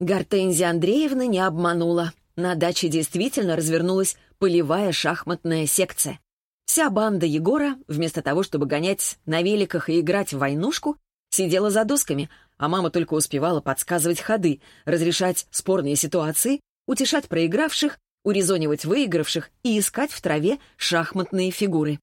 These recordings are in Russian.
Гортензия Андреевна не обманула. На даче действительно развернулась полевая шахматная секция. Вся банда Егора, вместо того, чтобы гонять на великах и играть в войнушку, сидела за досками, а мама только успевала подсказывать ходы, разрешать спорные ситуации, утешать проигравших, урезонивать выигравших и искать в траве шахматные фигуры.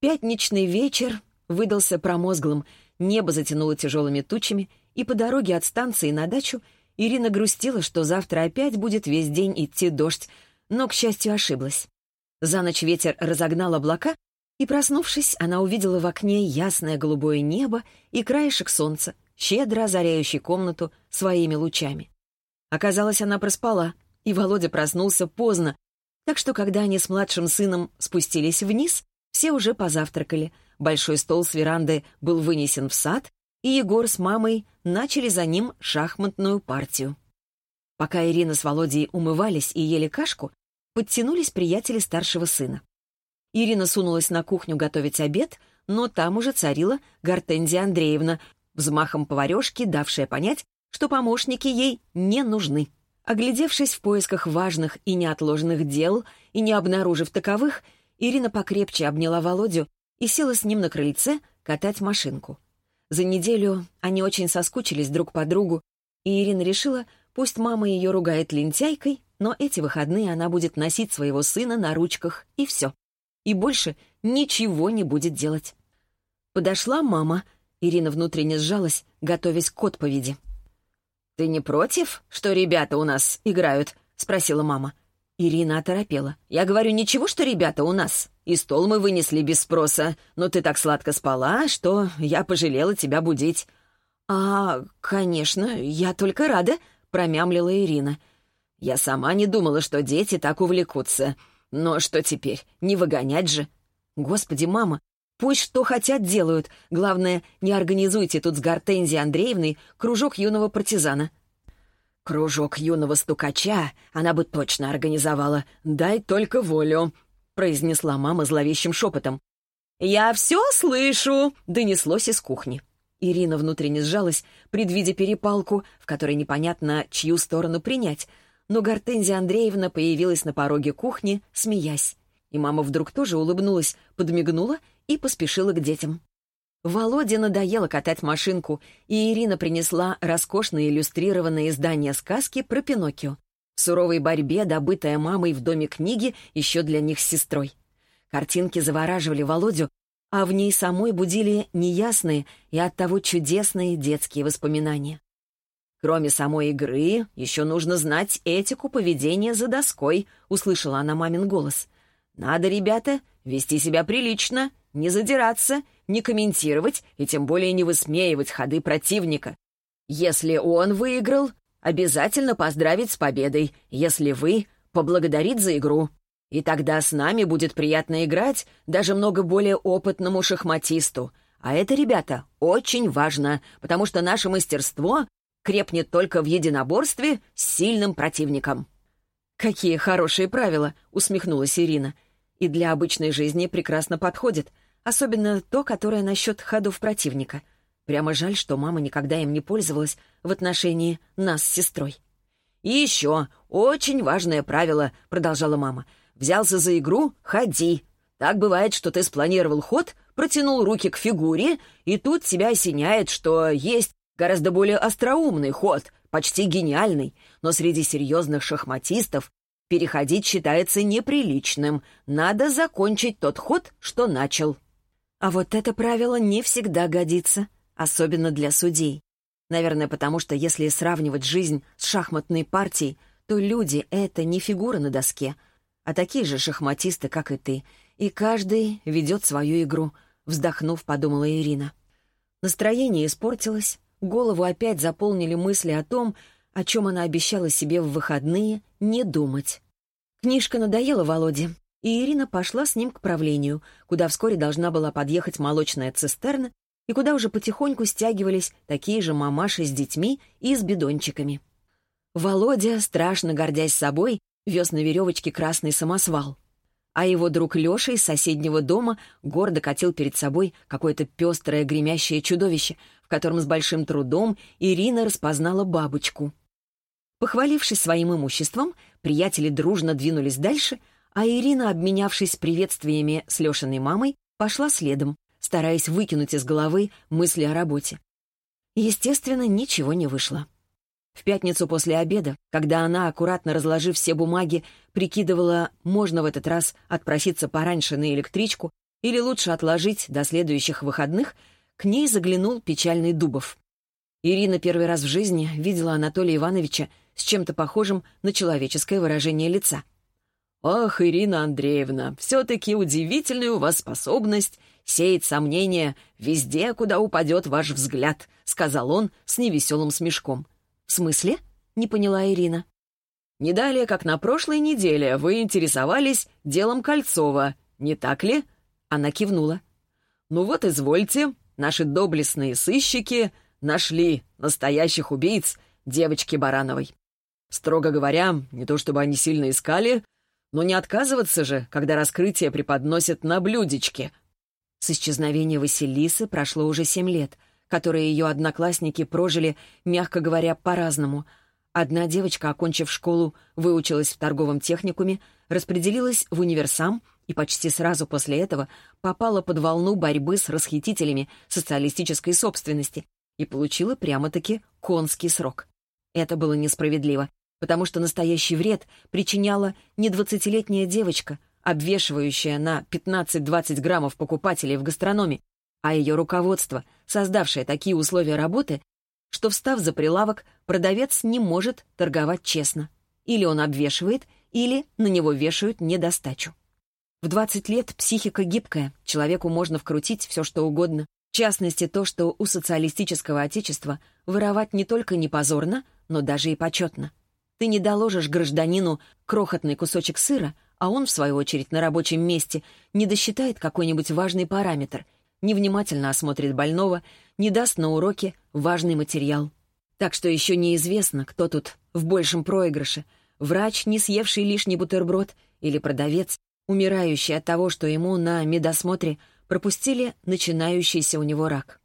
Пятничный вечер выдался промозглым, небо затянуло тяжелыми тучами, и по дороге от станции на дачу Ирина грустила, что завтра опять будет весь день идти дождь, но, к счастью, ошиблась. За ночь ветер разогнал облака, и, проснувшись, она увидела в окне ясное голубое небо и краешек солнца, щедро озаряющий комнату своими лучами. Оказалось, она проспала, и Володя проснулся поздно, так что, когда они с младшим сыном спустились вниз, все уже позавтракали, большой стол с веранды был вынесен в сад, и Егор с мамой начали за ним шахматную партию. Пока Ирина с Володей умывались и ели кашку, подтянулись приятели старшего сына. Ирина сунулась на кухню готовить обед, но там уже царила Гортензия Андреевна, взмахом поварешки, давшая понять, что помощники ей не нужны. Оглядевшись в поисках важных и неотложных дел и не обнаружив таковых, Ирина покрепче обняла Володю и села с ним на крыльце катать машинку. За неделю они очень соскучились друг по другу, и Ирина решила, пусть мама ее ругает лентяйкой, но эти выходные она будет носить своего сына на ручках, и все. И больше ничего не будет делать. Подошла мама. Ирина внутренне сжалась, готовясь к отповеди. «Ты не против, что ребята у нас играют?» — спросила мама. Ирина оторопела. «Я говорю, ничего, что ребята у нас. И стол мы вынесли без спроса, но ты так сладко спала, что я пожалела тебя будить». «А, конечно, я только рада», — промямлила Ирина. «Я сама не думала, что дети так увлекутся. Но что теперь, не выгонять же?» «Господи, мама, пусть что хотят делают. Главное, не организуйте тут с Гортензией Андреевной кружок юного партизана. «Кружок юного стукача она бы точно организовала. Дай только волю», — произнесла мама зловещим шепотом. «Я все слышу!» — донеслось из кухни. Ирина внутренне сжалась, предвидя перепалку, в которой непонятно, чью сторону принять. Но Гортензия Андреевна появилась на пороге кухни, смеясь. И мама вдруг тоже улыбнулась, подмигнула и поспешила к детям. Володе надоело катать машинку, и Ирина принесла роскошное иллюстрированное издание сказки про Пиноккио. В суровой борьбе, добытая мамой в доме книги, еще для них с сестрой. Картинки завораживали Володю, а в ней самой будили неясные и оттого чудесные детские воспоминания. «Кроме самой игры, еще нужно знать этику поведения за доской», — услышала она мамин голос. «Надо, ребята, вести себя прилично, не задираться, не комментировать и тем более не высмеивать ходы противника. Если он выиграл, обязательно поздравить с победой, если вы — поблагодарить за игру. И тогда с нами будет приятно играть даже много более опытному шахматисту. А это, ребята, очень важно, потому что наше мастерство крепнет только в единоборстве с сильным противником. «Какие хорошие правила!» — усмехнулась Ирина. «И для обычной жизни прекрасно подходит. Особенно то, которое насчет ходов противника. Прямо жаль, что мама никогда им не пользовалась в отношении нас с сестрой. «И еще очень важное правило», — продолжала мама. «Взялся за игру — ходи. Так бывает, что ты спланировал ход, протянул руки к фигуре, и тут тебя осеняет, что есть гораздо более остроумный ход, почти гениальный, но среди серьезных шахматистов переходить считается неприличным. Надо закончить тот ход, что начал. А вот это правило не всегда годится, особенно для судей. Наверное, потому что если сравнивать жизнь с шахматной партией, то люди — это не фигура на доске, а такие же шахматисты, как и ты, и каждый ведет свою игру, вздохнув, подумала Ирина. Настроение испортилось, голову опять заполнили мысли о том, о чем она обещала себе в выходные не думать. Книжка надоела Володе, и Ирина пошла с ним к правлению, куда вскоре должна была подъехать молочная цистерна и куда уже потихоньку стягивались такие же мамаши с детьми и с бидончиками. Володя, страшно гордясь собой, вез на веревочке красный самосвал. А его друг Леша из соседнего дома гордо катил перед собой какое-то пестрое гремящее чудовище, в котором с большим трудом Ирина распознала бабочку. Похвалившись своим имуществом, приятели дружно двинулись дальше, а Ирина, обменявшись приветствиями с Лешиной мамой, пошла следом, стараясь выкинуть из головы мысли о работе. Естественно, ничего не вышло. В пятницу после обеда, когда она, аккуратно разложив все бумаги, прикидывала, можно в этот раз отпроситься пораньше на электричку или лучше отложить до следующих выходных, к ней заглянул печальный Дубов. Ирина первый раз в жизни видела Анатолия Ивановича с чем-то похожим на человеческое выражение лица. «Ах, Ирина Андреевна, все-таки удивительная у вас способность сеять сомнения везде, куда упадет ваш взгляд», — сказал он с невеселым смешком. «В смысле?» — не поняла Ирина. «Не далее, как на прошлой неделе, вы интересовались делом Кольцова, не так ли?» Она кивнула. «Ну вот, извольте, наши доблестные сыщики нашли настоящих убийц девочки Барановой. Строго говоря, не то чтобы они сильно искали, но не отказываться же, когда раскрытие преподносят на блюдечке». С исчезновения Василисы прошло уже семь лет, которые ее одноклассники прожили, мягко говоря, по-разному. Одна девочка, окончив школу, выучилась в торговом техникуме, распределилась в универсам и почти сразу после этого попала под волну борьбы с расхитителями социалистической собственности и получила прямо-таки конский срок. Это было несправедливо, потому что настоящий вред причиняла не двадцатилетняя девочка, обвешивающая на 15-20 граммов покупателей в гастрономе, а ее руководство, создавшее такие условия работы, что, встав за прилавок, продавец не может торговать честно. Или он обвешивает, или на него вешают недостачу. В 20 лет психика гибкая, человеку можно вкрутить все, что угодно. В частности, то, что у социалистического отечества воровать не только не позорно, но даже и почетно. Ты не доложишь гражданину крохотный кусочек сыра, а он, в свою очередь, на рабочем месте не досчитает какой-нибудь важный параметр невнимательно осмотрит больного, не даст на уроке важный материал. Так что еще неизвестно, кто тут в большем проигрыше. Врач, не съевший лишний бутерброд, или продавец, умирающий от того, что ему на медосмотре пропустили начинающийся у него рак.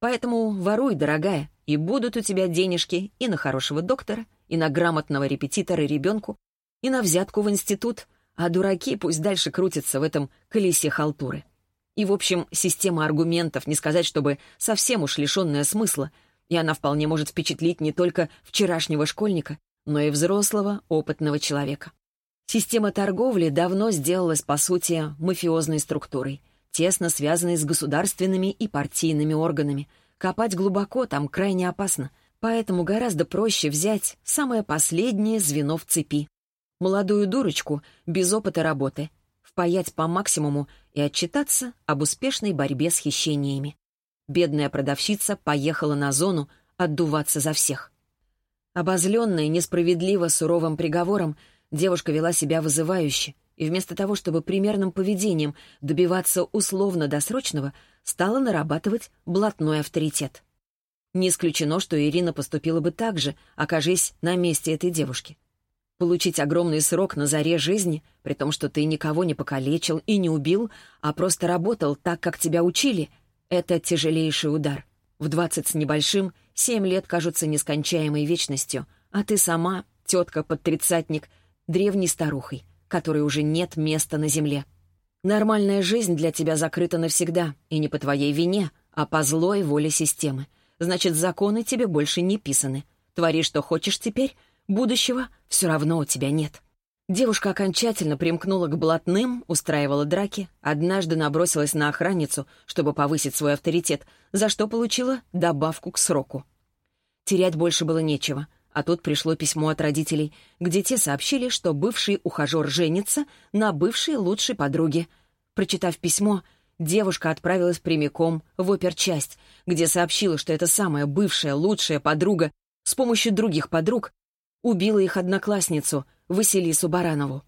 Поэтому воруй, дорогая, и будут у тебя денежки и на хорошего доктора, и на грамотного репетитора ребенку, и на взятку в институт, а дураки пусть дальше крутятся в этом колесе халтуры. И, в общем, система аргументов, не сказать, чтобы совсем уж лишенная смысла, и она вполне может впечатлить не только вчерашнего школьника, но и взрослого, опытного человека. Система торговли давно сделалась, по сути, мафиозной структурой, тесно связанной с государственными и партийными органами. Копать глубоко там крайне опасно, поэтому гораздо проще взять самое последнее звено в цепи. Молодую дурочку без опыта работы, впаять по максимуму и отчитаться об успешной борьбе с хищениями. Бедная продавщица поехала на зону отдуваться за всех. Обозленная несправедливо суровым приговором, девушка вела себя вызывающе, и вместо того, чтобы примерным поведением добиваться условно-досрочного, стала нарабатывать блатной авторитет. Не исключено, что Ирина поступила бы так же, окажись на месте этой девушки. Получить огромный срок на заре жизни, при том, что ты никого не покалечил и не убил, а просто работал так, как тебя учили, это тяжелейший удар. В двадцать с небольшим семь лет кажутся нескончаемой вечностью, а ты сама, тетка под тридцатник, древней старухой, которой уже нет места на земле. Нормальная жизнь для тебя закрыта навсегда, и не по твоей вине, а по злой воле системы. Значит, законы тебе больше не писаны. Твори, что хочешь теперь, Будущего все равно у тебя нет. Девушка окончательно примкнула к блатным, устраивала драки, однажды набросилась на охранницу, чтобы повысить свой авторитет, за что получила добавку к сроку. Терять больше было нечего, а тут пришло письмо от родителей, где те сообщили, что бывший ухажер женится на бывшей лучшей подруге. Прочитав письмо, девушка отправилась прямиком в оперчасть, где сообщила, что эта самая бывшая лучшая подруга с помощью других подруг убила их одноклассницу, Василису Баранову.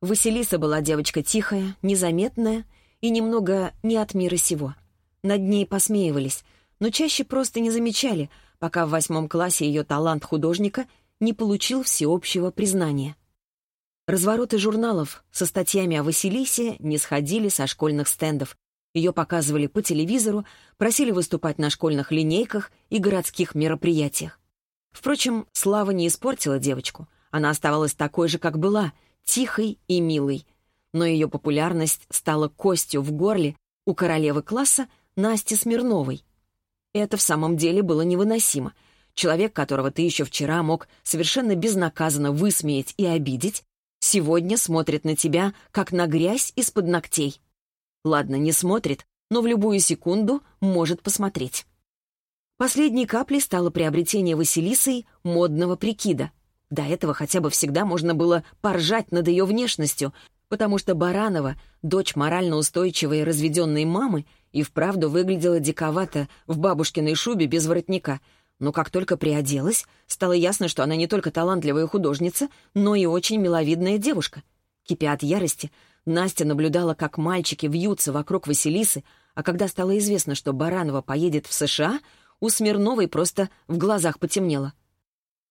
Василиса была девочка тихая, незаметная и немного не от мира сего. Над ней посмеивались, но чаще просто не замечали, пока в восьмом классе ее талант художника не получил всеобщего признания. Развороты журналов со статьями о Василисе не сходили со школьных стендов. Ее показывали по телевизору, просили выступать на школьных линейках и городских мероприятиях. Впрочем, слава не испортила девочку. Она оставалась такой же, как была, тихой и милой. Но ее популярность стала костью в горле у королевы класса Насти Смирновой. Это в самом деле было невыносимо. Человек, которого ты еще вчера мог совершенно безнаказанно высмеять и обидеть, сегодня смотрит на тебя, как на грязь из-под ногтей. Ладно, не смотрит, но в любую секунду может посмотреть. Последней каплей стало приобретение Василисой модного прикида. До этого хотя бы всегда можно было поржать над ее внешностью, потому что Баранова, дочь морально устойчивой разведенной мамы, и вправду выглядела диковато в бабушкиной шубе без воротника. Но как только приоделась, стало ясно, что она не только талантливая художница, но и очень миловидная девушка. Кипя от ярости, Настя наблюдала, как мальчики вьются вокруг Василисы, а когда стало известно, что Баранова поедет в США, у Смирновой просто в глазах потемнело.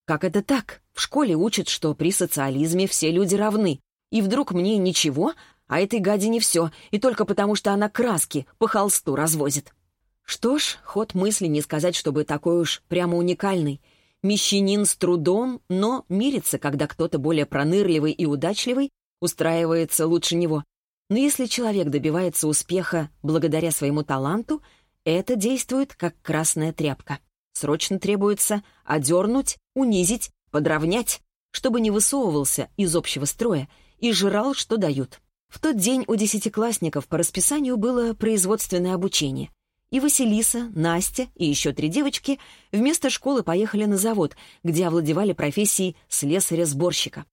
Как это так? В школе учат, что при социализме все люди равны. И вдруг мне ничего, а этой гаде не все, и только потому, что она краски по холсту развозит. Что ж, ход мысли не сказать, чтобы такой уж прямо уникальный. Мещанин с трудом, но мирится, когда кто-то более пронырливый и удачливый устраивается лучше него. Но если человек добивается успеха благодаря своему таланту, это действует как красная тряпка. Срочно требуется одернуть, унизить, подровнять, чтобы не высовывался из общего строя и жрал, что дают. В тот день у десятиклассников по расписанию было производственное обучение. И Василиса, Настя и еще три девочки вместо школы поехали на завод, где овладевали профессией слесаря-сборщика.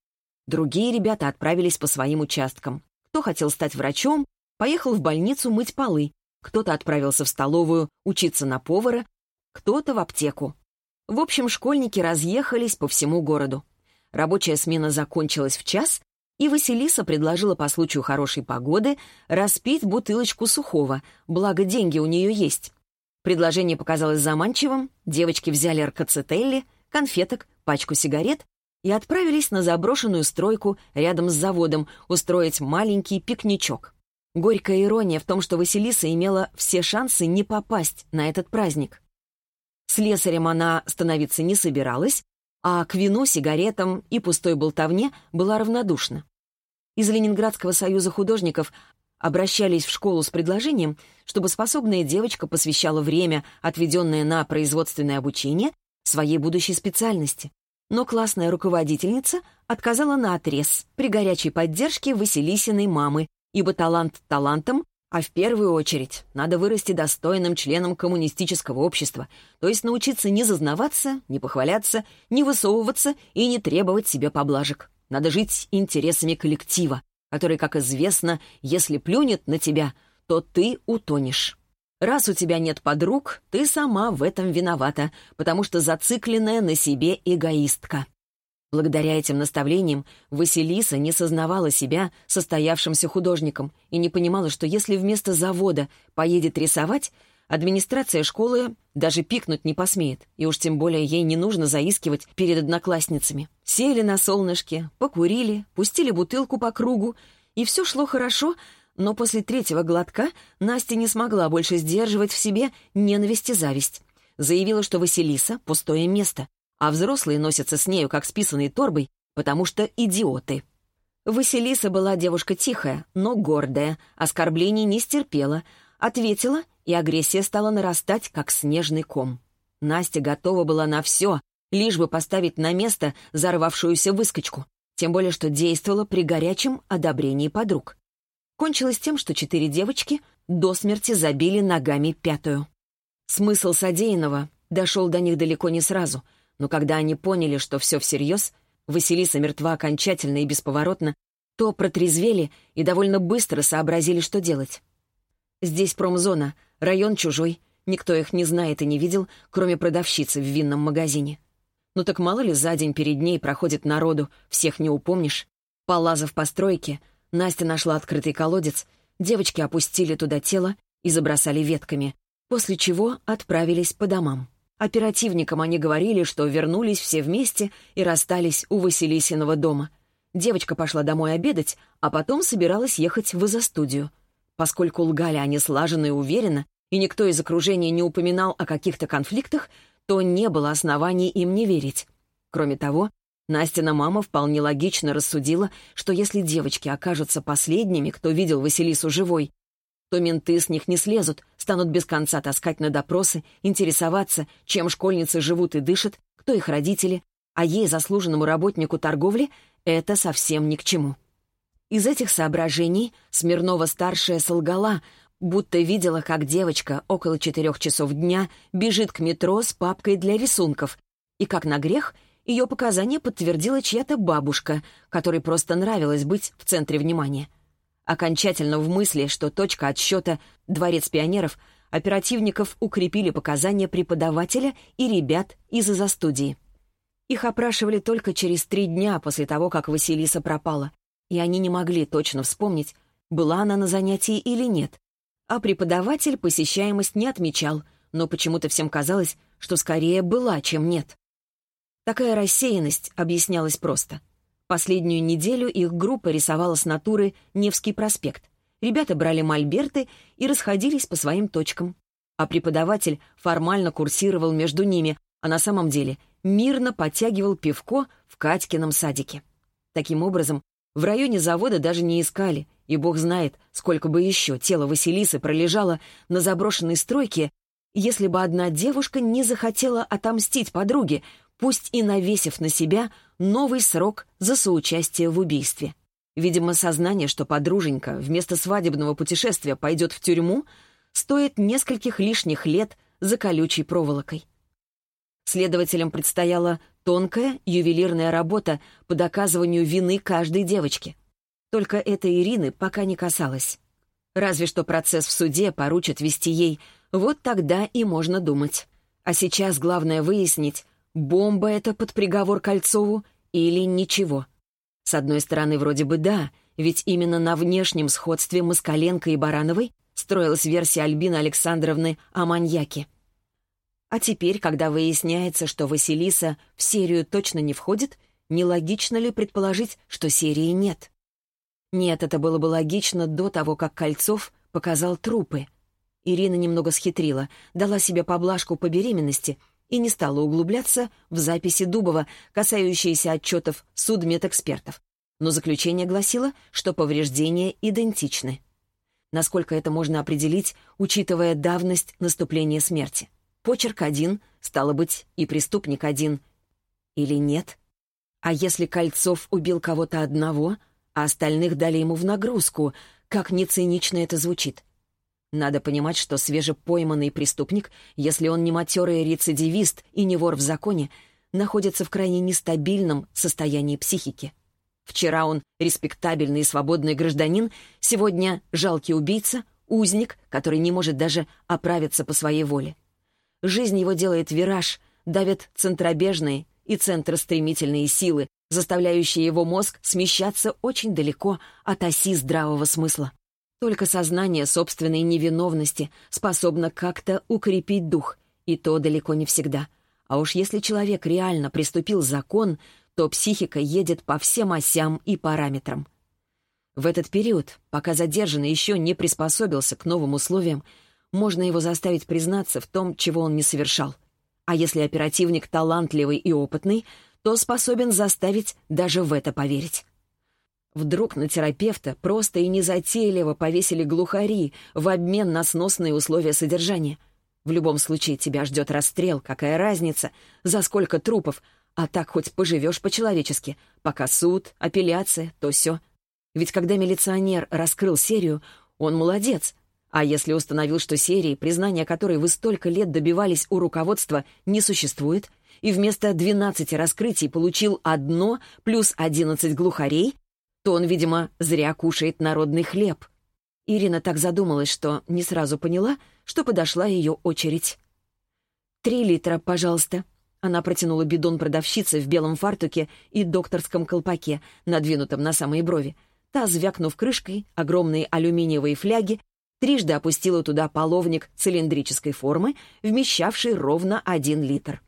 Другие ребята отправились по своим участкам. Кто хотел стать врачом, поехал в больницу мыть полы, кто-то отправился в столовую учиться на повара, кто-то в аптеку. В общем, школьники разъехались по всему городу. Рабочая смена закончилась в час, и Василиса предложила по случаю хорошей погоды распить бутылочку сухого, благо деньги у нее есть. Предложение показалось заманчивым, девочки взяли аркацетелли, конфеток, пачку сигарет и отправились на заброшенную стройку рядом с заводом устроить маленький пикничок. Горькая ирония в том, что Василиса имела все шансы не попасть на этот праздник. Слесарем она становиться не собиралась, а к вину, сигаретам и пустой болтовне была равнодушна из Ленинградского союза художников обращались в школу с предложением, чтобы способная девочка посвящала время, отведенное на производственное обучение, своей будущей специальности. Но классная руководительница отказала на отрез при горячей поддержке Василисиной мамы, ибо талант талантом, а в первую очередь надо вырасти достойным членом коммунистического общества, то есть научиться не зазнаваться, не похваляться, не высовываться и не требовать себе поблажек. Надо жить интересами коллектива, который, как известно, если плюнет на тебя, то ты утонешь. Раз у тебя нет подруг, ты сама в этом виновата, потому что зацикленная на себе эгоистка. Благодаря этим наставлениям Василиса не сознавала себя состоявшимся художником и не понимала, что если вместо завода поедет рисовать, Администрация школы даже пикнуть не посмеет, и уж тем более ей не нужно заискивать перед одноклассницами. Сели на солнышке, покурили, пустили бутылку по кругу, и все шло хорошо, но после третьего глотка Настя не смогла больше сдерживать в себе ненависть и зависть. Заявила, что Василиса — пустое место, а взрослые носятся с нею как с писаной торбой, потому что идиоты. Василиса была девушка тихая, но гордая, оскорблений не стерпела, ответила и агрессия стала нарастать, как снежный ком. Настя готова была на все, лишь бы поставить на место зарвавшуюся выскочку, тем более что действовала при горячем одобрении подруг. Кончилось тем, что четыре девочки до смерти забили ногами пятую. Смысл содеянного дошел до них далеко не сразу, но когда они поняли, что все всерьез, Василиса мертва окончательно и бесповоротно, то протрезвели и довольно быстро сообразили, что делать. Здесь промзона, район чужой, никто их не знает и не видел, кроме продавщицы в винном магазине. Ну так мало ли за день перед ней проходит народу, всех не упомнишь. Полазав по стройке, Настя нашла открытый колодец, девочки опустили туда тело и забросали ветками, после чего отправились по домам. Оперативникам они говорили, что вернулись все вместе и расстались у Василисиного дома. Девочка пошла домой обедать, а потом собиралась ехать в изо-студию — Поскольку лгали они слаженно и уверенно, и никто из окружения не упоминал о каких-то конфликтах, то не было оснований им не верить. Кроме того, Настина мама вполне логично рассудила, что если девочки окажутся последними, кто видел Василису живой, то менты с них не слезут, станут без конца таскать на допросы, интересоваться, чем школьницы живут и дышат, кто их родители, а ей, заслуженному работнику торговли, это совсем ни к чему. Из этих соображений Смирнова-старшая солгала, будто видела, как девочка около четырех часов дня бежит к метро с папкой для рисунков, и как на грех ее показания подтвердила чья-то бабушка, которой просто нравилось быть в центре внимания. Окончательно в мысли, что точка отсчета «Дворец пионеров» оперативников укрепили показания преподавателя и ребят из из-за студии. Их опрашивали только через три дня после того, как Василиса пропала, и они не могли точно вспомнить, была она на занятии или нет. А преподаватель посещаемость не отмечал, но почему-то всем казалось, что скорее была, чем нет. Такая рассеянность объяснялась просто. Последнюю неделю их группа рисовала с натуры Невский проспект. Ребята брали мольберты и расходились по своим точкам. А преподаватель формально курсировал между ними, а на самом деле мирно подтягивал пивко в Катькином садике. Таким образом, в районе завода даже не искали, и бог знает, сколько бы еще тело Василисы пролежало на заброшенной стройке, если бы одна девушка не захотела отомстить подруге, пусть и навесив на себя новый срок за соучастие в убийстве. Видимо, сознание, что подруженька вместо свадебного путешествия пойдет в тюрьму, стоит нескольких лишних лет за колючей проволокой. Следователям предстояла тонкая ювелирная работа по доказыванию вины каждой девочки. Только это Ирины пока не касалось. Разве что процесс в суде поручат вести ей, вот тогда и можно думать. А сейчас главное выяснить, бомба это под приговор Кольцову или ничего. С одной стороны, вроде бы да, ведь именно на внешнем сходстве Москаленко и Барановой строилась версия Альбины Александровны о маньяке. А теперь, когда выясняется, что Василиса в серию точно не входит, нелогично ли предположить, что серии нет? Нет, это было бы логично до того, как Кольцов показал трупы. Ирина немного схитрила, дала себе поблажку по беременности и не стала углубляться в записи Дубова, касающиеся отчетов судмедэкспертов. Но заключение гласило, что повреждения идентичны. Насколько это можно определить, учитывая давность наступления смерти? Почерк один, стало быть, и преступник один. Или нет? А если Кольцов убил кого-то одного, а остальных дали ему в нагрузку, как нецинично это звучит? Надо понимать, что свежепойманный преступник, если он не матерый рецидивист и не вор в законе, находится в крайне нестабильном состоянии психики. Вчера он респектабельный и свободный гражданин, сегодня жалкий убийца, узник, который не может даже оправиться по своей воле. Жизнь его делает вираж, давят центробежные и центростремительные силы, заставляющие его мозг смещаться очень далеко от оси здравого смысла. Только сознание собственной невиновности способно как-то укрепить дух, и то далеко не всегда. А уж если человек реально приступил закон, то психика едет по всем осям и параметрам. В этот период, пока задержанный еще не приспособился к новым условиям, можно его заставить признаться в том, чего он не совершал. А если оперативник талантливый и опытный, то способен заставить даже в это поверить. Вдруг на терапевта просто и незатейливо повесили глухари в обмен на сносные условия содержания. В любом случае тебя ждет расстрел, какая разница, за сколько трупов, а так хоть поживешь по-человечески, пока суд, апелляция, то все. Ведь когда милиционер раскрыл серию, он молодец, а если установил, что серии, признания которой вы столько лет добивались у руководства, не существует, и вместо 12 раскрытий получил одно плюс 11 глухарей, то он, видимо, зря кушает народный хлеб. Ирина так задумалась, что не сразу поняла, что подошла ее очередь. «Три литра, пожалуйста». Она протянула бидон продавщице в белом фартуке и докторском колпаке, надвинутом на самые брови. Та, звякнув крышкой, огромные алюминиевые фляги трижды опустила туда половник цилиндрической формы, вмещавший ровно один литр.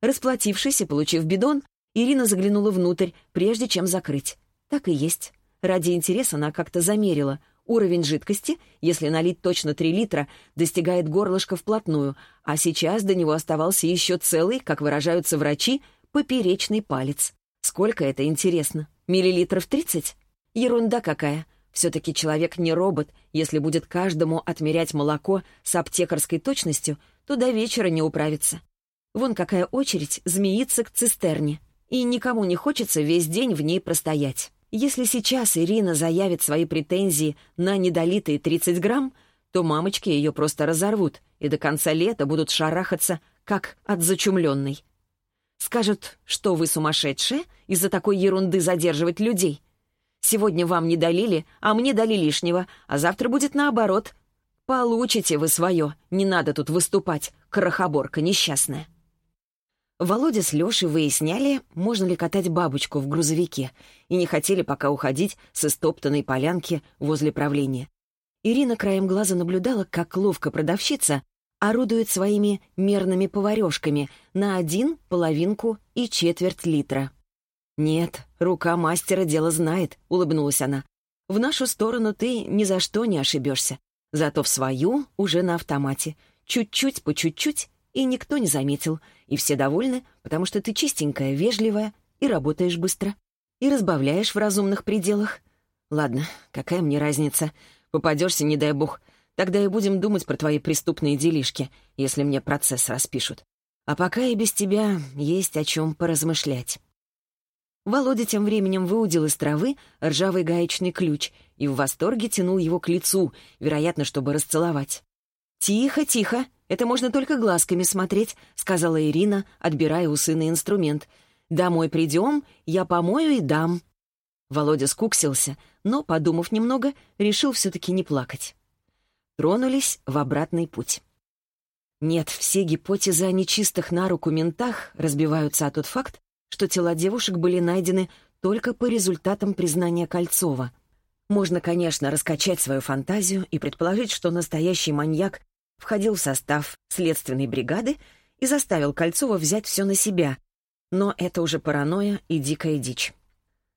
Расплатившись и получив бидон, Ирина заглянула внутрь, прежде чем закрыть. Так и есть. Ради интереса она как-то замерила. Уровень жидкости, если налить точно 3 литра, достигает горлышка вплотную, а сейчас до него оставался еще целый, как выражаются врачи, поперечный палец. Сколько это интересно? Миллилитров 30? Ерунда какая. Все-таки человек не робот. Если будет каждому отмерять молоко с аптекарской точностью, то до вечера не управится. Вон какая очередь змеится к цистерне. И никому не хочется весь день в ней простоять. Если сейчас Ирина заявит свои претензии на недолитые 30 грамм, то мамочки ее просто разорвут и до конца лета будут шарахаться, как от зачумленной. Скажут, что вы сумасшедшие из-за такой ерунды задерживать людей. Сегодня вам не долили, а мне дали лишнего, а завтра будет наоборот. Получите вы свое, не надо тут выступать, крохоборка несчастная. Володя с Лешей выясняли, можно ли катать бабочку в грузовике, и не хотели пока уходить с истоптанной полянки возле правления. Ирина краем глаза наблюдала, как ловко продавщица орудует своими мерными поварешками на один, половинку и четверть литра. «Нет, рука мастера дело знает», — улыбнулась она. «В нашу сторону ты ни за что не ошибешься. Зато в свою уже на автомате. Чуть-чуть по чуть-чуть, и никто не заметил. И все довольны, потому что ты чистенькая, вежливая и работаешь быстро. И разбавляешь в разумных пределах. Ладно, какая мне разница? Попадешься, не дай бог. Тогда и будем думать про твои преступные делишки, если мне процесс распишут. А пока и без тебя есть о чем поразмышлять. Володя тем временем выудил из травы ржавый гаечный ключ и в восторге тянул его к лицу, вероятно, чтобы расцеловать. «Тихо, тихо, это можно только глазками смотреть», — сказала Ирина, отбирая у сына инструмент. «Домой придем, я помою и дам». Володя скуксился, но, подумав немного, решил все-таки не плакать. Тронулись в обратный путь. Нет, все гипотезы о нечистых на руку ментах разбиваются о тот факт, что тела девушек были найдены только по результатам признания Кольцова. Можно, конечно, раскачать свою фантазию и предположить, что настоящий маньяк входил в состав следственной бригады и заставил Кольцова взять все на себя. Но это уже паранойя и дикая дичь.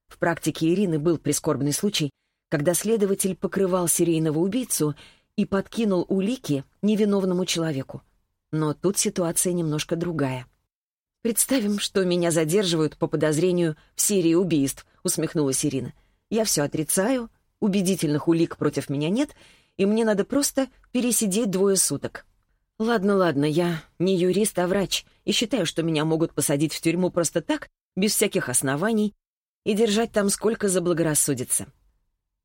В практике Ирины был прискорбный случай, когда следователь покрывал серийного убийцу и подкинул улики невиновному человеку. Но тут ситуация немножко другая. «Представим, что меня задерживают по подозрению в серии убийств», — усмехнулась Ирина. «Я все отрицаю, убедительных улик против меня нет, и мне надо просто пересидеть двое суток. Ладно, ладно, я не юрист, а врач, и считаю, что меня могут посадить в тюрьму просто так, без всяких оснований, и держать там сколько заблагорассудится.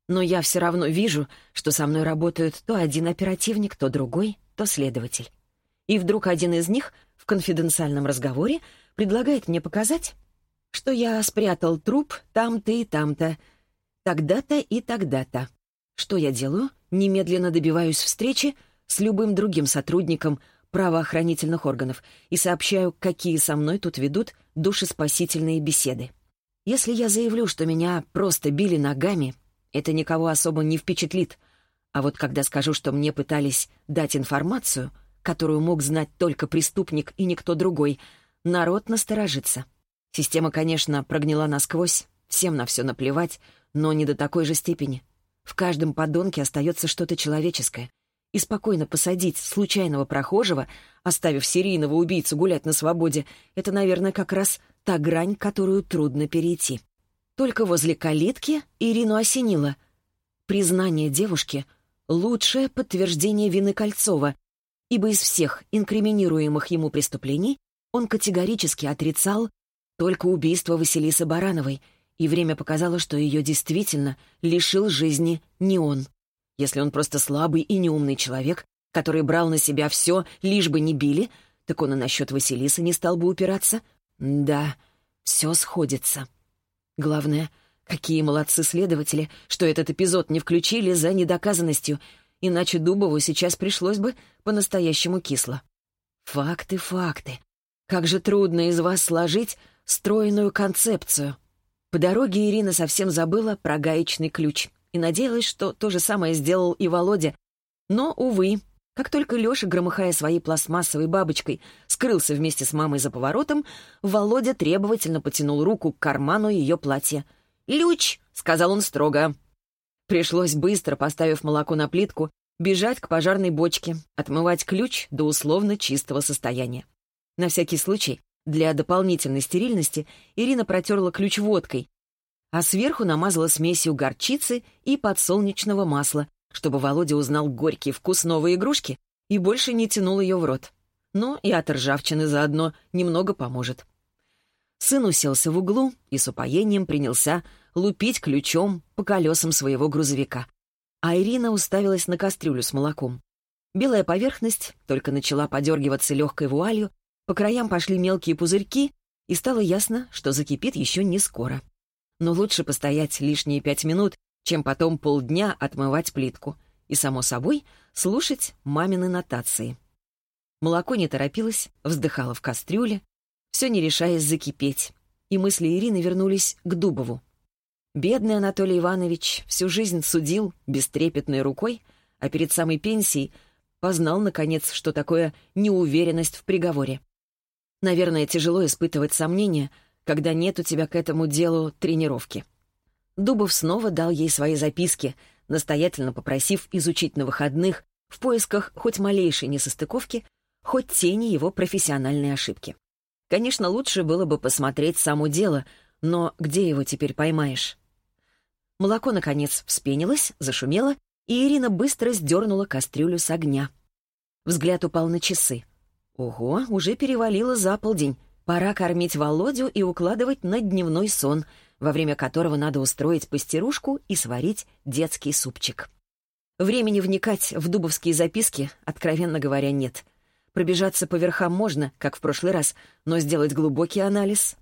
Но я все равно вижу, что со мной работают то один оперативник, то другой, то следователь. И вдруг один из них в конфиденциальном разговоре предлагает мне показать, что я спрятал труп там-то и там-то, тогда-то и тогда-то. Что я делаю? Немедленно добиваюсь встречи с любым другим сотрудником правоохранительных органов и сообщаю, какие со мной тут ведут душеспасительные беседы. Если я заявлю, что меня просто били ногами, это никого особо не впечатлит. А вот когда скажу, что мне пытались дать информацию, которую мог знать только преступник и никто другой, народ насторожится. Система, конечно, прогнила насквозь, всем на все наплевать, но не до такой же степени. В каждом подонке остается что-то человеческое. И спокойно посадить случайного прохожего, оставив серийного убийцу гулять на свободе, это, наверное, как раз та грань, которую трудно перейти. Только возле калитки Ирину осенило. Признание девушки — лучшее подтверждение вины Кольцова, ибо из всех инкриминируемых ему преступлений он категорически отрицал только убийство Василисы Барановой — и время показало, что ее действительно лишил жизни не он. Если он просто слабый и неумный человек, который брал на себя все, лишь бы не били, так он и насчет Василисы не стал бы упираться. Да, все сходится. Главное, какие молодцы следователи, что этот эпизод не включили за недоказанностью, иначе Дубову сейчас пришлось бы по-настоящему кисло. Факты, факты. Как же трудно из вас сложить стройную концепцию. По дороге Ирина совсем забыла про гаечный ключ и надеялась, что то же самое сделал и Володя. Но, увы, как только Леша, громыхая своей пластмассовой бабочкой, скрылся вместе с мамой за поворотом, Володя требовательно потянул руку к карману ее платья. «Люч!» — сказал он строго. Пришлось быстро, поставив молоко на плитку, бежать к пожарной бочке, отмывать ключ до условно чистого состояния. На всякий случай, для дополнительной стерильности, Ирина протерла ключ водкой, а сверху намазала смесью горчицы и подсолнечного масла, чтобы Володя узнал горький вкус новой игрушки и больше не тянул ее в рот. Но и от ржавчины заодно немного поможет. Сын уселся в углу и с упоением принялся лупить ключом по колесам своего грузовика. А Ирина уставилась на кастрюлю с молоком. Белая поверхность только начала подергиваться легкой вуалью, по краям пошли мелкие пузырьки, и стало ясно, что закипит еще не скоро. Но лучше постоять лишние пять минут, чем потом полдня отмывать плитку. И, само собой, слушать мамины нотации. Молоко не торопилось, вздыхало в кастрюле, все не решаясь закипеть. И мысли Ирины вернулись к Дубову. Бедный Анатолий Иванович всю жизнь судил бестрепетной рукой, а перед самой пенсией познал, наконец, что такое неуверенность в приговоре. Наверное, тяжело испытывать сомнения, когда нет у тебя к этому делу тренировки. Дубов снова дал ей свои записки, настоятельно попросив изучить на выходных в поисках хоть малейшей несостыковки, хоть тени его профессиональной ошибки. Конечно, лучше было бы посмотреть само дело, но где его теперь поймаешь? Молоко, наконец, вспенилось, зашумело, и Ирина быстро сдернула кастрюлю с огня. Взгляд упал на часы. Ого, уже перевалило за полдень. Пора кормить Володю и укладывать на дневной сон, во время которого надо устроить пастерушку и сварить детский супчик. Времени вникать в дубовские записки, откровенно говоря, нет. Пробежаться по верхам можно, как в прошлый раз, но сделать глубокий анализ...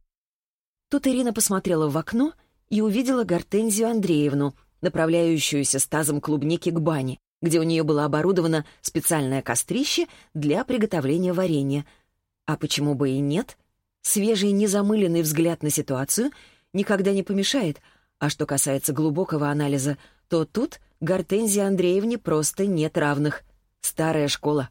Тут Ирина посмотрела в окно и увидела Гортензию Андреевну, направляющуюся с тазом клубники к бане, где у нее было оборудовано специальное кострище для приготовления варенья. А почему бы и нет? Свежий, незамыленный взгляд на ситуацию никогда не помешает, а что касается глубокого анализа, то тут Гортензии Андреевне просто нет равных. Старая школа.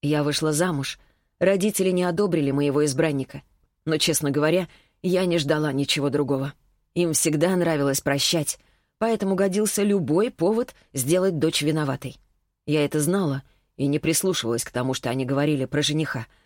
Я вышла замуж. Родители не одобрили моего избранника. Но, честно говоря, я не ждала ничего другого. Им всегда нравилось прощать, поэтому годился любой повод сделать дочь виноватой. Я это знала и не прислушивалась к тому, что они говорили про жениха —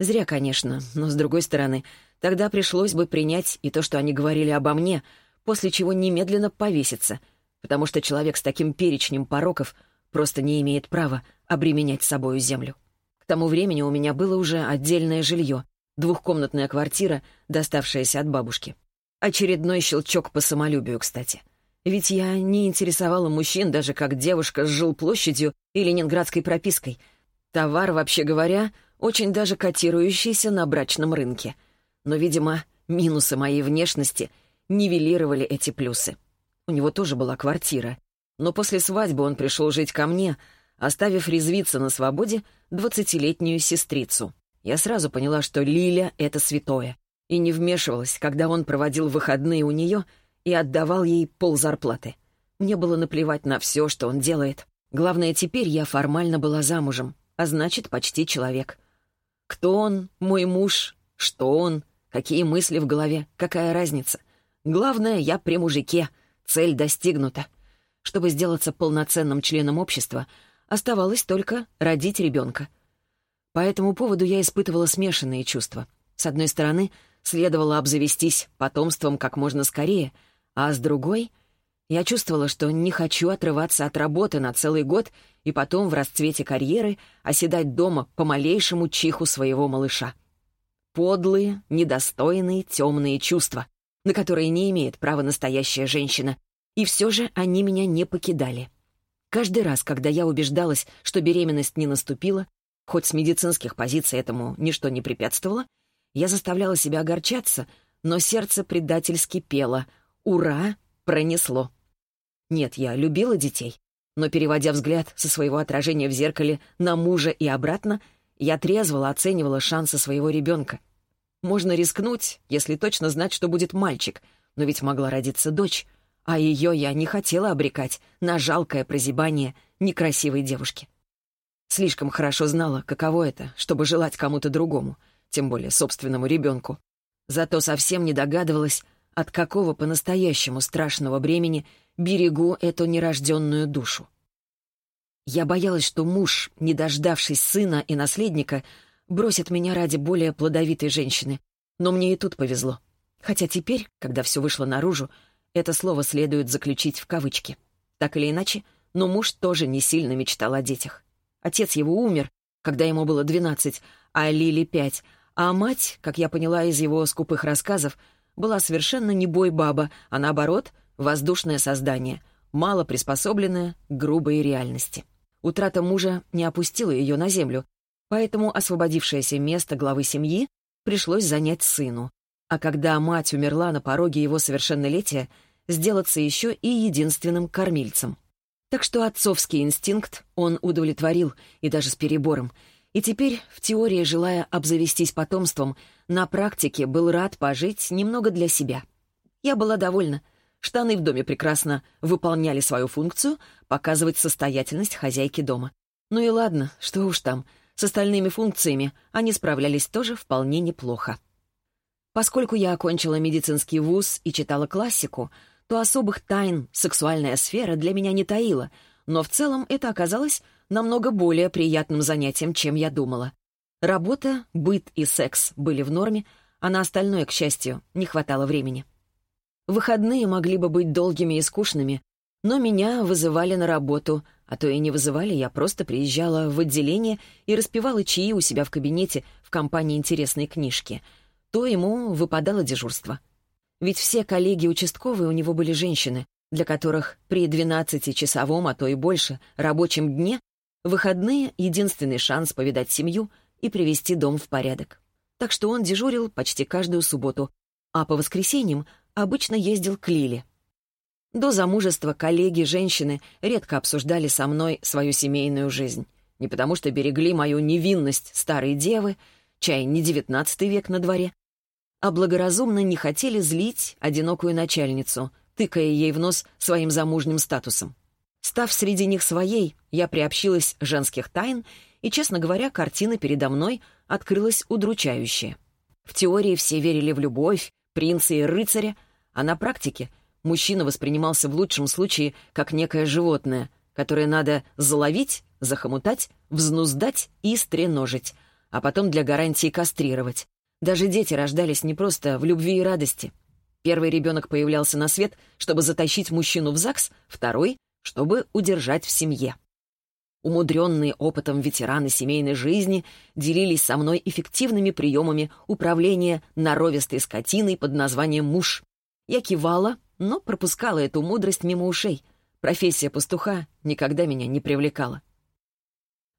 Зря, конечно, но, с другой стороны, тогда пришлось бы принять и то, что они говорили обо мне, после чего немедленно повеситься, потому что человек с таким перечнем пороков просто не имеет права обременять собою землю. К тому времени у меня было уже отдельное жилье, двухкомнатная квартира, доставшаяся от бабушки. Очередной щелчок по самолюбию, кстати. Ведь я не интересовала мужчин даже как девушка с жилплощадью и ленинградской пропиской. Товар, вообще говоря, очень даже котирующийся на брачном рынке. Но, видимо, минусы моей внешности нивелировали эти плюсы. У него тоже была квартира. Но после свадьбы он пришел жить ко мне, оставив резвиться на свободе двадцатилетнюю сестрицу. Я сразу поняла, что Лиля — это святое, и не вмешивалась, когда он проводил выходные у нее и отдавал ей ползарплаты. Мне было наплевать на все, что он делает. Главное, теперь я формально была замужем, а значит, почти человек. Кто он, мой муж, что он, какие мысли в голове, какая разница. Главное, я при мужике, цель достигнута. Чтобы сделаться полноценным членом общества, оставалось только родить ребенка. По этому поводу я испытывала смешанные чувства. С одной стороны, следовало обзавестись потомством как можно скорее, а с другой — я чувствовала, что не хочу отрываться от работы на целый год и потом в расцвете карьеры оседать дома по малейшему чиху своего малыша. Подлые, недостойные, темные чувства, на которые не имеет права настоящая женщина. И все же они меня не покидали. Каждый раз, когда я убеждалась, что беременность не наступила, хоть с медицинских позиций этому ничто не препятствовало, я заставляла себя огорчаться, но сердце предательски пело «Ура!» пронесло. Нет, я любила детей, но, переводя взгляд со своего отражения в зеркале на мужа и обратно, я трезвала оценивала шансы своего ребенка. Можно рискнуть, если точно знать, что будет мальчик, но ведь могла родиться дочь, а ее я не хотела обрекать на жалкое прозябание некрасивой девушки. Слишком хорошо знала, каково это, чтобы желать кому-то другому, тем более собственному ребенку. Зато совсем не догадывалась, от какого по-настоящему страшного бремени берегу эту нерожденную душу. Я боялась, что муж, не дождавшись сына и наследника, бросит меня ради более плодовитой женщины. Но мне и тут повезло. Хотя теперь, когда все вышло наружу, это слово следует заключить в кавычки. Так или иначе, но муж тоже не сильно мечтал о детях. Отец его умер, когда ему было двенадцать, а Лили — пять, а мать, как я поняла из его скупых рассказов, была совершенно не бой-баба, а наоборот, воздушное создание, мало приспособленное к грубой реальности. Утрата мужа не опустила ее на землю, поэтому освободившееся место главы семьи пришлось занять сыну. А когда мать умерла на пороге его совершеннолетия, сделаться еще и единственным кормильцем. Так что отцовский инстинкт он удовлетворил, и даже с перебором. И теперь, в теории, желая обзавестись потомством, на практике был рад пожить немного для себя. Я была довольна. Штаны в доме прекрасно выполняли свою функцию — показывать состоятельность хозяйки дома. Ну и ладно, что уж там. С остальными функциями они справлялись тоже вполне неплохо. Поскольку я окончила медицинский вуз и читала классику, то особых тайн сексуальная сфера для меня не таила, но в целом это оказалось намного более приятным занятием, чем я думала. Работа, быт и секс были в норме, а на остальное, к счастью, не хватало времени. Выходные могли бы быть долгими и скучными, но меня вызывали на работу, а то и не вызывали, я просто приезжала в отделение и распевала чаи у себя в кабинете в компании интересной книжки. То ему выпадало дежурство. Ведь все коллеги участковые у него были женщины, для которых при 12-часовом, а то и больше, рабочем дне выходные — единственный шанс повидать семью и привести дом в порядок. Так что он дежурил почти каждую субботу, а по воскресеньям обычно ездил к Лиле. До замужества коллеги-женщины редко обсуждали со мной свою семейную жизнь. Не потому что берегли мою невинность старой девы, чай не девятнадцатый век на дворе, а благоразумно не хотели злить одинокую начальницу, тыкая ей в нос своим замужним статусом. Став среди них своей, я приобщилась женских тайн, и, честно говоря, картина передо мной открылась удручающая. В теории все верили в любовь, принца и рыцаря, а на практике мужчина воспринимался в лучшем случае как некое животное, которое надо заловить, захомутать, взнуздать и стреножить, а потом для гарантии кастрировать. Даже дети рождались не просто в любви и радости. Первый ребенок появлялся на свет, чтобы затащить мужчину в ЗАГС, второй — чтобы удержать в семье. Умудренные опытом ветераны семейной жизни делились со мной эффективными приемами управления норовистой скотиной под названием «муж». Я кивала, но пропускала эту мудрость мимо ушей. Профессия пастуха никогда меня не привлекала.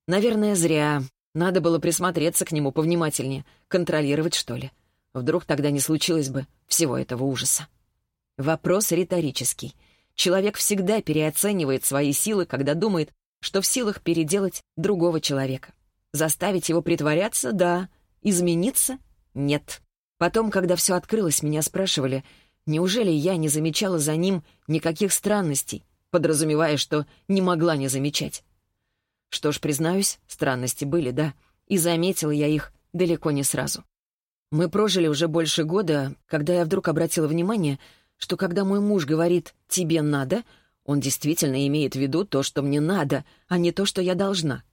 Наверное, зря. Надо было присмотреться к нему повнимательнее, контролировать, что ли. Вдруг тогда не случилось бы всего этого ужаса. Вопрос риторический. Человек всегда переоценивает свои силы, когда думает, что в силах переделать другого человека. Заставить его притворяться — да. Измениться — нет. Потом, когда все открылось, меня спрашивали, неужели я не замечала за ним никаких странностей, подразумевая, что не могла не замечать. Что ж, признаюсь, странности были, да, и заметила я их далеко не сразу. Мы прожили уже больше года, когда я вдруг обратила внимание, что когда мой муж говорит «тебе надо», он действительно имеет в виду то, что мне надо, а не то, что я должна.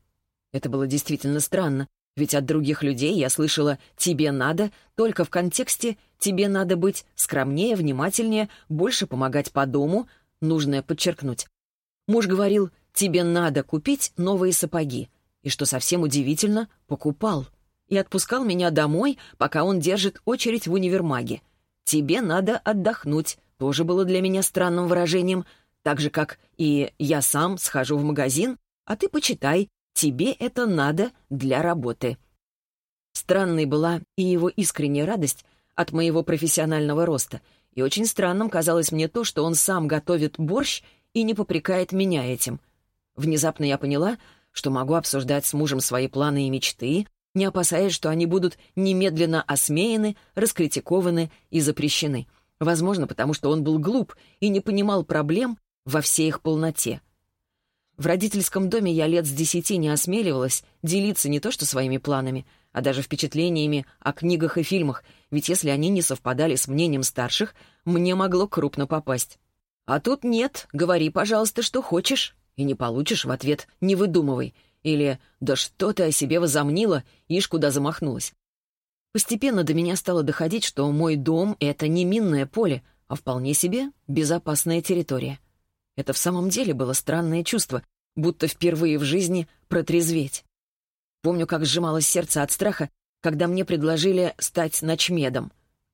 Это было действительно странно, ведь от других людей я слышала «тебе надо» только в контексте «тебе надо быть скромнее, внимательнее, больше помогать по дому», нужное подчеркнуть. Муж говорил «тебе надо купить новые сапоги», и, что совсем удивительно, покупал. И отпускал меня домой, пока он держит очередь в универмаге. «Тебе надо отдохнуть» тоже было для меня странным выражением — так же, как и я сам схожу в магазин, а ты почитай, тебе это надо для работы. Странной была и его искренняя радость от моего профессионального роста, и очень странным казалось мне то, что он сам готовит борщ и не попрекает меня этим. Внезапно я поняла, что могу обсуждать с мужем свои планы и мечты, не опасаясь, что они будут немедленно осмеяны, раскритикованы и запрещены. Возможно, потому что он был глуп и не понимал проблем, во всей их полноте. В родительском доме я лет с десяти не осмеливалась делиться не то что своими планами, а даже впечатлениями о книгах и фильмах, ведь если они не совпадали с мнением старших, мне могло крупно попасть. А тут нет, говори, пожалуйста, что хочешь, и не получишь в ответ «не выдумывай», или «да что ты о себе возомнила, ишь куда замахнулась». Постепенно до меня стало доходить, что мой дом — это не минное поле, а вполне себе безопасная территория. Это в самом деле было странное чувство, будто впервые в жизни протрезветь. Помню, как сжималось сердце от страха, когда мне предложили стать ночмедом.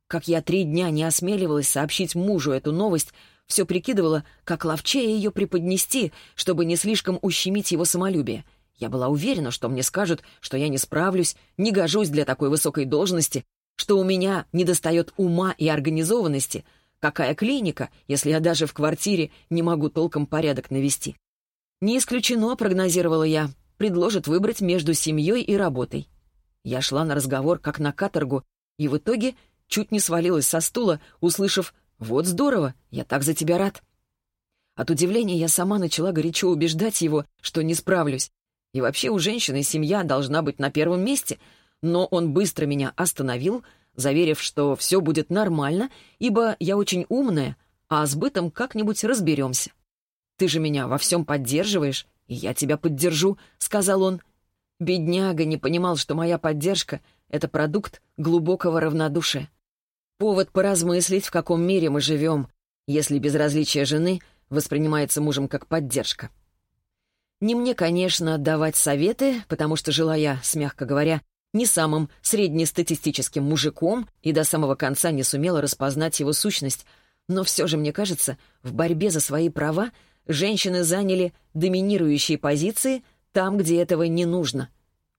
Как я три дня не осмеливалась сообщить мужу эту новость, все прикидывала, как ловчее ее преподнести, чтобы не слишком ущемить его самолюбие. Я была уверена, что мне скажут, что я не справлюсь, не гожусь для такой высокой должности, что у меня недостает ума и организованности. Какая клиника, если я даже в квартире не могу толком порядок навести? Не исключено, прогнозировала я, предложат выбрать между семьей и работой. Я шла на разговор как на каторгу, и в итоге чуть не свалилась со стула, услышав «Вот здорово, я так за тебя рад». От удивления я сама начала горячо убеждать его, что не справлюсь. И вообще у женщины семья должна быть на первом месте, но он быстро меня остановил, заверив, что все будет нормально, ибо я очень умная, а с бытом как-нибудь разберемся. «Ты же меня во всем поддерживаешь, и я тебя поддержу», — сказал он. Бедняга не понимал, что моя поддержка — это продукт глубокого равнодушия. Повод поразмыслить, в каком мире мы живем, если безразличие жены воспринимается мужем как поддержка. Не мне, конечно, давать советы, потому что жила я, мягко говоря, не самым среднестатистическим мужиком и до самого конца не сумела распознать его сущность, но все же, мне кажется, в борьбе за свои права женщины заняли доминирующие позиции там, где этого не нужно.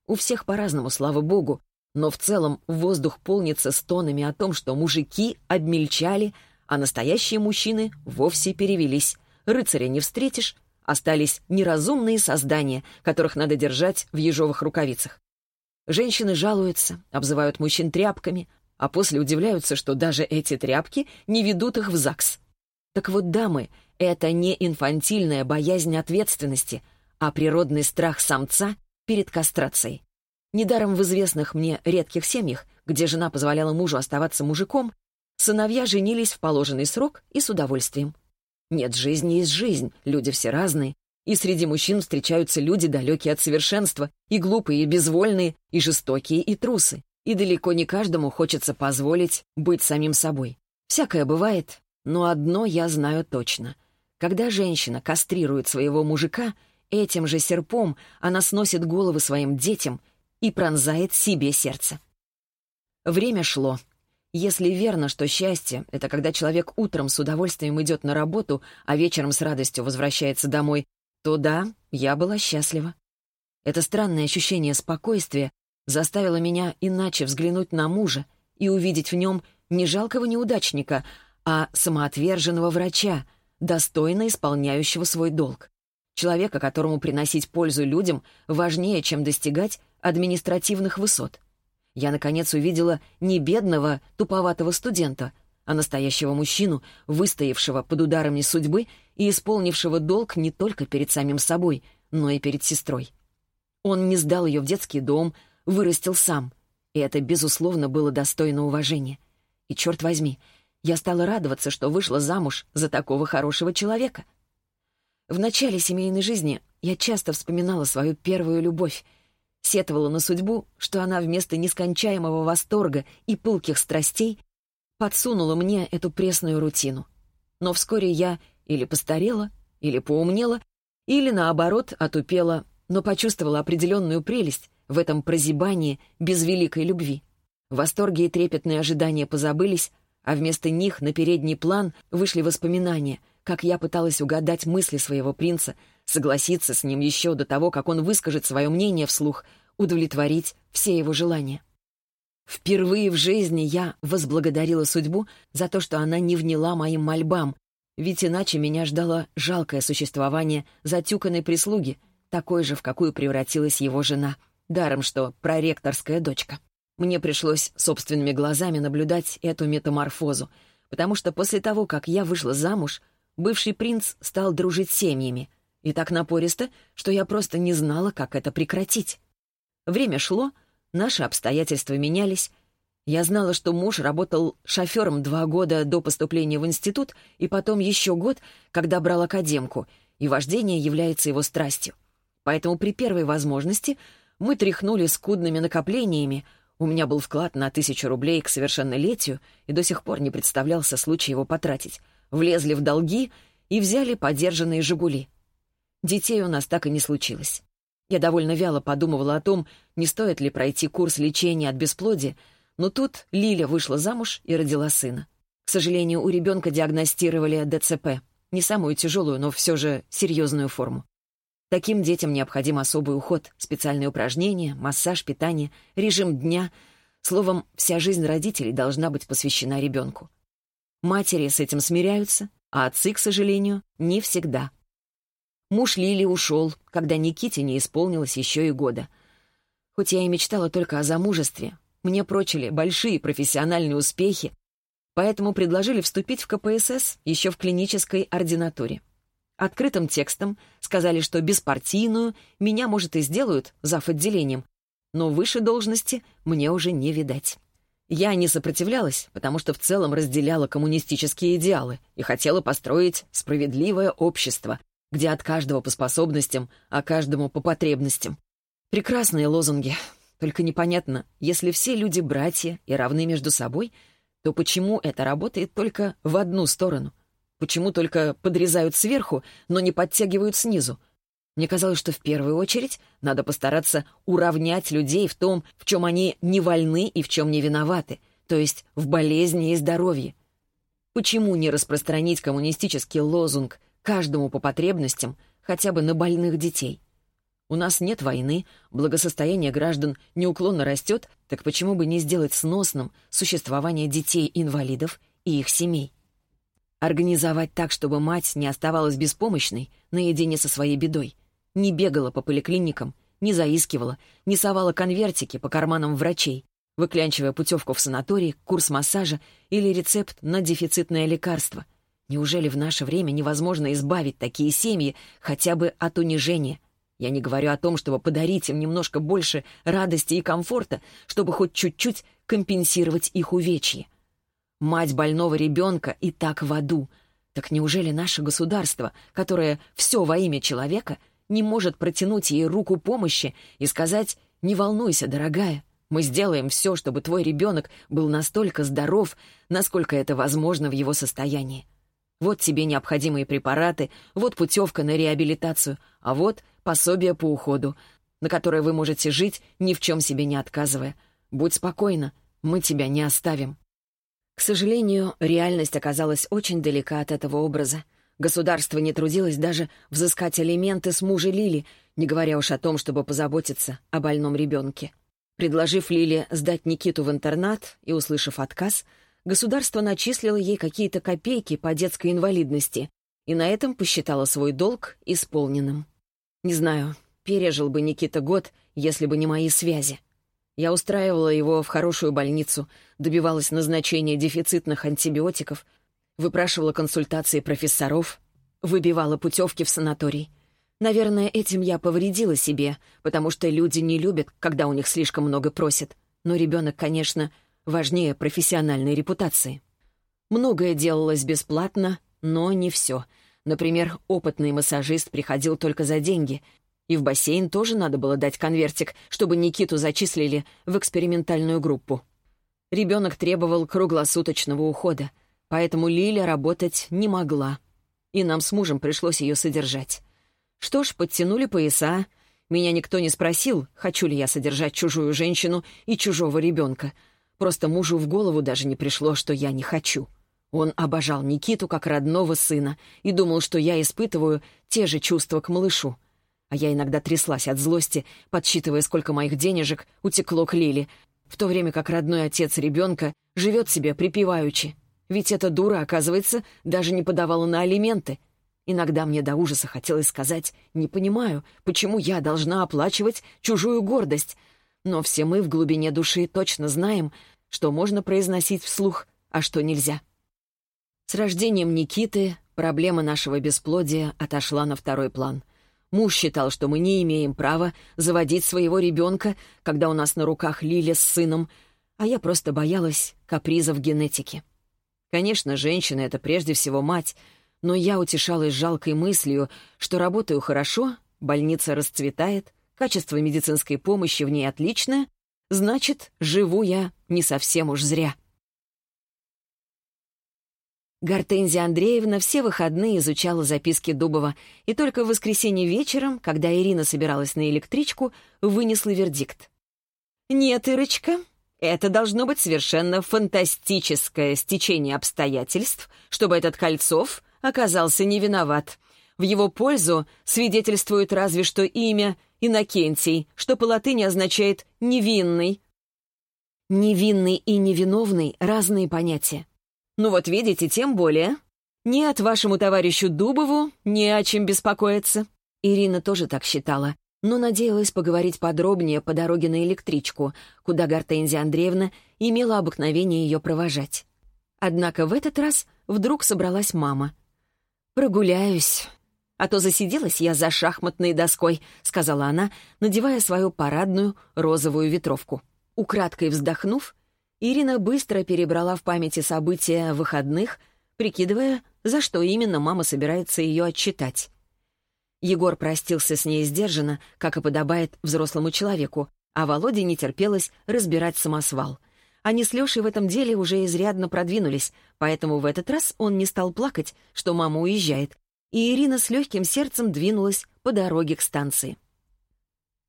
У всех по-разному, слава богу, но в целом воздух полнится стонами о том, что мужики обмельчали, а настоящие мужчины вовсе перевелись. Рыцаря не встретишь, остались неразумные создания, которых надо держать в ежовых рукавицах. Женщины жалуются, обзывают мужчин тряпками, а после удивляются, что даже эти тряпки не ведут их в ЗАГС. Так вот, дамы, это не инфантильная боязнь ответственности, а природный страх самца перед кастрацией. Недаром в известных мне редких семьях, где жена позволяла мужу оставаться мужиком, сыновья женились в положенный срок и с удовольствием. Нет, жизни есть жизнь, люди все разные, и среди мужчин встречаются люди, далекие от совершенства, и глупые, и безвольные, и жестокие, и трусы. И далеко не каждому хочется позволить быть самим собой. Всякое бывает, но одно я знаю точно. Когда женщина кастрирует своего мужика, этим же серпом она сносит головы своим детям и пронзает себе сердце. Время шло. Если верно, что счастье — это когда человек утром с удовольствием идет на работу, а вечером с радостью возвращается домой, то да, я была счастлива. Это странное ощущение спокойствия заставило меня иначе взглянуть на мужа и увидеть в нем не жалкого неудачника, а самоотверженного врача, достойно исполняющего свой долг. Человека, которому приносить пользу людям важнее, чем достигать административных высот. Я, наконец, увидела не бедного, туповатого студента, а настоящего мужчину, выстоявшего под ударами судьбы и исполнившего долг не только перед самим собой, но и перед сестрой. Он не сдал ее в детский дом, вырастил сам, и это, безусловно, было достойно уважения. И, черт возьми, я стала радоваться, что вышла замуж за такого хорошего человека. В начале семейной жизни я часто вспоминала свою первую любовь, сетовала на судьбу, что она вместо нескончаемого восторга и пылких страстей подсунула мне эту пресную рутину. Но вскоре я или постарела, или поумнела, или, наоборот, отупела, но почувствовала определенную прелесть в этом прозябании без великой любви. Восторги и трепетные ожидания позабылись, а вместо них на передний план вышли воспоминания, как я пыталась угадать мысли своего принца — согласиться с ним еще до того, как он выскажет свое мнение вслух, удовлетворить все его желания. Впервые в жизни я возблагодарила судьбу за то, что она не вняла моим мольбам, ведь иначе меня ждало жалкое существование затюканной прислуги, такой же, в какую превратилась его жена, даром что проректорская дочка. Мне пришлось собственными глазами наблюдать эту метаморфозу, потому что после того, как я вышла замуж, бывший принц стал дружить с семьями, и так напористо, что я просто не знала, как это прекратить. Время шло, Наши обстоятельства менялись. Я знала, что муж работал шофером два года до поступления в институт и потом еще год, когда брал академку, и вождение является его страстью. Поэтому при первой возможности мы тряхнули скудными накоплениями, у меня был вклад на тысячу рублей к совершеннолетию, и до сих пор не представлялся случай его потратить. Влезли в долги и взяли подержанные «Жигули». Детей у нас так и не случилось. Я довольно вяло подумывала о том, не стоит ли пройти курс лечения от бесплодия, но тут Лиля вышла замуж и родила сына. К сожалению, у ребенка диагностировали ДЦП. Не самую тяжелую, но все же серьезную форму. Таким детям необходим особый уход, специальные упражнения, массаж, питание, режим дня. Словом, вся жизнь родителей должна быть посвящена ребенку. Матери с этим смиряются, а отцы, к сожалению, не всегда. Муж Лили ушел, когда Никите не исполнилось еще и года. Хоть я и мечтала только о замужестве, мне прочили большие профессиональные успехи, поэтому предложили вступить в КПСС еще в клинической ординатуре. Открытым текстом сказали, что беспартийную меня, может, и сделают зав. отделением, но выше должности мне уже не видать. Я не сопротивлялась, потому что в целом разделяла коммунистические идеалы и хотела построить справедливое общество, где от каждого по способностям, а каждому по потребностям. Прекрасные лозунги. Только непонятно, если все люди братья и равны между собой, то почему это работает только в одну сторону — Почему только подрезают сверху, но не подтягивают снизу? Мне казалось, что в первую очередь надо постараться уравнять людей в том, в чем они не вольны и в чем не виноваты, то есть в болезни и здоровье. Почему не распространить коммунистический лозунг каждому по потребностям хотя бы на больных детей? У нас нет войны, благосостояние граждан неуклонно растет, так почему бы не сделать сносным существование детей-инвалидов и их семей? Организовать так, чтобы мать не оставалась беспомощной наедине со своей бедой. Не бегала по поликлиникам, не заискивала, не совала конвертики по карманам врачей, выклянчивая путевку в санаторий, курс массажа или рецепт на дефицитное лекарство. Неужели в наше время невозможно избавить такие семьи хотя бы от унижения? Я не говорю о том, чтобы подарить им немножко больше радости и комфорта, чтобы хоть чуть-чуть компенсировать их увечье. Мать больного ребенка и так в аду. Так неужели наше государство, которое все во имя человека, не может протянуть ей руку помощи и сказать «Не волнуйся, дорогая, мы сделаем все, чтобы твой ребенок был настолько здоров, насколько это возможно в его состоянии. Вот тебе необходимые препараты, вот путевка на реабилитацию, а вот пособие по уходу, на которое вы можете жить, ни в чем себе не отказывая. Будь спокойна, мы тебя не оставим». К сожалению, реальность оказалась очень далека от этого образа. Государство не трудилось даже взыскать алименты с мужа Лили, не говоря уж о том, чтобы позаботиться о больном ребенке. Предложив Лиле сдать Никиту в интернат и услышав отказ, государство начислило ей какие-то копейки по детской инвалидности и на этом посчитало свой долг исполненным. Не знаю, пережил бы Никита год, если бы не мои связи. Я устраивала его в хорошую больницу, добивалась назначения дефицитных антибиотиков, выпрашивала консультации профессоров, выбивала путевки в санаторий. Наверное, этим я повредила себе, потому что люди не любят, когда у них слишком много просят. Но ребенок, конечно, важнее профессиональной репутации. Многое делалось бесплатно, но не все. Например, опытный массажист приходил только за деньги — и в бассейн тоже надо было дать конвертик, чтобы Никиту зачислили в экспериментальную группу. Ребенок требовал круглосуточного ухода, поэтому Лиля работать не могла. И нам с мужем пришлось ее содержать. Что ж, подтянули пояса. Меня никто не спросил, хочу ли я содержать чужую женщину и чужого ребенка. Просто мужу в голову даже не пришло, что я не хочу. Он обожал Никиту как родного сына и думал, что я испытываю те же чувства к малышу. А я иногда тряслась от злости, подсчитывая, сколько моих денежек утекло к Лиле, в то время как родной отец ребенка живет себе припеваючи. Ведь эта дура, оказывается, даже не подавала на алименты. Иногда мне до ужаса хотелось сказать «не понимаю, почему я должна оплачивать чужую гордость». Но все мы в глубине души точно знаем, что можно произносить вслух, а что нельзя. С рождением Никиты проблема нашего бесплодия отошла на второй план — Муж считал, что мы не имеем права заводить своего ребенка, когда у нас на руках Лиля с сыном, а я просто боялась капризов генетики. Конечно, женщина — это прежде всего мать, но я утешалась жалкой мыслью, что работаю хорошо, больница расцветает, качество медицинской помощи в ней отличное, значит, живу я не совсем уж зря. Гортензия Андреевна все выходные изучала записки Дубова, и только в воскресенье вечером, когда Ирина собиралась на электричку, вынесла вердикт. «Нет, Ирочка, это должно быть совершенно фантастическое стечение обстоятельств, чтобы этот Кольцов оказался не виноват. В его пользу свидетельствует разве что имя Иннокентий, что по латыни означает «невинный». Невинный и невиновный — разные понятия. Ну вот видите, тем более. Нет вашему товарищу Дубову не о чем беспокоиться. Ирина тоже так считала, но надеялась поговорить подробнее по дороге на электричку, куда Гортензия Андреевна имела обыкновение ее провожать. Однако в этот раз вдруг собралась мама. «Прогуляюсь, а то засиделась я за шахматной доской», — сказала она, надевая свою парадную розовую ветровку. Украдкой вздохнув, Ирина быстро перебрала в памяти события выходных, прикидывая, за что именно мама собирается ее отчитать. Егор простился с ней сдержанно, как и подобает взрослому человеку, а Володе не терпелось разбирать самосвал. Они с Лешей в этом деле уже изрядно продвинулись, поэтому в этот раз он не стал плакать, что мама уезжает, и Ирина с легким сердцем двинулась по дороге к станции.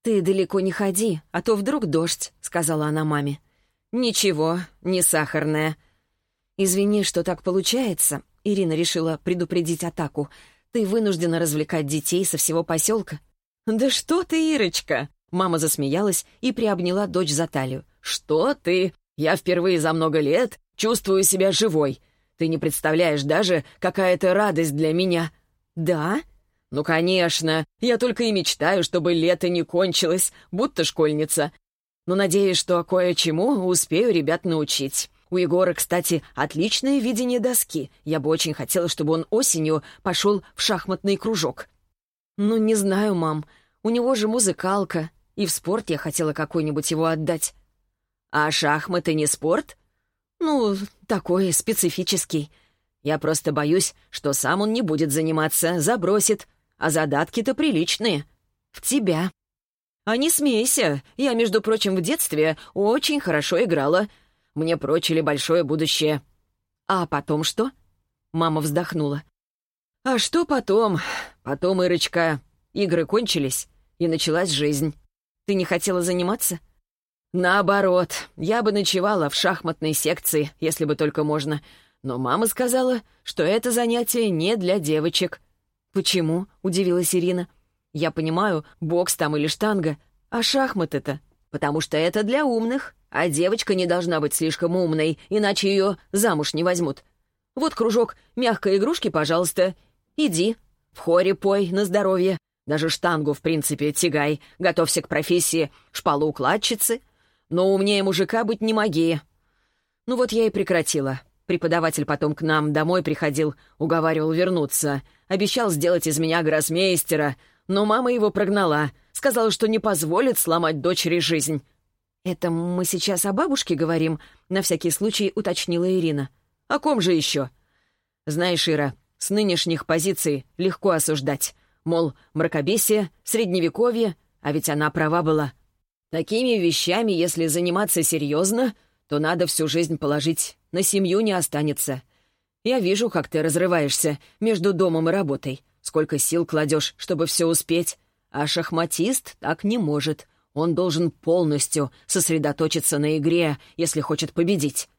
«Ты далеко не ходи, а то вдруг дождь», — сказала она маме. «Ничего, не сахарная». «Извини, что так получается», — Ирина решила предупредить атаку. «Ты вынуждена развлекать детей со всего поселка». «Да что ты, Ирочка!» Мама засмеялась и приобняла дочь за талию. «Что ты? Я впервые за много лет чувствую себя живой. Ты не представляешь даже, какая это радость для меня». «Да?» «Ну, конечно. Я только и мечтаю, чтобы лето не кончилось, будто школьница но надеюсь, что кое-чему успею ребят научить. У Егора, кстати, отличное видение доски. Я бы очень хотела, чтобы он осенью пошел в шахматный кружок. Ну, не знаю, мам. У него же музыкалка. И в спорт я хотела какой-нибудь его отдать. А шахматы не спорт? Ну, такой специфический. Я просто боюсь, что сам он не будет заниматься, забросит. А задатки-то приличные. В тебя. «А не смейся. Я, между прочим, в детстве очень хорошо играла. Мне прочили большое будущее». «А потом что?» Мама вздохнула. «А что потом? Потом, Ирочка, игры кончились, и началась жизнь. Ты не хотела заниматься?» «Наоборот, я бы ночевала в шахматной секции, если бы только можно. Но мама сказала, что это занятие не для девочек». «Почему?» — удивилась Ирина. Я понимаю, бокс там или штанга. А шахматы-то? Потому что это для умных. А девочка не должна быть слишком умной, иначе ее замуж не возьмут. Вот кружок мягкой игрушки, пожалуйста. Иди. В хоре пой на здоровье. Даже штангу, в принципе, тягай. Готовься к профессии шпалоукладчицы. Но умнее мужика быть не моги. Ну вот я и прекратила. Преподаватель потом к нам домой приходил, уговаривал вернуться. Обещал сделать из меня гроссмейстера, но мама его прогнала. Сказала, что не позволит сломать дочери жизнь. «Это мы сейчас о бабушке говорим?» — на всякий случай уточнила Ирина. «О ком же еще?» «Знаешь, Ира, с нынешних позиций легко осуждать. Мол, мракобесие, средневековье, а ведь она права была. Такими вещами, если заниматься серьезно, то надо всю жизнь положить, на семью не останется. Я вижу, как ты разрываешься между домом и работой. Сколько сил кладешь, чтобы все успеть. А шахматист так не может. Он должен полностью сосредоточиться на игре, если хочет победить.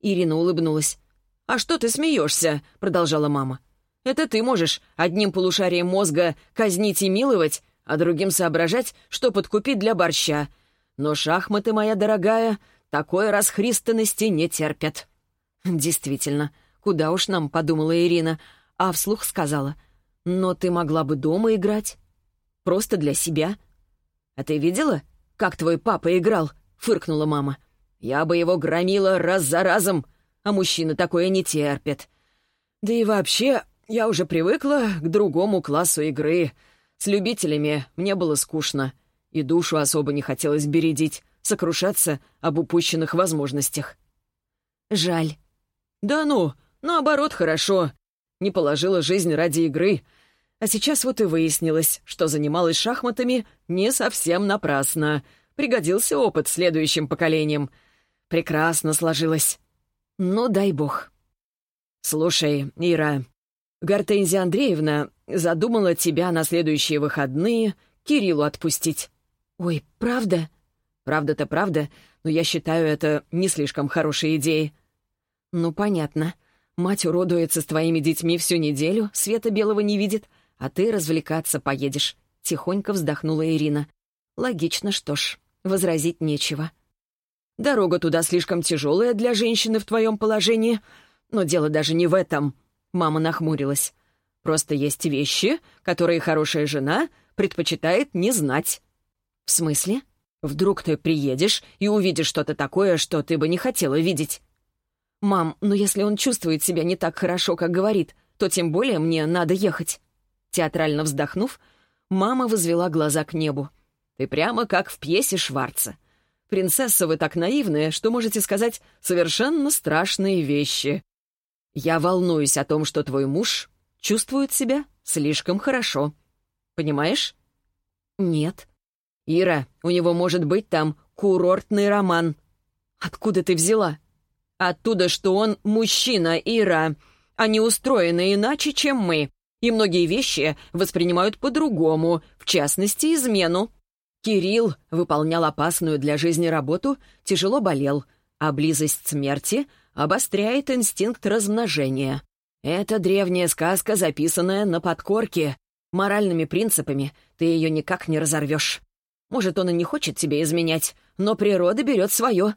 Ирина улыбнулась. «А что ты смеешься?» — продолжала мама. «Это ты можешь одним полушарием мозга казнить и миловать, а другим соображать, что подкупить для борща. Но шахматы, моя дорогая, такой расхристанности не терпят». «Действительно, куда уж нам», — подумала Ирина, а вслух сказала — но ты могла бы дома играть. Просто для себя. А ты видела, как твой папа играл? Фыркнула мама. Я бы его громила раз за разом, а мужчины такое не терпят. Да и вообще, я уже привыкла к другому классу игры. С любителями мне было скучно, и душу особо не хотелось бередить, сокрушаться об упущенных возможностях. Жаль. Да ну, наоборот, хорошо. Не положила жизнь ради игры. А сейчас вот и выяснилось, что занималась шахматами не совсем напрасно. Пригодился опыт следующим поколениям. Прекрасно сложилось. Ну, дай бог. Слушай, Ира, Гортензия Андреевна задумала тебя на следующие выходные Кириллу отпустить. Ой, правда? Правда-то правда, но я считаю это не слишком хорошей идеей. Ну, понятно. Мать уродуется с твоими детьми всю неделю, света белого не видит, а ты развлекаться поедешь. Тихонько вздохнула Ирина. Логично, что ж, возразить нечего. Дорога туда слишком тяжелая для женщины в твоем положении. Но дело даже не в этом. Мама нахмурилась. Просто есть вещи, которые хорошая жена предпочитает не знать. В смысле? Вдруг ты приедешь и увидишь что-то такое, что ты бы не хотела видеть. «Мам, но если он чувствует себя не так хорошо, как говорит, то тем более мне надо ехать». Театрально вздохнув, мама возвела глаза к небу. «Ты прямо как в пьесе Шварца. Принцесса, вы так наивная, что можете сказать совершенно страшные вещи. Я волнуюсь о том, что твой муж чувствует себя слишком хорошо. Понимаешь? Нет. Ира, у него может быть там курортный роман. Откуда ты взяла? Оттуда, что он мужчина, Ира. Они устроены иначе, чем мы. И многие вещи воспринимают по-другому, в частности, измену. Кирилл выполнял опасную для жизни работу, тяжело болел, а близость смерти обостряет инстинкт размножения. Это древняя сказка, записанная на подкорке. Моральными принципами ты ее никак не разорвешь. Может, он и не хочет тебе изменять, но природа берет свое.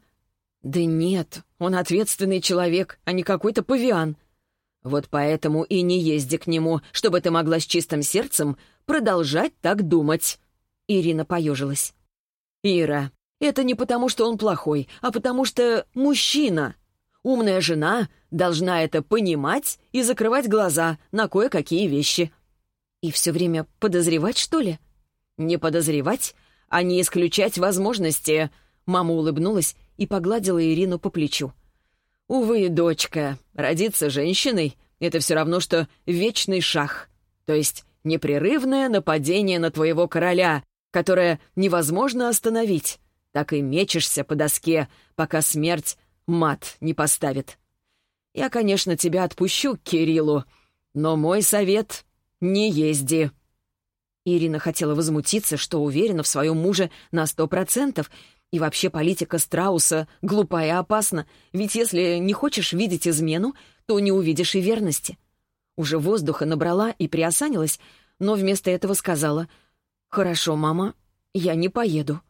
Да нет, он ответственный человек, а не какой-то павиан. Вот поэтому и не езди к нему, чтобы ты могла с чистым сердцем продолжать так думать. Ирина поежилась. «Ира, это не потому, что он плохой, а потому что мужчина. Умная жена должна это понимать и закрывать глаза на кое-какие вещи». «И все время подозревать, что ли?» «Не подозревать, а не исключать возможности». Мама улыбнулась и погладила Ирину по плечу. «Увы, дочка, родиться женщиной — это все равно, что вечный шах, то есть непрерывное нападение на твоего короля, которое невозможно остановить. Так и мечешься по доске, пока смерть мат не поставит. Я, конечно, тебя отпущу к Кириллу, но мой совет — не езди». Ирина хотела возмутиться, что уверена в своем муже на сто процентов, и вообще политика Страуса глупа и опасна, ведь если не хочешь видеть измену, то не увидишь и верности. Уже воздуха набрала и приосанилась, но вместо этого сказала — «Хорошо, мама, я не поеду».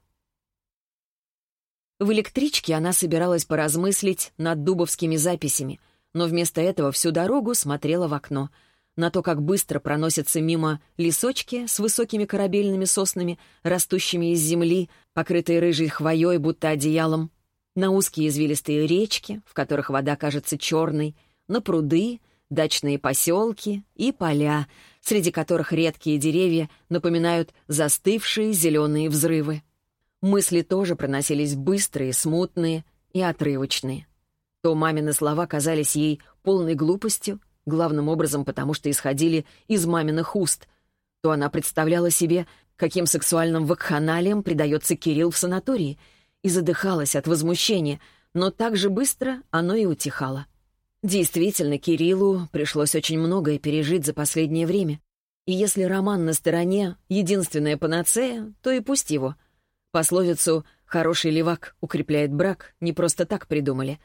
В электричке она собиралась поразмыслить над дубовскими записями, но вместо этого всю дорогу смотрела в окно — на то, как быстро проносятся мимо лесочки с высокими корабельными соснами, растущими из земли, покрытые рыжей хвоей, будто одеялом, на узкие извилистые речки, в которых вода кажется черной, на пруды, дачные поселки и поля, среди которых редкие деревья напоминают застывшие зеленые взрывы. Мысли тоже проносились быстрые, смутные и отрывочные. То мамины слова казались ей полной глупостью, главным образом потому, что исходили из маминых уст, то она представляла себе, каким сексуальным вакханалием предается Кирилл в санатории, и задыхалась от возмущения, но так же быстро оно и утихало. Действительно, Кириллу пришлось очень многое пережить за последнее время. И если роман на стороне — единственная панацея, то и пусть его. Пословицу «хороший левак укрепляет брак» не просто так придумали.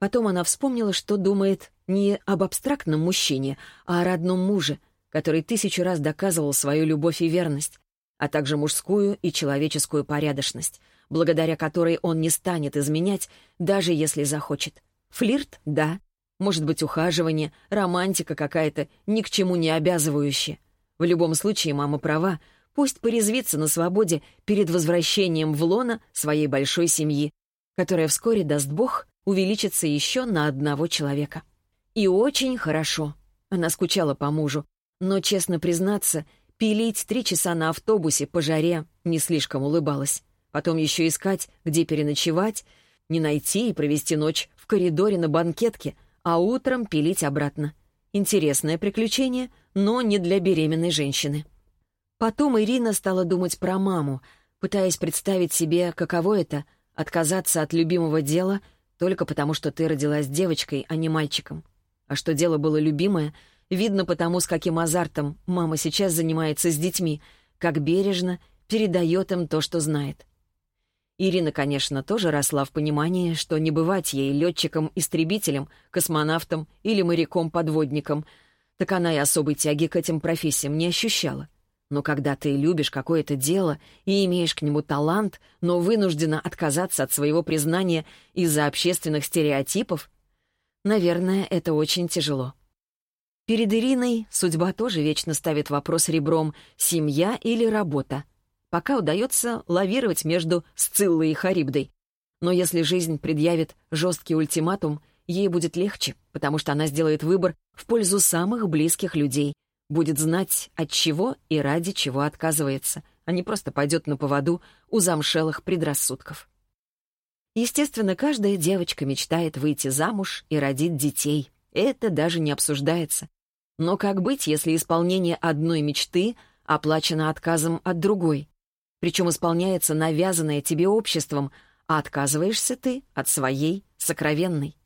Потом она вспомнила, что думает не об абстрактном мужчине, а о родном муже, который тысячу раз доказывал свою любовь и верность, а также мужскую и человеческую порядочность, благодаря которой он не станет изменять, даже если захочет. Флирт — да, может быть, ухаживание, романтика какая-то, ни к чему не обязывающая. В любом случае, мама права. Пусть порезвится на свободе перед возвращением в лона своей большой семьи, которая вскоре, даст Бог, увеличится еще на одного человека. И очень хорошо. Она скучала по мужу, но, честно признаться, Пилить три часа на автобусе по жаре не слишком улыбалась. Потом еще искать, где переночевать, не найти и провести ночь в коридоре на банкетке, а утром пилить обратно. Интересное приключение, но не для беременной женщины. Потом Ирина стала думать про маму, пытаясь представить себе, каково это — отказаться от любимого дела только потому, что ты родилась девочкой, а не мальчиком. А что дело было любимое, видно потому, с каким азартом мама сейчас занимается с детьми, как бережно передает им то, что знает. Ирина, конечно, тоже росла в понимании, что не бывать ей летчиком-истребителем, космонавтом или моряком-подводником, так она и особой тяги к этим профессиям не ощущала. Но когда ты любишь какое-то дело и имеешь к нему талант, но вынуждена отказаться от своего признания из-за общественных стереотипов, наверное, это очень тяжело. Перед Ириной судьба тоже вечно ставит вопрос ребром «семья или работа?», пока удается лавировать между Сциллой и Харибдой. Но если жизнь предъявит жесткий ультиматум, ей будет легче, потому что она сделает выбор в пользу самых близких людей — будет знать, от чего и ради чего отказывается, а не просто пойдет на поводу у замшелых предрассудков. Естественно, каждая девочка мечтает выйти замуж и родить детей. Это даже не обсуждается. Но как быть, если исполнение одной мечты оплачено отказом от другой? Причем исполняется навязанное тебе обществом, а отказываешься ты от своей сокровенной.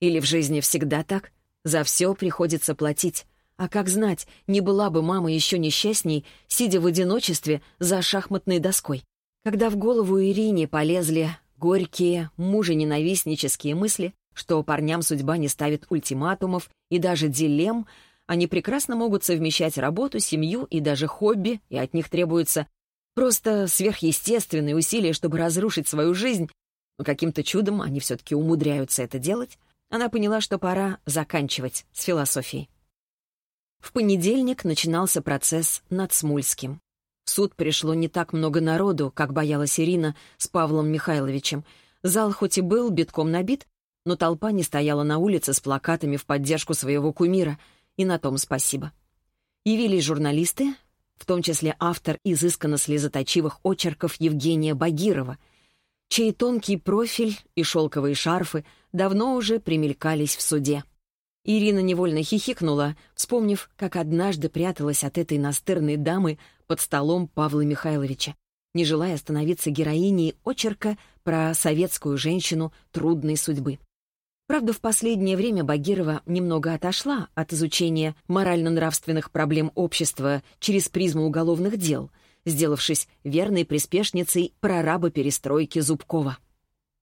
Или в жизни всегда так? За все приходится платить, а как знать, не была бы мама еще несчастней, сидя в одиночестве за шахматной доской. Когда в голову Ирине полезли горькие, мужененавистнические мысли, что парням судьба не ставит ультиматумов и даже дилемм, они прекрасно могут совмещать работу, семью и даже хобби, и от них требуются просто сверхъестественные усилия, чтобы разрушить свою жизнь, но каким-то чудом они все-таки умудряются это делать, она поняла, что пора заканчивать с философией. В понедельник начинался процесс над Смульским. В суд пришло не так много народу, как боялась Ирина с Павлом Михайловичем. Зал хоть и был битком набит, но толпа не стояла на улице с плакатами в поддержку своего кумира, и на том спасибо. Явились журналисты, в том числе автор изысканно слезоточивых очерков Евгения Багирова, чей тонкий профиль и шелковые шарфы давно уже примелькались в суде. Ирина невольно хихикнула, вспомнив, как однажды пряталась от этой настырной дамы под столом Павла Михайловича, не желая становиться героиней очерка про советскую женщину трудной судьбы. Правда, в последнее время Багирова немного отошла от изучения морально-нравственных проблем общества через призму уголовных дел, сделавшись верной приспешницей прораба перестройки Зубкова.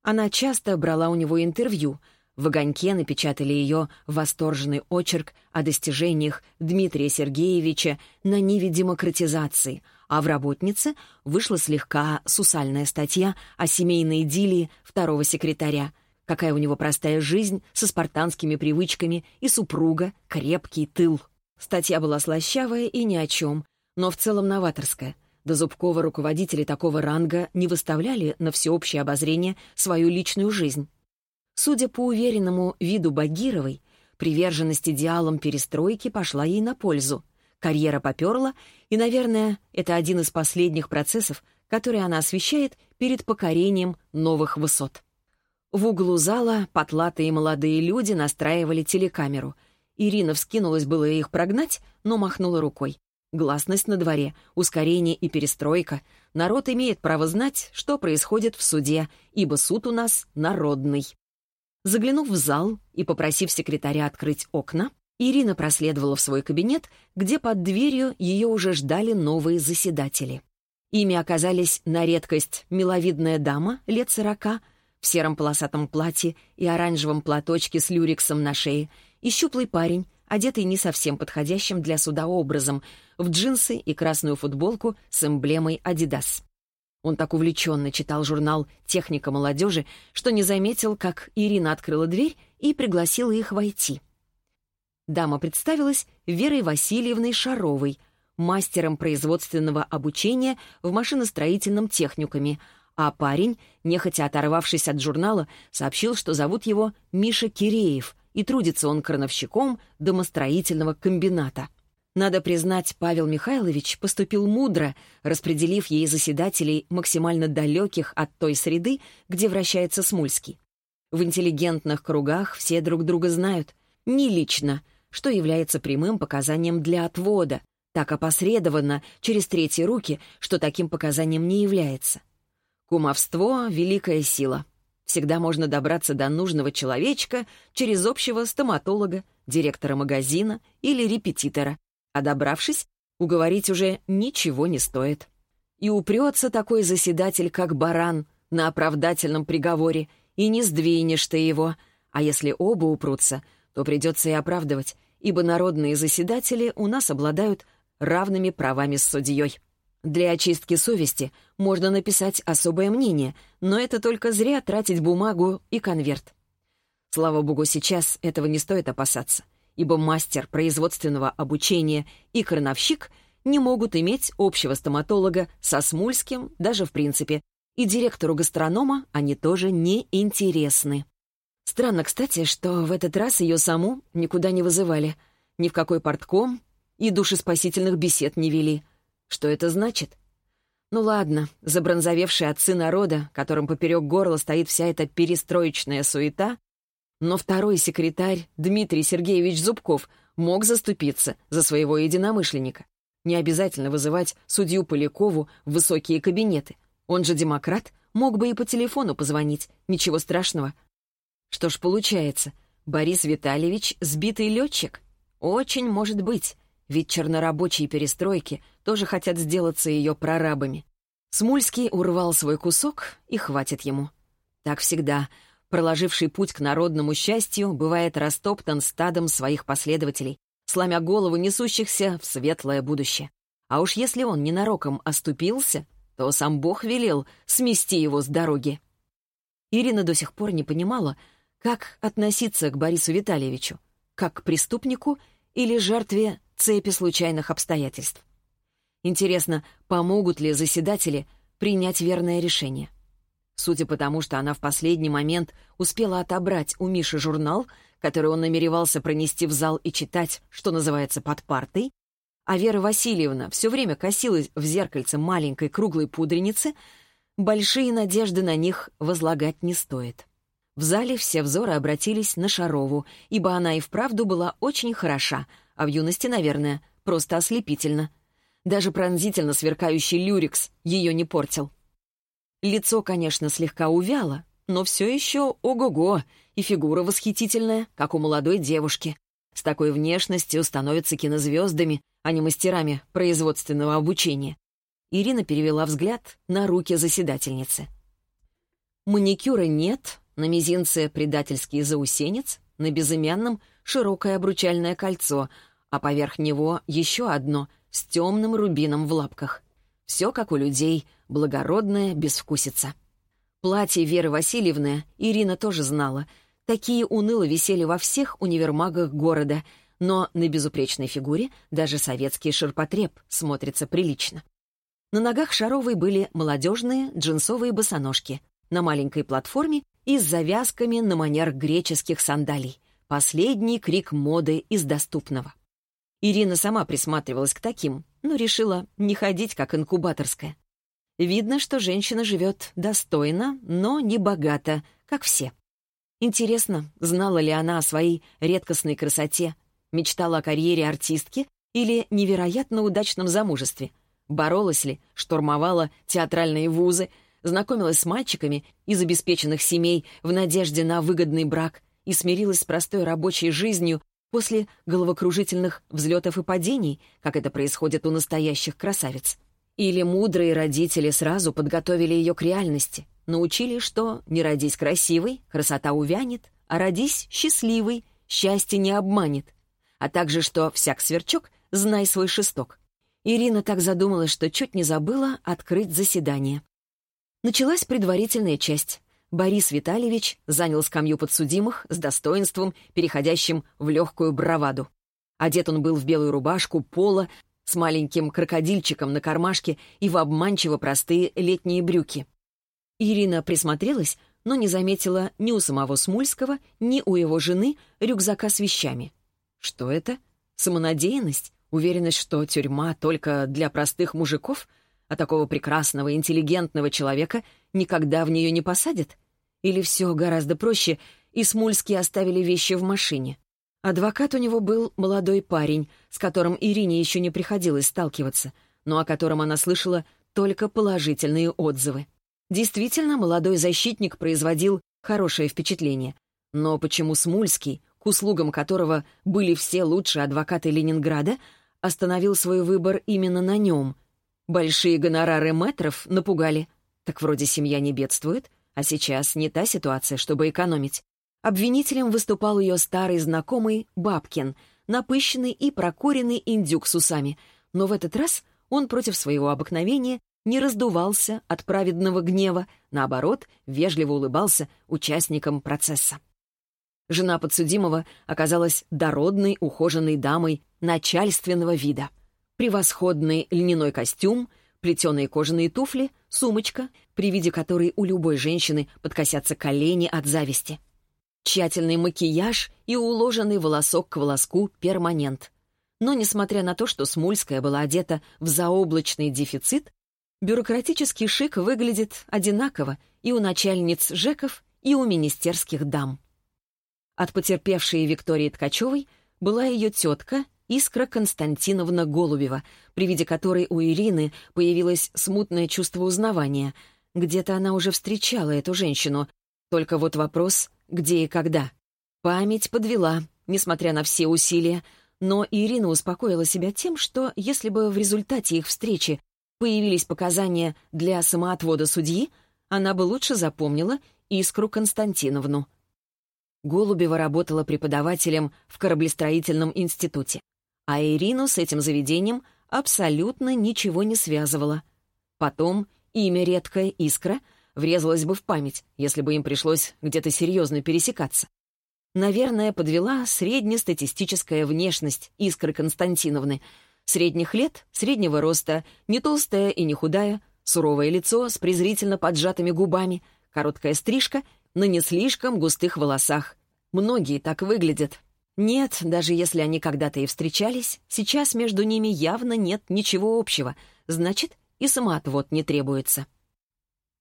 Она часто брала у него интервью — в огоньке напечатали ее восторженный очерк о достижениях Дмитрия Сергеевича на ниве демократизации, а в «Работнице» вышла слегка сусальная статья о семейной идиллии второго секретаря, какая у него простая жизнь со спартанскими привычками и супруга, крепкий тыл. Статья была слащавая и ни о чем, но в целом новаторская. До Зубкова руководители такого ранга не выставляли на всеобщее обозрение свою личную жизнь. Судя по уверенному виду Багировой, приверженность идеалам перестройки пошла ей на пользу. Карьера поперла, и, наверное, это один из последних процессов, который она освещает перед покорением новых высот. В углу зала потлатые молодые люди настраивали телекамеру. Ирина вскинулась было их прогнать, но махнула рукой. Гласность на дворе, ускорение и перестройка. Народ имеет право знать, что происходит в суде, ибо суд у нас народный. Заглянув в зал и попросив секретаря открыть окна, Ирина проследовала в свой кабинет, где под дверью ее уже ждали новые заседатели. Ими оказались на редкость миловидная дама лет сорока в сером полосатом платье и оранжевом платочке с люрексом на шее, и щуплый парень, одетый не совсем подходящим для суда образом, в джинсы и красную футболку с эмблемой «Адидас». Он так увлеченно читал журнал «Техника молодежи», что не заметил, как Ирина открыла дверь и пригласила их войти. Дама представилась Верой Васильевной Шаровой, мастером производственного обучения в машиностроительном техникуме, а парень, нехотя оторвавшись от журнала, сообщил, что зовут его Миша Киреев, и трудится он крановщиком домостроительного комбината. Надо признать, Павел Михайлович поступил мудро, распределив ей заседателей максимально далеких от той среды, где вращается Смульский. В интеллигентных кругах все друг друга знают. Не лично, что является прямым показанием для отвода, так опосредованно, через третьи руки, что таким показанием не является. Кумовство — великая сила. Всегда можно добраться до нужного человечка через общего стоматолога, директора магазина или репетитора, а добравшись, уговорить уже ничего не стоит. И упрется такой заседатель, как баран, на оправдательном приговоре, и не сдвинешь ты его. А если оба упрутся, то придется и оправдывать, ибо народные заседатели у нас обладают равными правами с судьей. Для очистки совести можно написать особое мнение, но это только зря тратить бумагу и конверт. Слава богу, сейчас этого не стоит опасаться ибо мастер производственного обучения и крановщик не могут иметь общего стоматолога со Смульским даже в принципе, и директору гастронома они тоже не интересны. Странно, кстати, что в этот раз ее саму никуда не вызывали, ни в какой портком и душеспасительных бесед не вели. Что это значит? Ну ладно, забронзовевшие отцы народа, которым поперек горла стоит вся эта перестроечная суета, но второй секретарь, Дмитрий Сергеевич Зубков, мог заступиться за своего единомышленника. Не обязательно вызывать судью Полякову в высокие кабинеты. Он же демократ, мог бы и по телефону позвонить, ничего страшного. Что ж получается, Борис Витальевич — сбитый летчик? Очень может быть, ведь чернорабочие перестройки тоже хотят сделаться ее прорабами. Смульский урвал свой кусок, и хватит ему. Так всегда — проложивший путь к народному счастью, бывает растоптан стадом своих последователей, сломя голову несущихся в светлое будущее. А уж если он ненароком оступился, то сам Бог велел смести его с дороги. Ирина до сих пор не понимала, как относиться к Борису Витальевичу, как к преступнику или жертве цепи случайных обстоятельств. Интересно, помогут ли заседатели принять верное решение? Судя по тому, что она в последний момент успела отобрать у Миши журнал, который он намеревался пронести в зал и читать, что называется, под партой, а Вера Васильевна все время косилась в зеркальце маленькой круглой пудреницы, большие надежды на них возлагать не стоит. В зале все взоры обратились на Шарову, ибо она и вправду была очень хороша, а в юности, наверное, просто ослепительно. Даже пронзительно сверкающий люрикс ее не портил. Лицо, конечно, слегка увяло, но все еще ого-го, и фигура восхитительная, как у молодой девушки. С такой внешностью становятся кинозвездами, а не мастерами производственного обучения. Ирина перевела взгляд на руки заседательницы. Маникюра нет, на мизинце предательский заусенец, на безымянном широкое обручальное кольцо, а поверх него еще одно с темным рубином в лапках. Все как у людей, благородная безвкусица. Платье Веры Васильевны Ирина тоже знала. Такие уныло висели во всех универмагах города, но на безупречной фигуре даже советский ширпотреб смотрится прилично. На ногах Шаровой были молодежные джинсовые босоножки, на маленькой платформе и с завязками на манер греческих сандалий. Последний крик моды из доступного. Ирина сама присматривалась к таким, но решила не ходить как инкубаторская. Видно, что женщина живет достойно, но не богато, как все. Интересно, знала ли она о своей редкостной красоте, мечтала о карьере артистки или невероятно удачном замужестве, боролась ли, штурмовала театральные вузы, знакомилась с мальчиками из обеспеченных семей в надежде на выгодный брак и смирилась с простой рабочей жизнью после головокружительных взлетов и падений, как это происходит у настоящих красавиц. Или мудрые родители сразу подготовили ее к реальности, научили, что не родись красивой, красота увянет, а родись счастливой, счастье не обманет, а также, что всяк сверчок, знай свой шесток. Ирина так задумалась, что чуть не забыла открыть заседание. Началась предварительная часть. Борис Витальевич занял скамью подсудимых с достоинством, переходящим в легкую браваду. Одет он был в белую рубашку, поло, с маленьким крокодильчиком на кармашке и в обманчиво простые летние брюки. Ирина присмотрелась, но не заметила ни у самого Смульского, ни у его жены рюкзака с вещами. Что это? Самонадеянность? Уверенность, что тюрьма только для простых мужиков, а такого прекрасного, интеллигентного человека никогда в нее не посадят? Или все гораздо проще, и Смульские оставили вещи в машине? Адвокат у него был молодой парень, с которым Ирине еще не приходилось сталкиваться, но о котором она слышала только положительные отзывы. Действительно, молодой защитник производил хорошее впечатление. Но почему Смульский, к услугам которого были все лучшие адвокаты Ленинграда, остановил свой выбор именно на нем. Большие гонорары метров напугали. Так вроде семья не бедствует, а сейчас не та ситуация, чтобы экономить. Обвинителем выступал ее старый знакомый Бабкин, напыщенный и прокуренный индюк с усами. Но в этот раз он против своего обыкновения не раздувался от праведного гнева, наоборот, вежливо улыбался участникам процесса. Жена подсудимого оказалась дородной, ухоженной дамой начальственного вида. Превосходный льняной костюм, плетеные кожаные туфли, сумочка, при виде которой у любой женщины подкосятся колени от зависти. Тщательный макияж и уложенный волосок к волоску перманент. Но, несмотря на то, что Смульская была одета в заоблачный дефицит, бюрократический шик выглядит одинаково и у начальниц ЖЭКов, и у министерских дам. От потерпевшей Виктории Ткачевой была ее тетка Искра Константиновна Голубева, при виде которой у Ирины появилось смутное чувство узнавания. Где-то она уже встречала эту женщину. Только вот вопрос, где и когда. Память подвела, несмотря на все усилия, но Ирина успокоила себя тем, что если бы в результате их встречи появились показания для самоотвода судьи, она бы лучше запомнила Искру Константиновну. Голубева работала преподавателем в кораблестроительном институте, а Ирину с этим заведением абсолютно ничего не связывало. Потом имя редкое «Искра» врезалось бы в память, если бы им пришлось где-то серьезно пересекаться. Наверное, подвела среднестатистическая внешность Искры Константиновны. Средних лет, среднего роста, не толстая и не худая, суровое лицо с презрительно поджатыми губами, короткая стрижка — на не слишком густых волосах. Многие так выглядят. Нет, даже если они когда-то и встречались, сейчас между ними явно нет ничего общего, значит, и самоотвод не требуется.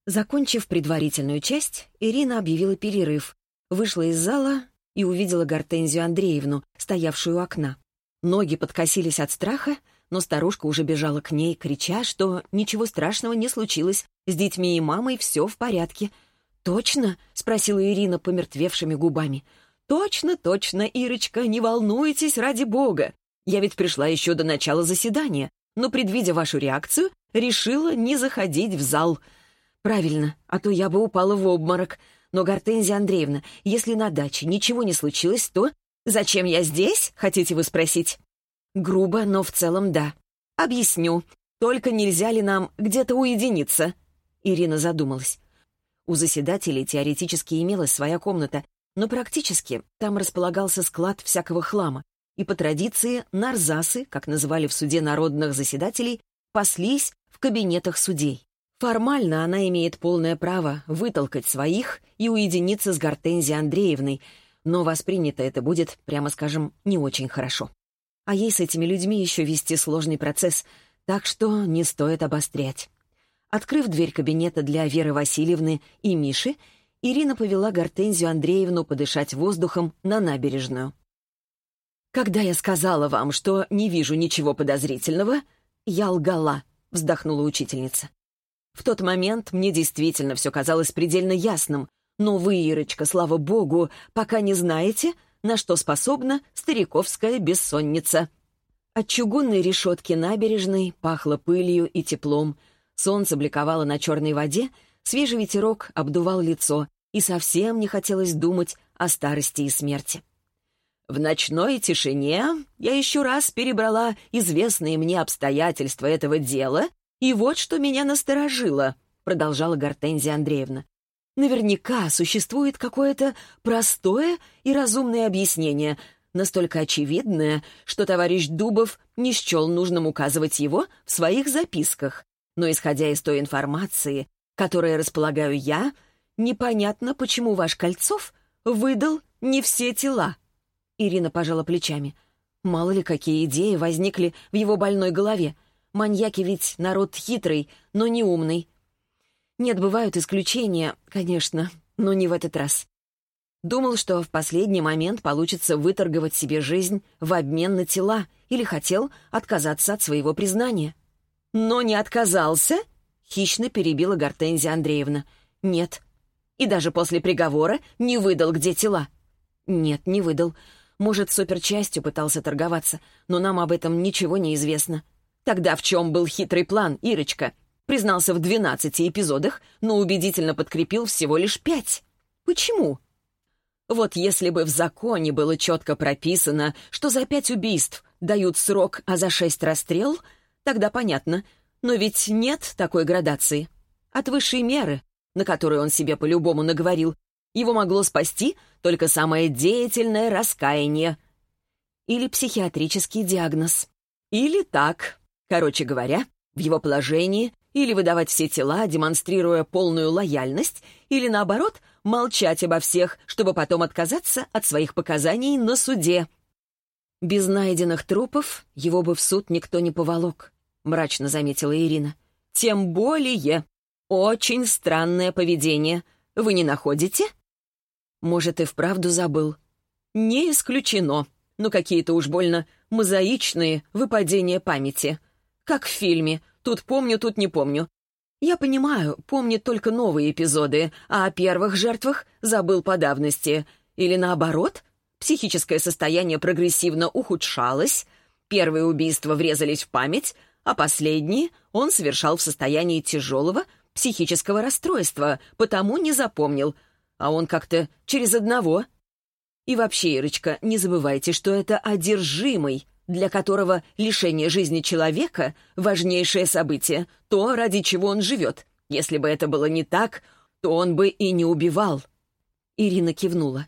Закончив предварительную часть, Ирина объявила перерыв, вышла из зала и увидела Гортензию Андреевну, стоявшую у окна. Ноги подкосились от страха, но старушка уже бежала к ней, крича, что ничего страшного не случилось, с детьми и мамой все в порядке — «Точно?» — спросила Ирина помертвевшими губами. «Точно, точно, Ирочка, не волнуйтесь ради бога. Я ведь пришла еще до начала заседания, но, предвидя вашу реакцию, решила не заходить в зал». «Правильно, а то я бы упала в обморок. Но, Гортензия Андреевна, если на даче ничего не случилось, то...» «Зачем я здесь?» — хотите вы спросить? «Грубо, но в целом да. Объясню. Только нельзя ли нам где-то уединиться?» Ирина задумалась. У заседателей теоретически имелась своя комната, но практически там располагался склад всякого хлама. И по традиции нарзасы, как называли в суде народных заседателей, паслись в кабинетах судей. Формально она имеет полное право вытолкать своих и уединиться с Гортензией Андреевной, но воспринято это будет, прямо скажем, не очень хорошо. А ей с этими людьми еще вести сложный процесс, так что не стоит обострять. Открыв дверь кабинета для Веры Васильевны и Миши, Ирина повела Гортензию Андреевну подышать воздухом на набережную. «Когда я сказала вам, что не вижу ничего подозрительного, я лгала», — вздохнула учительница. «В тот момент мне действительно все казалось предельно ясным, но вы, Ирочка, слава богу, пока не знаете, на что способна стариковская бессонница». От чугунной решетки набережной пахло пылью и теплом — Солнце бликовало на черной воде, свежий ветерок обдувал лицо, и совсем не хотелось думать о старости и смерти. В ночной тишине я еще раз перебрала известные мне обстоятельства этого дела, и вот что меня насторожило, продолжала Гортензия Андреевна. Наверняка существует какое-то простое и разумное объяснение, настолько очевидное, что товарищ Дубов не счел нужным указывать его в своих записках. Но исходя из той информации, которой располагаю я, непонятно, почему ваш Кольцов выдал не все тела. Ирина пожала плечами. Мало ли, какие идеи возникли в его больной голове. Маньяки ведь народ хитрый, но не умный. Нет, бывают исключения, конечно, но не в этот раз. Думал, что в последний момент получится выторговать себе жизнь в обмен на тела или хотел отказаться от своего признания. «Но не отказался?» — хищно перебила Гортензия Андреевна. «Нет». «И даже после приговора не выдал, где тела?» «Нет, не выдал. Может, суперчастью пытался торговаться, но нам об этом ничего не известно». «Тогда в чем был хитрый план, Ирочка?» Признался в двенадцати эпизодах, но убедительно подкрепил всего лишь пять. «Почему?» Вот если бы в законе было четко прописано, что за пять убийств дают срок, а за шесть расстрел, тогда понятно. Но ведь нет такой градации. От высшей меры, на которую он себе по-любому наговорил, его могло спасти только самое деятельное раскаяние. Или психиатрический диагноз. Или так. Короче говоря, в его положении или выдавать все тела, демонстрируя полную лояльность, или наоборот, молчать обо всех, чтобы потом отказаться от своих показаний на суде. «Без найденных трупов его бы в суд никто не поволок», — мрачно заметила Ирина. «Тем более. Очень странное поведение. Вы не находите?» «Может, и вправду забыл». «Не исключено. Но какие-то уж больно мозаичные выпадения памяти. Как в фильме Тут помню, тут не помню. Я понимаю, помнит только новые эпизоды, а о первых жертвах забыл по давности. Или наоборот, психическое состояние прогрессивно ухудшалось, первые убийства врезались в память, а последние он совершал в состоянии тяжелого психического расстройства, потому не запомнил. А он как-то через одного. И вообще, Ирочка, не забывайте, что это одержимый, для которого лишение жизни человека — важнейшее событие, то, ради чего он живет. Если бы это было не так, то он бы и не убивал. Ирина кивнула.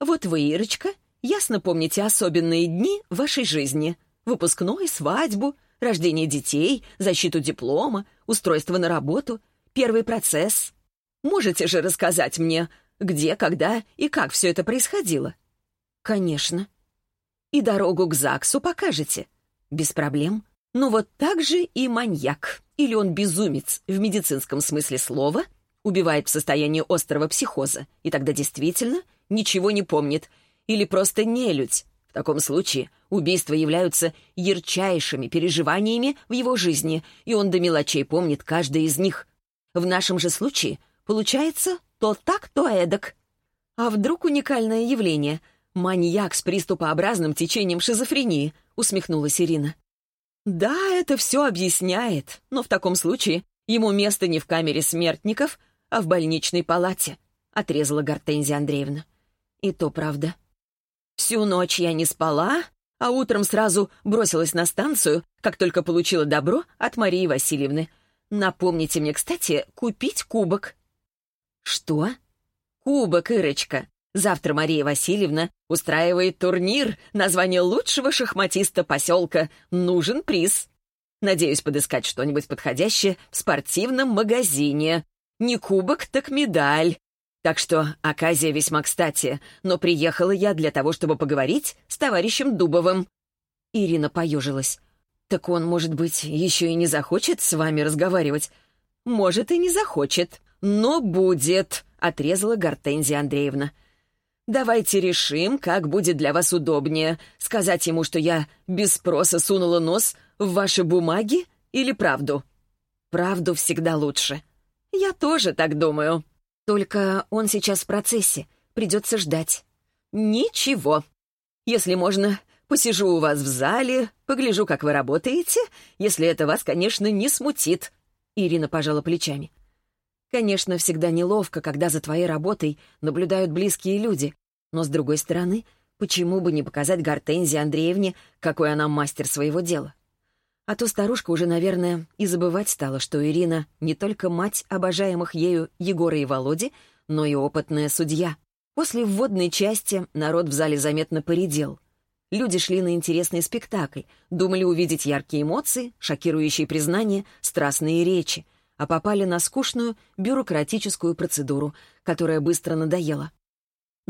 «Вот вы, Ирочка, ясно помните особенные дни вашей жизни. Выпускной, свадьбу, рождение детей, защиту диплома, устройство на работу, первый процесс. Можете же рассказать мне, где, когда и как все это происходило?» «Конечно», и дорогу к ЗАГСу покажете. Без проблем. Ну вот так же и маньяк. Или он безумец в медицинском смысле слова, убивает в состоянии острого психоза, и тогда действительно ничего не помнит. Или просто нелюдь. В таком случае убийства являются ярчайшими переживаниями в его жизни, и он до мелочей помнит каждый из них. В нашем же случае получается то так, то эдак. А вдруг уникальное явление — «Маньяк с приступообразным течением шизофрении», — усмехнулась Ирина. «Да, это все объясняет, но в таком случае ему место не в камере смертников, а в больничной палате», — отрезала Гортензия Андреевна. «И то правда. Всю ночь я не спала, а утром сразу бросилась на станцию, как только получила добро от Марии Васильевны. Напомните мне, кстати, купить кубок». «Что?» «Кубок, Ирочка. Завтра Мария Васильевна устраивает турнир на звание лучшего шахматиста поселка. Нужен приз. Надеюсь подыскать что-нибудь подходящее в спортивном магазине. Не кубок, так медаль. Так что оказия весьма кстати, но приехала я для того, чтобы поговорить с товарищем Дубовым». Ирина поежилась. «Так он, может быть, еще и не захочет с вами разговаривать?» «Может, и не захочет, но будет», — отрезала Гортензия Андреевна. Давайте решим, как будет для вас удобнее. Сказать ему, что я без спроса сунула нос в ваши бумаги или правду? Правду всегда лучше. Я тоже так думаю. Только он сейчас в процессе. Придется ждать. Ничего. Если можно, посижу у вас в зале, погляжу, как вы работаете, если это вас, конечно, не смутит. Ирина пожала плечами. Конечно, всегда неловко, когда за твоей работой наблюдают близкие люди, но, с другой стороны, почему бы не показать Гортензии Андреевне, какой она мастер своего дела? А то старушка уже, наверное, и забывать стала, что Ирина не только мать обожаемых ею Егора и Володи, но и опытная судья. После вводной части народ в зале заметно поредел. Люди шли на интересный спектакль, думали увидеть яркие эмоции, шокирующие признания, страстные речи, а попали на скучную бюрократическую процедуру, которая быстро надоела.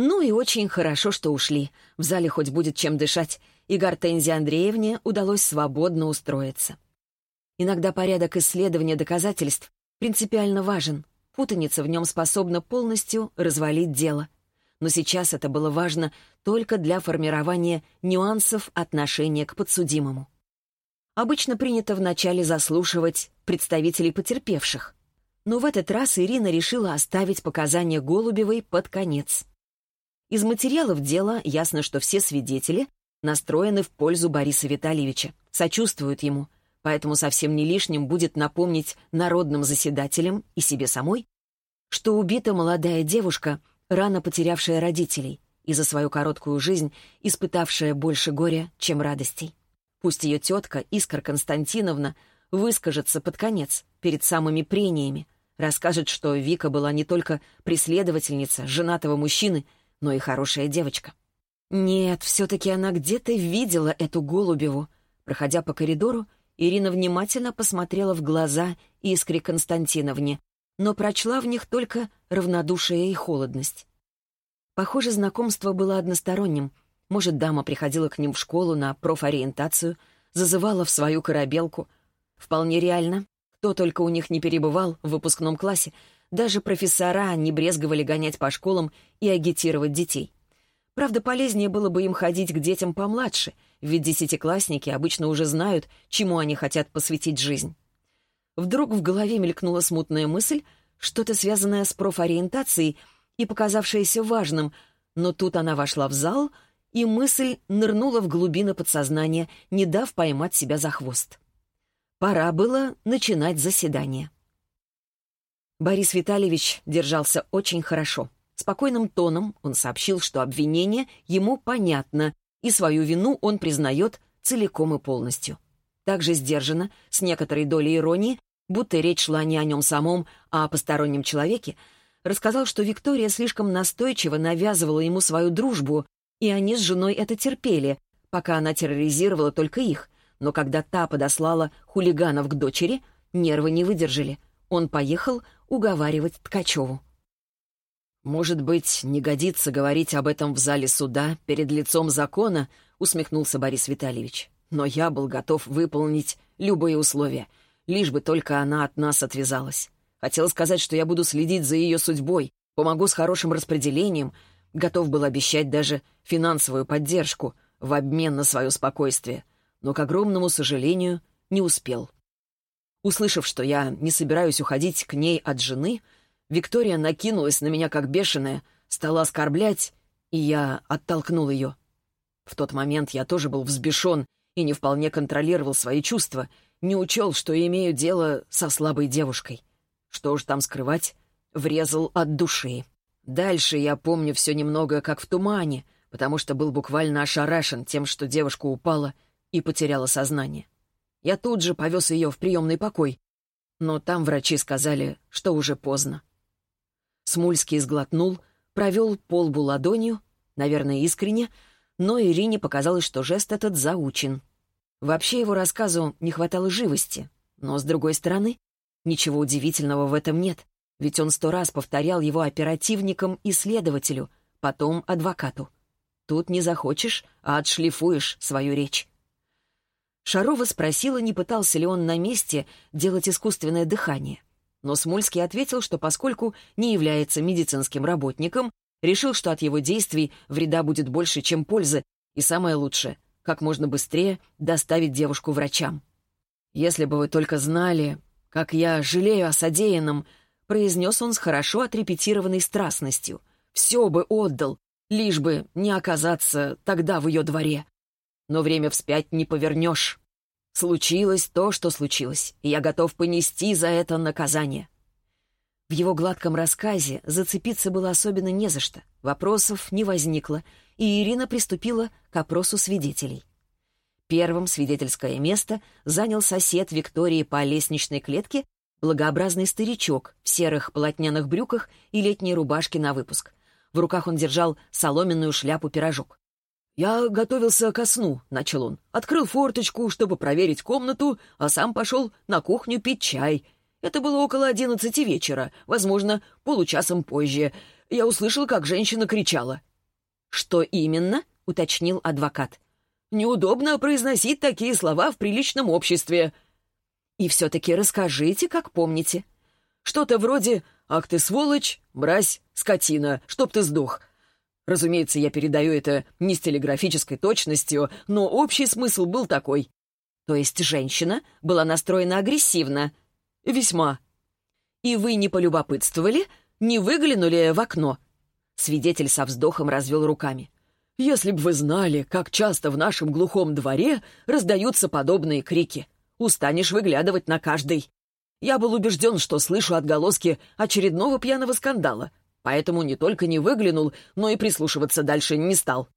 Ну и очень хорошо, что ушли. В зале хоть будет чем дышать, и Гортензии Андреевне удалось свободно устроиться. Иногда порядок исследования доказательств принципиально важен. Путаница в нем способна полностью развалить дело. Но сейчас это было важно только для формирования нюансов отношения к подсудимому. Обычно принято вначале заслушивать представителей потерпевших. Но в этот раз Ирина решила оставить показания Голубевой под конец. Из материалов дела ясно, что все свидетели настроены в пользу Бориса Витальевича, сочувствуют ему, поэтому совсем не лишним будет напомнить народным заседателям и себе самой, что убита молодая девушка, рано потерявшая родителей и за свою короткую жизнь испытавшая больше горя, чем радостей. Пусть ее тетка, Искра Константиновна, выскажется под конец, перед самыми прениями, расскажет, что Вика была не только преследовательница женатого мужчины, но и хорошая девочка. Нет, все-таки она где-то видела эту Голубеву. Проходя по коридору, Ирина внимательно посмотрела в глаза Искре Константиновне, но прочла в них только равнодушие и холодность. Похоже, знакомство было односторонним. Может, дама приходила к ним в школу на профориентацию, зазывала в свою корабелку. Вполне реально. Кто только у них не перебывал в выпускном классе, даже профессора не брезговали гонять по школам и агитировать детей. Правда, полезнее было бы им ходить к детям помладше, ведь десятиклассники обычно уже знают, чему они хотят посвятить жизнь. Вдруг в голове мелькнула смутная мысль, что-то связанное с профориентацией и показавшееся важным, но тут она вошла в зал, и мысль нырнула в глубины подсознания, не дав поймать себя за хвост. Пора было начинать заседание. Борис Витальевич держался очень хорошо. Спокойным тоном он сообщил, что обвинение ему понятно, и свою вину он признает целиком и полностью. Также сдержанно, с некоторой долей иронии, будто речь шла не о нем самом, а о постороннем человеке, рассказал, что Виктория слишком настойчиво навязывала ему свою дружбу, и они с женой это терпели, пока она терроризировала только их. Но когда та подослала хулиганов к дочери, нервы не выдержали. Он поехал уговаривать Ткачеву. «Может быть, не годится говорить об этом в зале суда перед лицом закона?» — усмехнулся Борис Витальевич. «Но я был готов выполнить любые условия — лишь бы только она от нас отвязалась. Хотел сказать, что я буду следить за ее судьбой, помогу с хорошим распределением, готов был обещать даже финансовую поддержку в обмен на свое спокойствие, но, к огромному сожалению, не успел. Услышав, что я не собираюсь уходить к ней от жены, Виктория накинулась на меня как бешеная, стала оскорблять, и я оттолкнул ее. В тот момент я тоже был взбешен и не вполне контролировал свои чувства — не учел, что имею дело со слабой девушкой. Что уж там скрывать, врезал от души. Дальше я помню все немного как в тумане, потому что был буквально ошарашен тем, что девушка упала и потеряла сознание. Я тут же повез ее в приемный покой, но там врачи сказали, что уже поздно. Смульский сглотнул, провел полбу ладонью, наверное, искренне, но Ирине показалось, что жест этот заучен. Вообще его рассказу не хватало живости, но, с другой стороны, ничего удивительного в этом нет, ведь он сто раз повторял его оперативникам и следователю, потом адвокату. Тут не захочешь, а отшлифуешь свою речь. Шарова спросила, не пытался ли он на месте делать искусственное дыхание. Но Смольский ответил, что поскольку не является медицинским работником, решил, что от его действий вреда будет больше, чем пользы, и самое лучшее — как можно быстрее доставить девушку врачам. «Если бы вы только знали, как я жалею о содеянном», произнес он с хорошо отрепетированной страстностью. «Все бы отдал, лишь бы не оказаться тогда в ее дворе. Но время вспять не повернешь. Случилось то, что случилось, и я готов понести за это наказание». В его гладком рассказе зацепиться было особенно не за что. Вопросов не возникло, и Ирина приступила к опросу свидетелей. Первым свидетельское место занял сосед Виктории по лестничной клетке, благообразный старичок в серых полотняных брюках и летней рубашке на выпуск. В руках он держал соломенную шляпу-пирожок. «Я готовился ко сну», — начал он. «Открыл форточку, чтобы проверить комнату, а сам пошел на кухню пить чай. Это было около одиннадцати вечера, возможно, получасом позже. Я услышал, как женщина кричала. «Что именно?» — уточнил адвокат. «Неудобно произносить такие слова в приличном обществе». «И все-таки расскажите, как помните». «Что-то вроде «Ах ты сволочь, мразь, скотина, чтоб ты сдох». Разумеется, я передаю это не с телеграфической точностью, но общий смысл был такой. То есть женщина была настроена агрессивно? Весьма. И вы не полюбопытствовали, не выглянули в окно? Свидетель со вздохом развел руками. «Если бы вы знали, как часто в нашем глухом дворе раздаются подобные крики. Устанешь выглядывать на каждый. Я был убежден, что слышу отголоски очередного пьяного скандала, поэтому не только не выглянул, но и прислушиваться дальше не стал.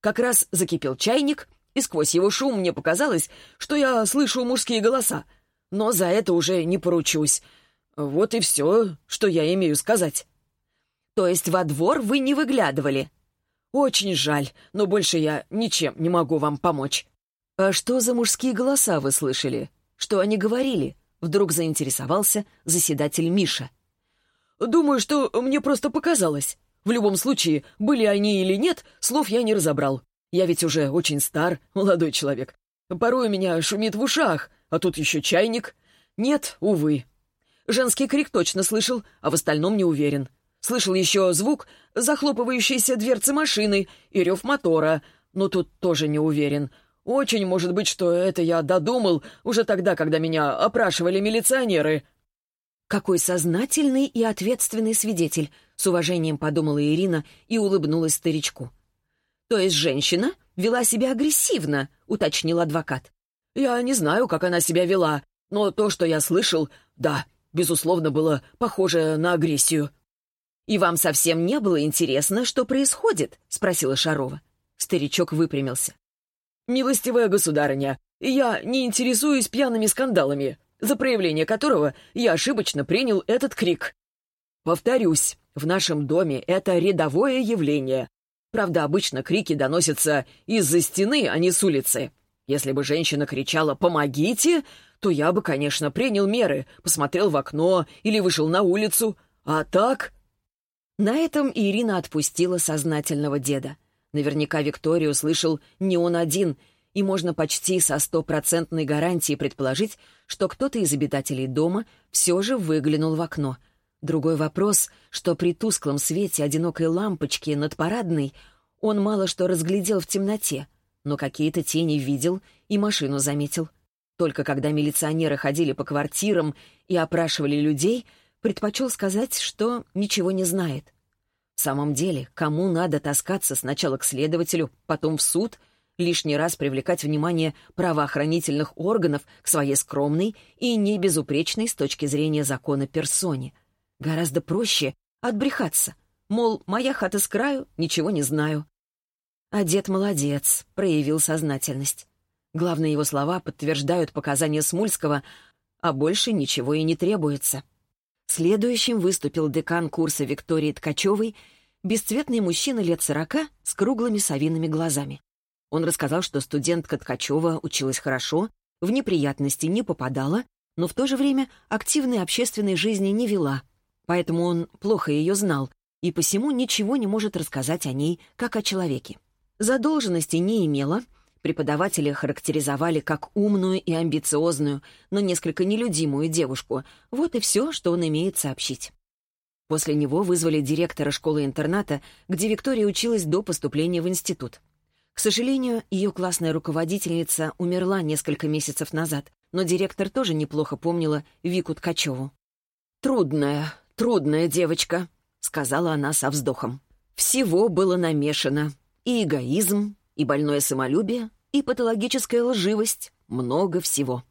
Как раз закипел чайник, и сквозь его шум мне показалось, что я слышу мужские голоса. Но за это уже не поручусь. Вот и все, что я имею сказать. То есть во двор вы не выглядывали? Очень жаль, но больше я ничем не могу вам помочь. А что за мужские голоса вы слышали? Что они говорили? Вдруг заинтересовался заседатель Миша. Думаю, что мне просто показалось. В любом случае, были они или нет, слов я не разобрал. Я ведь уже очень стар, молодой человек. Порой меня шумит в ушах, а тут еще чайник. Нет, увы. Женский крик точно слышал, а в остальном не уверен. Слышал еще звук захлопывающейся дверцы машины и рев мотора, но тут тоже не уверен. Очень может быть, что это я додумал уже тогда, когда меня опрашивали милиционеры. Какой сознательный и ответственный свидетель, с уважением подумала Ирина и улыбнулась старичку. «То есть женщина вела себя агрессивно», — уточнил адвокат. «Я не знаю, как она себя вела, но то, что я слышал, да, безусловно, было похоже на агрессию». «И вам совсем не было интересно, что происходит?» — спросила Шарова. Старичок выпрямился. «Милостивая государыня, я не интересуюсь пьяными скандалами, за проявление которого я ошибочно принял этот крик. Повторюсь, в нашем доме это рядовое явление, Правда, обычно крики доносятся из-за стены, а не с улицы. Если бы женщина кричала «помогите», то я бы, конечно, принял меры, посмотрел в окно или вышел на улицу. А так... На этом Ирина отпустила сознательного деда. Наверняка Викторию услышал не он один, и можно почти со стопроцентной гарантией предположить, что кто-то из обитателей дома все же выглянул в окно — Другой вопрос, что при тусклом свете одинокой лампочки над парадной он мало что разглядел в темноте, но какие-то тени видел и машину заметил. Только когда милиционеры ходили по квартирам и опрашивали людей, предпочел сказать, что ничего не знает. В самом деле, кому надо таскаться сначала к следователю, потом в суд, лишний раз привлекать внимание правоохранительных органов к своей скромной и небезупречной с точки зрения закона персоне — Гораздо проще отбрехаться. Мол, моя хата с краю, ничего не знаю. А дед молодец, проявил сознательность. Главные его слова подтверждают показания Смульского, а больше ничего и не требуется. Следующим выступил декан курса Виктории Ткачевой, бесцветный мужчина лет сорока с круглыми совиными глазами. Он рассказал, что студентка Ткачева училась хорошо, в неприятности не попадала, но в то же время активной общественной жизни не вела, поэтому он плохо ее знал и посему ничего не может рассказать о ней, как о человеке. Задолженности не имела, преподаватели характеризовали как умную и амбициозную, но несколько нелюдимую девушку. Вот и все, что он имеет сообщить. После него вызвали директора школы-интерната, где Виктория училась до поступления в институт. К сожалению, ее классная руководительница умерла несколько месяцев назад, но директор тоже неплохо помнила Вику Ткачеву. «Трудная, трудная девочка», — сказала она со вздохом. Всего было намешано. И эгоизм, и больное самолюбие, и патологическая лживость. Много всего.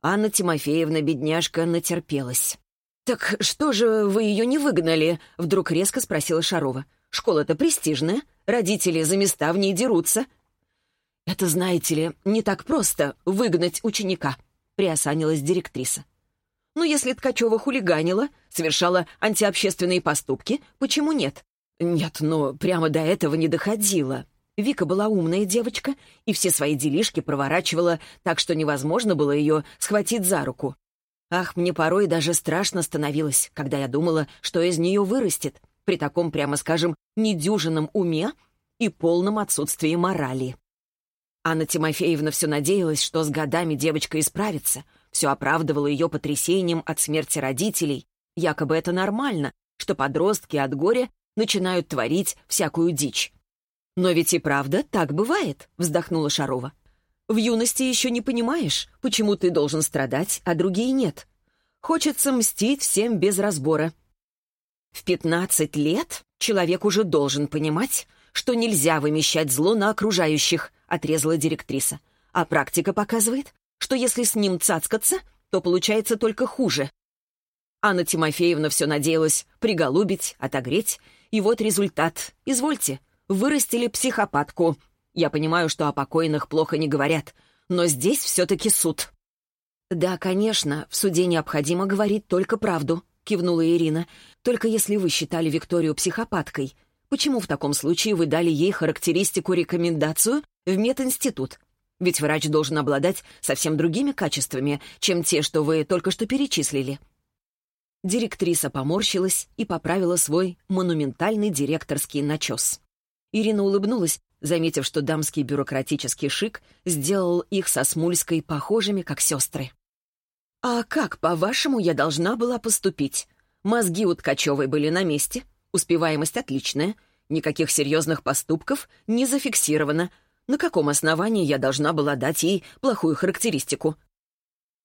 Анна Тимофеевна, бедняжка, натерпелась. «Так что же вы ее не выгнали?» — вдруг резко спросила Шарова. «Школа-то престижная, родители за места в ней дерутся». «Это, знаете ли, не так просто — выгнать ученика», — приосанилась директриса. Ну, если Ткачева хулиганила, совершала антиобщественные поступки, почему нет? Нет, но прямо до этого не доходило. Вика была умная девочка и все свои делишки проворачивала, так что невозможно было ее схватить за руку. Ах, мне порой даже страшно становилось, когда я думала, что из нее вырастет. При таком, прямо скажем, недюжинном уме и полном отсутствии морали. Анна Тимофеевна все надеялась, что с годами девочка исправится, все оправдывало ее потрясением от смерти родителей. Якобы это нормально, что подростки от горя начинают творить всякую дичь. «Но ведь и правда так бывает», — вздохнула Шарова. «В юности еще не понимаешь, почему ты должен страдать, а другие нет. Хочется мстить всем без разбора. В пятнадцать лет человек уже должен понимать, что нельзя вымещать зло на окружающих», — отрезала директриса. «А практика показывает, что если с ним цацкаться, то получается только хуже. Анна Тимофеевна все надеялась приголубить, отогреть, и вот результат. Извольте, вырастили психопатку. Я понимаю, что о покойных плохо не говорят, но здесь все-таки суд». «Да, конечно, в суде необходимо говорить только правду», — кивнула Ирина. «Только если вы считали Викторию психопаткой, почему в таком случае вы дали ей характеристику-рекомендацию в мединститут? Ведь врач должен обладать совсем другими качествами, чем те, что вы только что перечислили». Директриса поморщилась и поправила свой монументальный директорский начес. Ирина улыбнулась, заметив, что дамский бюрократический шик сделал их со Смульской похожими, как сестры. «А как, по-вашему, я должна была поступить? Мозги у Ткачевой были на месте, успеваемость отличная, никаких серьезных поступков не зафиксировано, на каком основании я должна была дать ей плохую характеристику?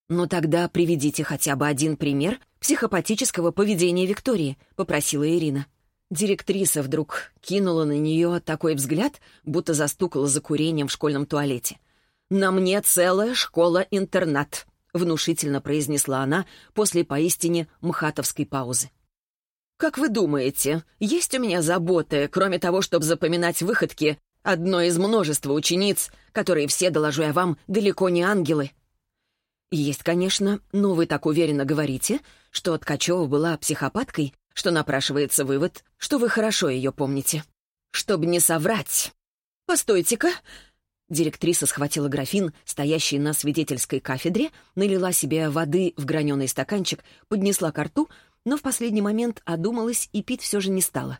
«Ну тогда приведите хотя бы один пример психопатического поведения Виктории», — попросила Ирина. Директриса вдруг кинула на нее такой взгляд, будто застукала за курением в школьном туалете. «На мне целая школа-интернат», — внушительно произнесла она после поистине мхатовской паузы. «Как вы думаете, есть у меня заботы, кроме того, чтобы запоминать выходки одной из множества учениц, которые все, доложу я вам, далеко не ангелы. Есть, конечно, но вы так уверенно говорите, что Ткачева была психопаткой, что напрашивается вывод, что вы хорошо ее помните. Чтобы не соврать. Постойте-ка. Директриса схватила графин, стоящий на свидетельской кафедре, налила себе воды в граненый стаканчик, поднесла ко рту, но в последний момент одумалась и пить все же не стала.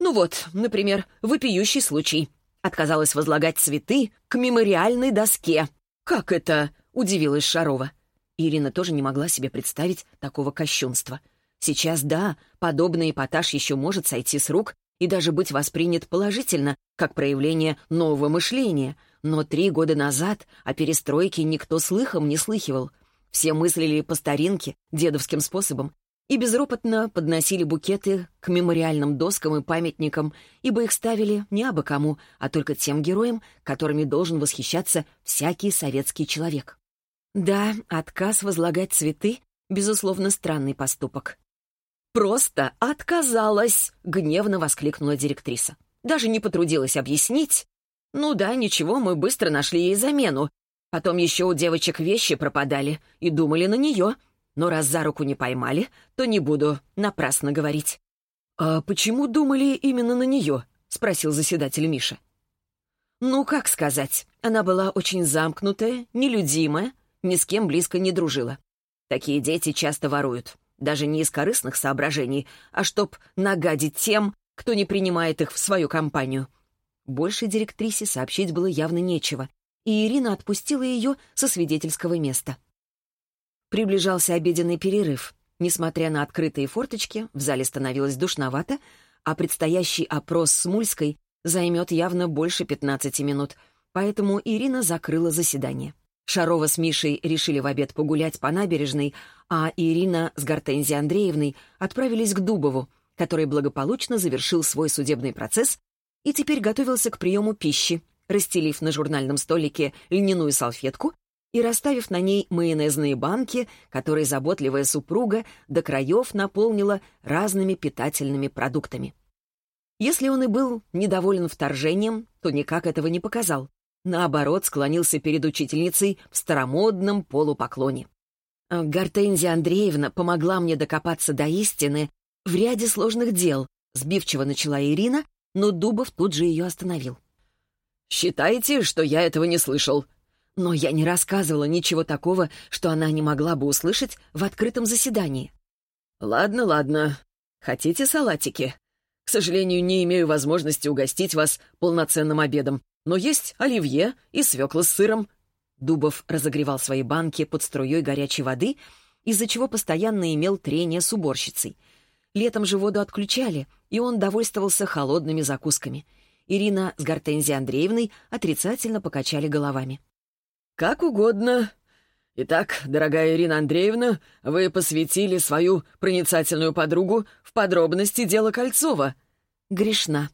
Ну вот, например, вопиющий случай. Отказалась возлагать цветы к мемориальной доске. «Как это?» — удивилась Шарова. Ирина тоже не могла себе представить такого кощунства. Сейчас, да, подобный эпатаж еще может сойти с рук и даже быть воспринят положительно, как проявление нового мышления. Но три года назад о перестройке никто слыхом не слыхивал. Все мыслили по старинке, дедовским способом, и безропотно подносили букеты к мемориальным доскам и памятникам, ибо их ставили не абы кому, а только тем героям, которыми должен восхищаться всякий советский человек. Да, отказ возлагать цветы — безусловно странный поступок. «Просто отказалась!» — гневно воскликнула директриса. Даже не потрудилась объяснить. «Ну да, ничего, мы быстро нашли ей замену. Потом еще у девочек вещи пропадали и думали на нее. Но раз за руку не поймали, то не буду напрасно говорить». «А почему думали именно на нее?» — спросил заседатель Миша. «Ну, как сказать, она была очень замкнутая, нелюдимая, ни с кем близко не дружила. Такие дети часто воруют, даже не из корыстных соображений, а чтоб нагадить тем, кто не принимает их в свою компанию». Больше директрисе сообщить было явно нечего, и Ирина отпустила ее со свидетельского места. Приближался обеденный перерыв. Несмотря на открытые форточки, в зале становилось душновато, а предстоящий опрос с Мульской займет явно больше 15 минут, поэтому Ирина закрыла заседание. Шарова с Мишей решили в обед погулять по набережной, а Ирина с Гортензией Андреевной отправились к Дубову, который благополучно завершил свой судебный процесс и теперь готовился к приему пищи, расстелив на журнальном столике льняную салфетку и расставив на ней майонезные банки, которые заботливая супруга до краев наполнила разными питательными продуктами. Если он и был недоволен вторжением, то никак этого не показал. Наоборот, склонился перед учительницей в старомодном полупоклоне. «Гортензия Андреевна помогла мне докопаться до истины в ряде сложных дел», сбивчиво начала Ирина, но Дубов тут же ее остановил. «Считаете, что я этого не слышал?» Но я не рассказывала ничего такого, что она не могла бы услышать в открытом заседании. «Ладно, ладно. Хотите салатики? К сожалению, не имею возможности угостить вас полноценным обедом, но есть оливье и свекла с сыром». Дубов разогревал свои банки под струей горячей воды, из-за чего постоянно имел трение с уборщицей. Летом же воду отключали, и он довольствовался холодными закусками. Ирина с Гортензией Андреевной отрицательно покачали головами. «Как угодно. Итак, дорогая Ирина Андреевна, вы посвятили свою проницательную подругу в подробности дела Кольцова». «Грешна».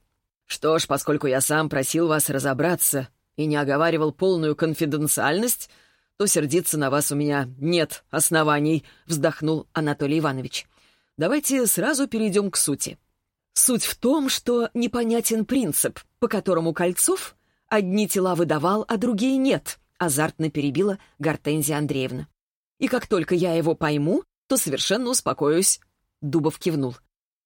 «Что ж, поскольку я сам просил вас разобраться и не оговаривал полную конфиденциальность, то сердиться на вас у меня нет оснований», — вздохнул Анатолий Иванович. «Давайте сразу перейдем к сути. Суть в том, что непонятен принцип, по которому Кольцов одни тела выдавал, а другие нет азартно перебила Гортензия Андреевна. «И как только я его пойму, то совершенно успокоюсь». Дубов кивнул.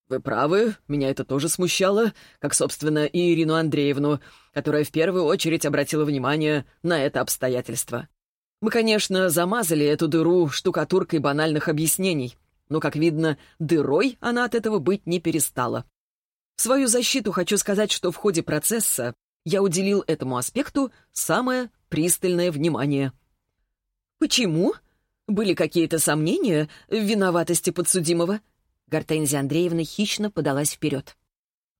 «Вы правы, меня это тоже смущало, как, собственно, и Ирину Андреевну, которая в первую очередь обратила внимание на это обстоятельство. Мы, конечно, замазали эту дыру штукатуркой банальных объяснений, но, как видно, дырой она от этого быть не перестала. В свою защиту хочу сказать, что в ходе процесса я уделил этому аспекту самое пристальное внимание. «Почему? Были какие-то сомнения в виноватости подсудимого?» Гортензия Андреевна хищно подалась вперед.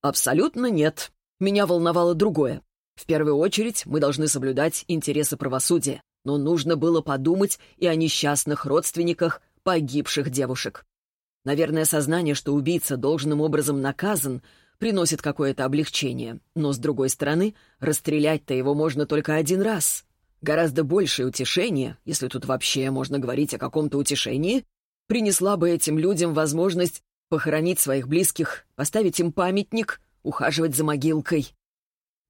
«Абсолютно нет. Меня волновало другое. В первую очередь мы должны соблюдать интересы правосудия, но нужно было подумать и о несчастных родственниках погибших девушек. Наверное, сознание, что убийца должным образом наказан, приносит какое-то облегчение. Но, с другой стороны, расстрелять-то его можно только один раз. Гораздо большее утешение, если тут вообще можно говорить о каком-то утешении, принесла бы этим людям возможность похоронить своих близких, поставить им памятник, ухаживать за могилкой.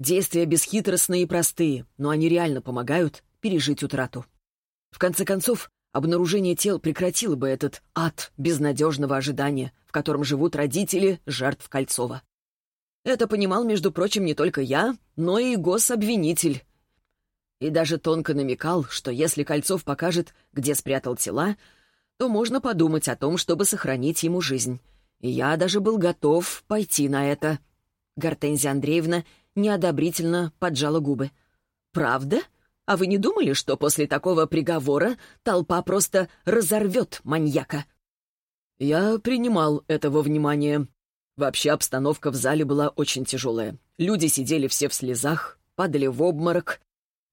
Действия бесхитростные и простые, но они реально помогают пережить утрату. В конце концов, обнаружение тел прекратило бы этот ад безнадежного ожидания, в котором живут родители жертв Кольцова. Это понимал, между прочим, не только я, но и гособвинитель. И даже тонко намекал, что если Кольцов покажет, где спрятал тела, то можно подумать о том, чтобы сохранить ему жизнь. И я даже был готов пойти на это. Гортензия Андреевна неодобрительно поджала губы. «Правда? А вы не думали, что после такого приговора толпа просто разорвет маньяка?» «Я принимал это во внимание», Вообще обстановка в зале была очень тяжелая. Люди сидели все в слезах, падали в обморок.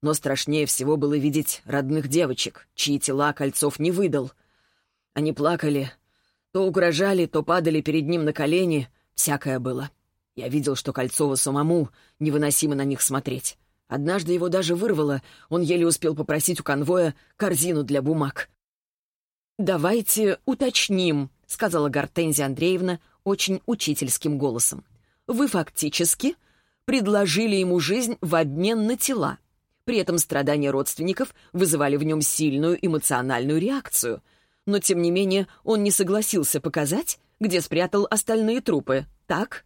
Но страшнее всего было видеть родных девочек, чьи тела Кольцов не выдал. Они плакали, то угрожали, то падали перед ним на колени. Всякое было. Я видел, что Кольцова самому невыносимо на них смотреть. Однажды его даже вырвало, он еле успел попросить у конвоя корзину для бумаг. «Давайте уточним», — сказала Гортензия Андреевна, очень учительским голосом. «Вы фактически предложили ему жизнь в обмен на тела. При этом страдания родственников вызывали в нем сильную эмоциональную реакцию. Но, тем не менее, он не согласился показать, где спрятал остальные трупы. Так?»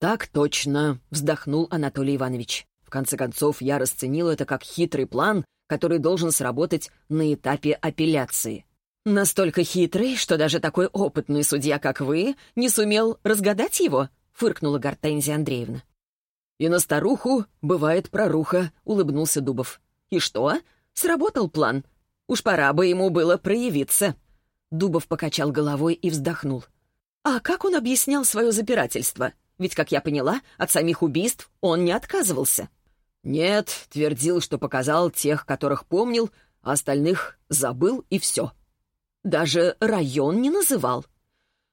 «Так точно», — вздохнул Анатолий Иванович. «В конце концов, я расценил это как хитрый план, который должен сработать на этапе апелляции. «Настолько хитрый, что даже такой опытный судья, как вы, не сумел разгадать его?» — фыркнула Гортензия Андреевна. «И на старуху бывает проруха», — улыбнулся Дубов. «И что? Сработал план. Уж пора бы ему было проявиться». Дубов покачал головой и вздохнул. «А как он объяснял свое запирательство? Ведь, как я поняла, от самих убийств он не отказывался». «Нет», — твердил, что показал тех, которых помнил, а остальных забыл и все. Даже район не называл.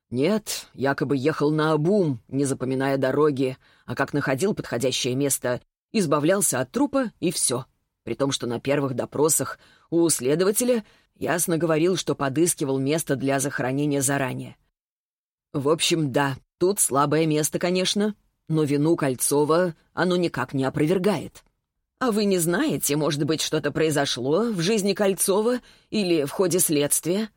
Нет, якобы ехал на обум, не запоминая дороги, а как находил подходящее место, избавлялся от трупа и все. При том, что на первых допросах у следователя ясно говорил, что подыскивал место для захоронения заранее. В общем, да, тут слабое место, конечно, но вину Кольцова оно никак не опровергает. А вы не знаете, может быть, что-то произошло в жизни Кольцова или в ходе следствия?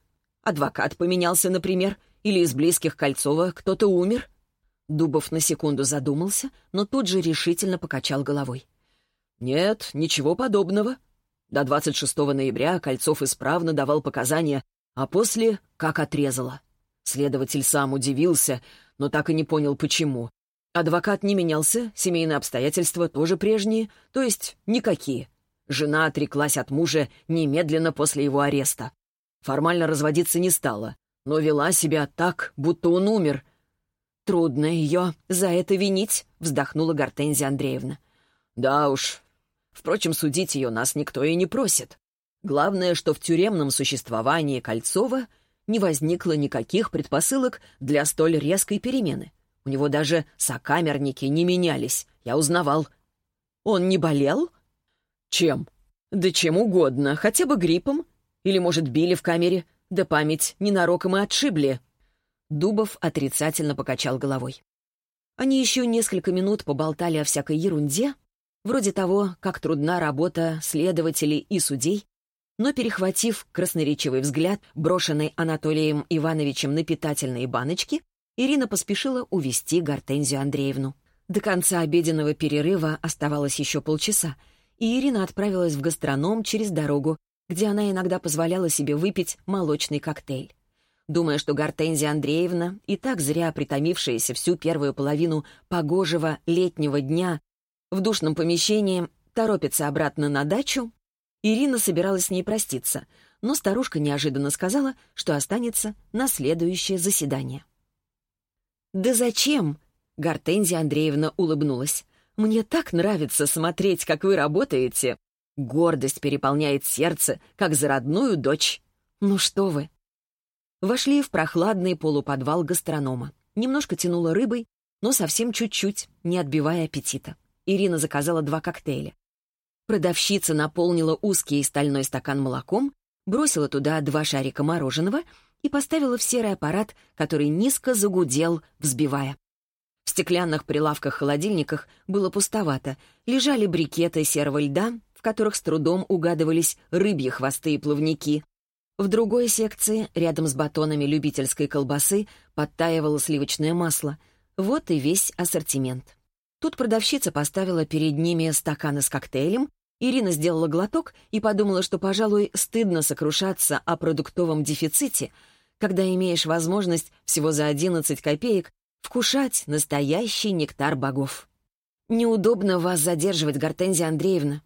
Адвокат поменялся, например, или из близких Кольцова кто-то умер?» Дубов на секунду задумался, но тут же решительно покачал головой. «Нет, ничего подобного. До 26 ноября Кольцов исправно давал показания, а после как отрезало. Следователь сам удивился, но так и не понял, почему. Адвокат не менялся, семейные обстоятельства тоже прежние, то есть никакие. Жена отреклась от мужа немедленно после его ареста. Формально разводиться не стала, но вела себя так, будто он умер. «Трудно ее за это винить», — вздохнула Гортензия Андреевна. «Да уж. Впрочем, судить ее нас никто и не просит. Главное, что в тюремном существовании Кольцова не возникло никаких предпосылок для столь резкой перемены. У него даже сокамерники не менялись. Я узнавал. Он не болел? Чем? Да чем угодно. Хотя бы гриппом. Или, может, били в камере. Да память ненароком и отшибли. Дубов отрицательно покачал головой. Они еще несколько минут поболтали о всякой ерунде, вроде того, как трудна работа следователей и судей, но, перехватив красноречивый взгляд, брошенный Анатолием Ивановичем на питательные баночки, Ирина поспешила увести Гортензию Андреевну. До конца обеденного перерыва оставалось еще полчаса, и Ирина отправилась в гастроном через дорогу, где она иногда позволяла себе выпить молочный коктейль. Думая, что Гортензия Андреевна, и так зря притомившаяся всю первую половину погожего летнего дня в душном помещении, торопится обратно на дачу, Ирина собиралась с ней проститься, но старушка неожиданно сказала, что останется на следующее заседание. «Да зачем?» — Гортензия Андреевна улыбнулась. «Мне так нравится смотреть, как вы работаете. Гордость переполняет сердце, как за родную дочь. Ну что вы!» Вошли в прохладный полуподвал гастронома. Немножко тянуло рыбой, но совсем чуть-чуть, не отбивая аппетита. Ирина заказала два коктейля. Продавщица наполнила узкий стальной стакан молоком, бросила туда два шарика мороженого и поставила в серый аппарат, который низко загудел, взбивая. В стеклянных прилавках-холодильниках было пустовато, лежали брикеты серого льда, в которых с трудом угадывались рыбьи хвосты и плавники. В другой секции, рядом с батонами любительской колбасы, подтаивало сливочное масло. Вот и весь ассортимент. Тут продавщица поставила перед ними стаканы с коктейлем, Ирина сделала глоток и подумала, что, пожалуй, стыдно сокрушаться о продуктовом дефиците — когда имеешь возможность всего за 11 копеек вкушать настоящий нектар богов. Неудобно вас задерживать, Гортензия Андреевна.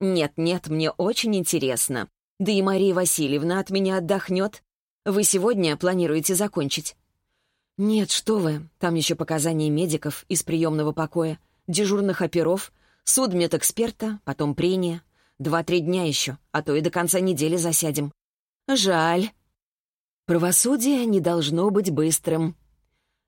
Нет-нет, мне очень интересно. Да и Мария Васильевна от меня отдохнет. Вы сегодня планируете закончить? Нет, что вы, там еще показания медиков из приемного покоя, дежурных оперов, судмедэксперта, потом прения. Два-три дня еще, а то и до конца недели засядем. Жаль. Правосудие не должно быть быстрым.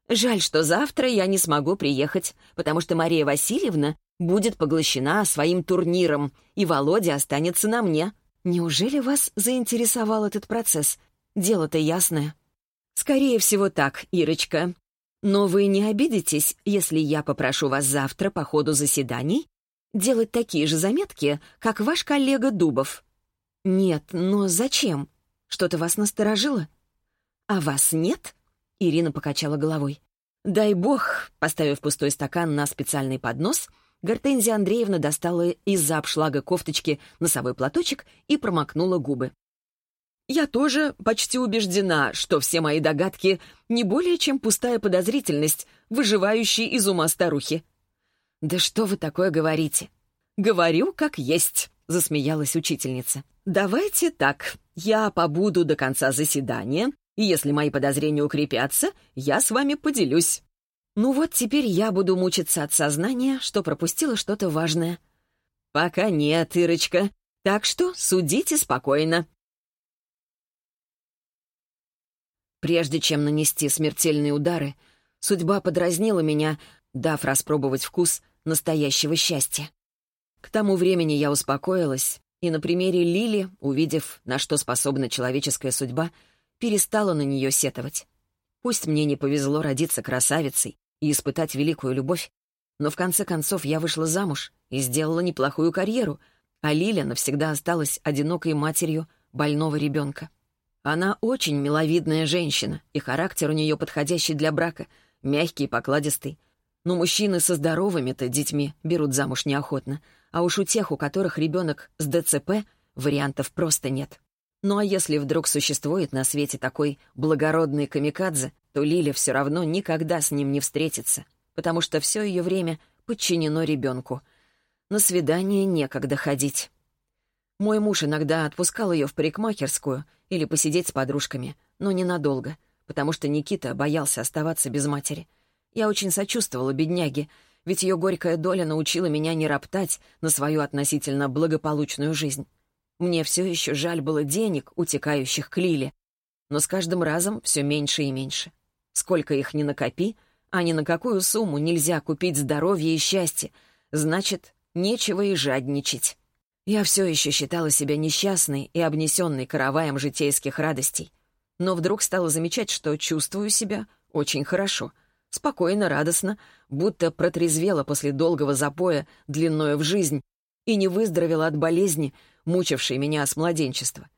Жаль, что завтра я не смогу приехать, потому что Мария Васильевна будет поглощена своим турниром, и Володя останется на мне. Неужели вас заинтересовал этот процесс? Дело-то ясное. Скорее всего так, Ирочка. Но вы не обидитесь, если я попрошу вас завтра по ходу заседаний делать такие же заметки, как ваш коллега Дубов? Нет, но зачем? Что-то вас насторожило? «А вас нет?» — Ирина покачала головой. «Дай бог!» — поставив пустой стакан на специальный поднос, Гортензия Андреевна достала из-за обшлага кофточки носовой платочек и промокнула губы. «Я тоже почти убеждена, что все мои догадки не более чем пустая подозрительность, выживающая из ума старухи». «Да что вы такое говорите?» «Говорю, как есть», — засмеялась учительница. «Давайте так. Я побуду до конца заседания, и если мои подозрения укрепятся, я с вами поделюсь. Ну вот теперь я буду мучиться от сознания, что пропустила что-то важное. Пока нет, Ирочка. Так что судите спокойно. Прежде чем нанести смертельные удары, судьба подразнила меня, дав распробовать вкус настоящего счастья. К тому времени я успокоилась, и на примере Лили, увидев, на что способна человеческая судьба, перестала на нее сетовать. Пусть мне не повезло родиться красавицей и испытать великую любовь, но в конце концов я вышла замуж и сделала неплохую карьеру, а Лиля навсегда осталась одинокой матерью больного ребенка. Она очень миловидная женщина, и характер у нее подходящий для брака, мягкий и покладистый. Но мужчины со здоровыми-то детьми берут замуж неохотно, а уж у тех, у которых ребенок с ДЦП, вариантов просто нет. Ну а если вдруг существует на свете такой благородный камикадзе, то Лиля все равно никогда с ним не встретится. потому что все ее время подчинено ребенку. На свидание некогда ходить. Мой муж иногда отпускал ее в парикмахерскую или посидеть с подружками, но ненадолго, потому что Никита боялся оставаться без матери. Я очень сочувствовала бедняге, ведь ее горькая доля научила меня не роптать на свою относительно благополучную жизнь. Мне все еще жаль было денег, утекающих к Лиле, но с каждым разом все меньше и меньше. Сколько их ни накопи, а ни на какую сумму нельзя купить здоровье и счастье, значит, нечего и жадничать. Я все еще считала себя несчастной и обнесенной караваем житейских радостей, но вдруг стала замечать, что чувствую себя очень хорошо — спокойно, радостно, будто протрезвела после долгого запоя длиною в жизнь и не выздоровела от болезни, мучившей меня с младенчества.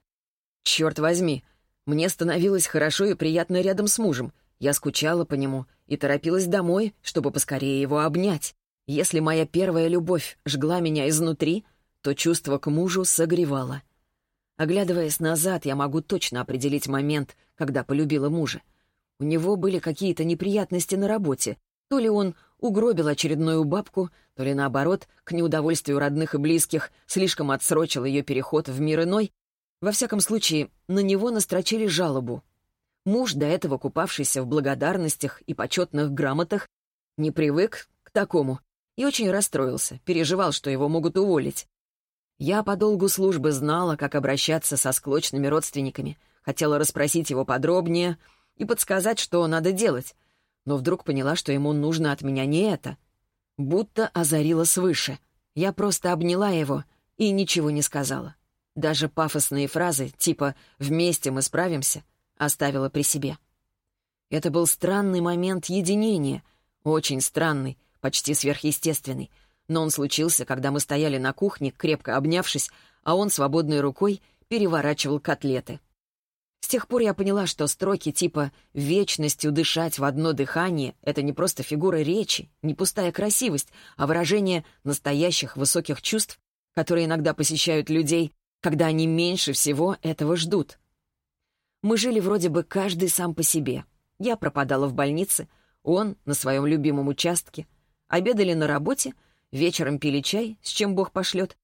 Черт возьми, мне становилось хорошо и приятно рядом с мужем. Я скучала по нему и торопилась домой, чтобы поскорее его обнять. Если моя первая любовь жгла меня изнутри, то чувство к мужу согревало. Оглядываясь назад, я могу точно определить момент, когда полюбила мужа. У него были какие-то неприятности на работе. То ли он угробил очередную бабку, то ли, наоборот, к неудовольствию родных и близких, слишком отсрочил ее переход в мир иной. Во всяком случае, на него настрочили жалобу. Муж, до этого купавшийся в благодарностях и почетных грамотах, не привык к такому и очень расстроился, переживал, что его могут уволить. Я по долгу службы знала, как обращаться со склочными родственниками, хотела расспросить его подробнее — и подсказать, что надо делать, но вдруг поняла, что ему нужно от меня не это. Будто озарила свыше. Я просто обняла его и ничего не сказала. Даже пафосные фразы, типа «вместе мы справимся», оставила при себе. Это был странный момент единения, очень странный, почти сверхъестественный, но он случился, когда мы стояли на кухне, крепко обнявшись, а он свободной рукой переворачивал котлеты. С тех пор я поняла, что строки типа «вечностью дышать в одно дыхание» — это не просто фигура речи, не пустая красивость, а выражение настоящих высоких чувств, которые иногда посещают людей, когда они меньше всего этого ждут. Мы жили вроде бы каждый сам по себе. Я пропадала в больнице, он на своем любимом участке. Обедали на работе, вечером пили чай, с чем Бог пошлет.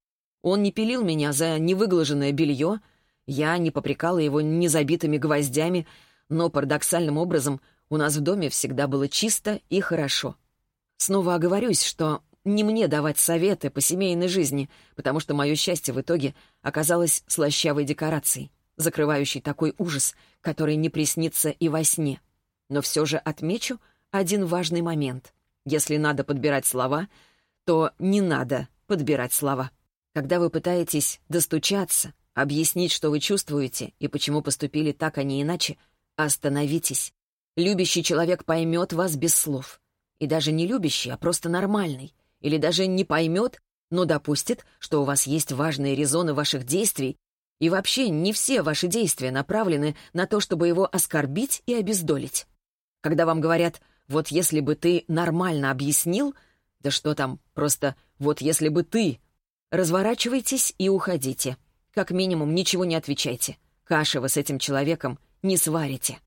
Он не пилил меня за невыглаженное белье — я не попрекала его незабитыми гвоздями, но парадоксальным образом у нас в доме всегда было чисто и хорошо. Снова оговорюсь, что не мне давать советы по семейной жизни, потому что мое счастье в итоге оказалось слащавой декорацией, закрывающей такой ужас, который не приснится и во сне. Но все же отмечу один важный момент. Если надо подбирать слова, то не надо подбирать слова. Когда вы пытаетесь достучаться, объяснить, что вы чувствуете и почему поступили так, а не иначе, остановитесь. Любящий человек поймет вас без слов. И даже не любящий, а просто нормальный. Или даже не поймет, но допустит, что у вас есть важные резоны ваших действий, и вообще не все ваши действия направлены на то, чтобы его оскорбить и обездолить. Когда вам говорят «вот если бы ты нормально объяснил», да что там, просто «вот если бы ты», разворачивайтесь и уходите. Как минимум, ничего не отвечайте. Каши вы с этим человеком не сварите.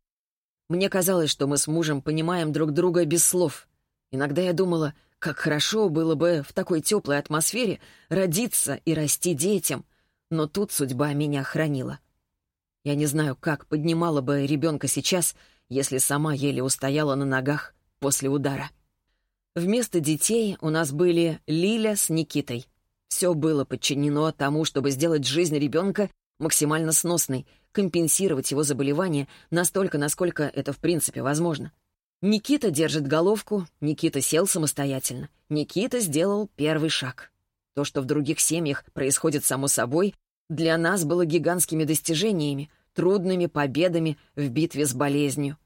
Мне казалось, что мы с мужем понимаем друг друга без слов. Иногда я думала, как хорошо было бы в такой теплой атмосфере родиться и расти детям, но тут судьба меня хранила. Я не знаю, как поднимала бы ребенка сейчас, если сама еле устояла на ногах после удара. Вместо детей у нас были Лиля с Никитой. Все было подчинено тому, чтобы сделать жизнь ребенка максимально сносной, компенсировать его заболевание настолько, насколько это в принципе возможно. Никита держит головку, Никита сел самостоятельно, Никита сделал первый шаг. То, что в других семьях происходит само собой, для нас было гигантскими достижениями, трудными победами в битве с болезнью.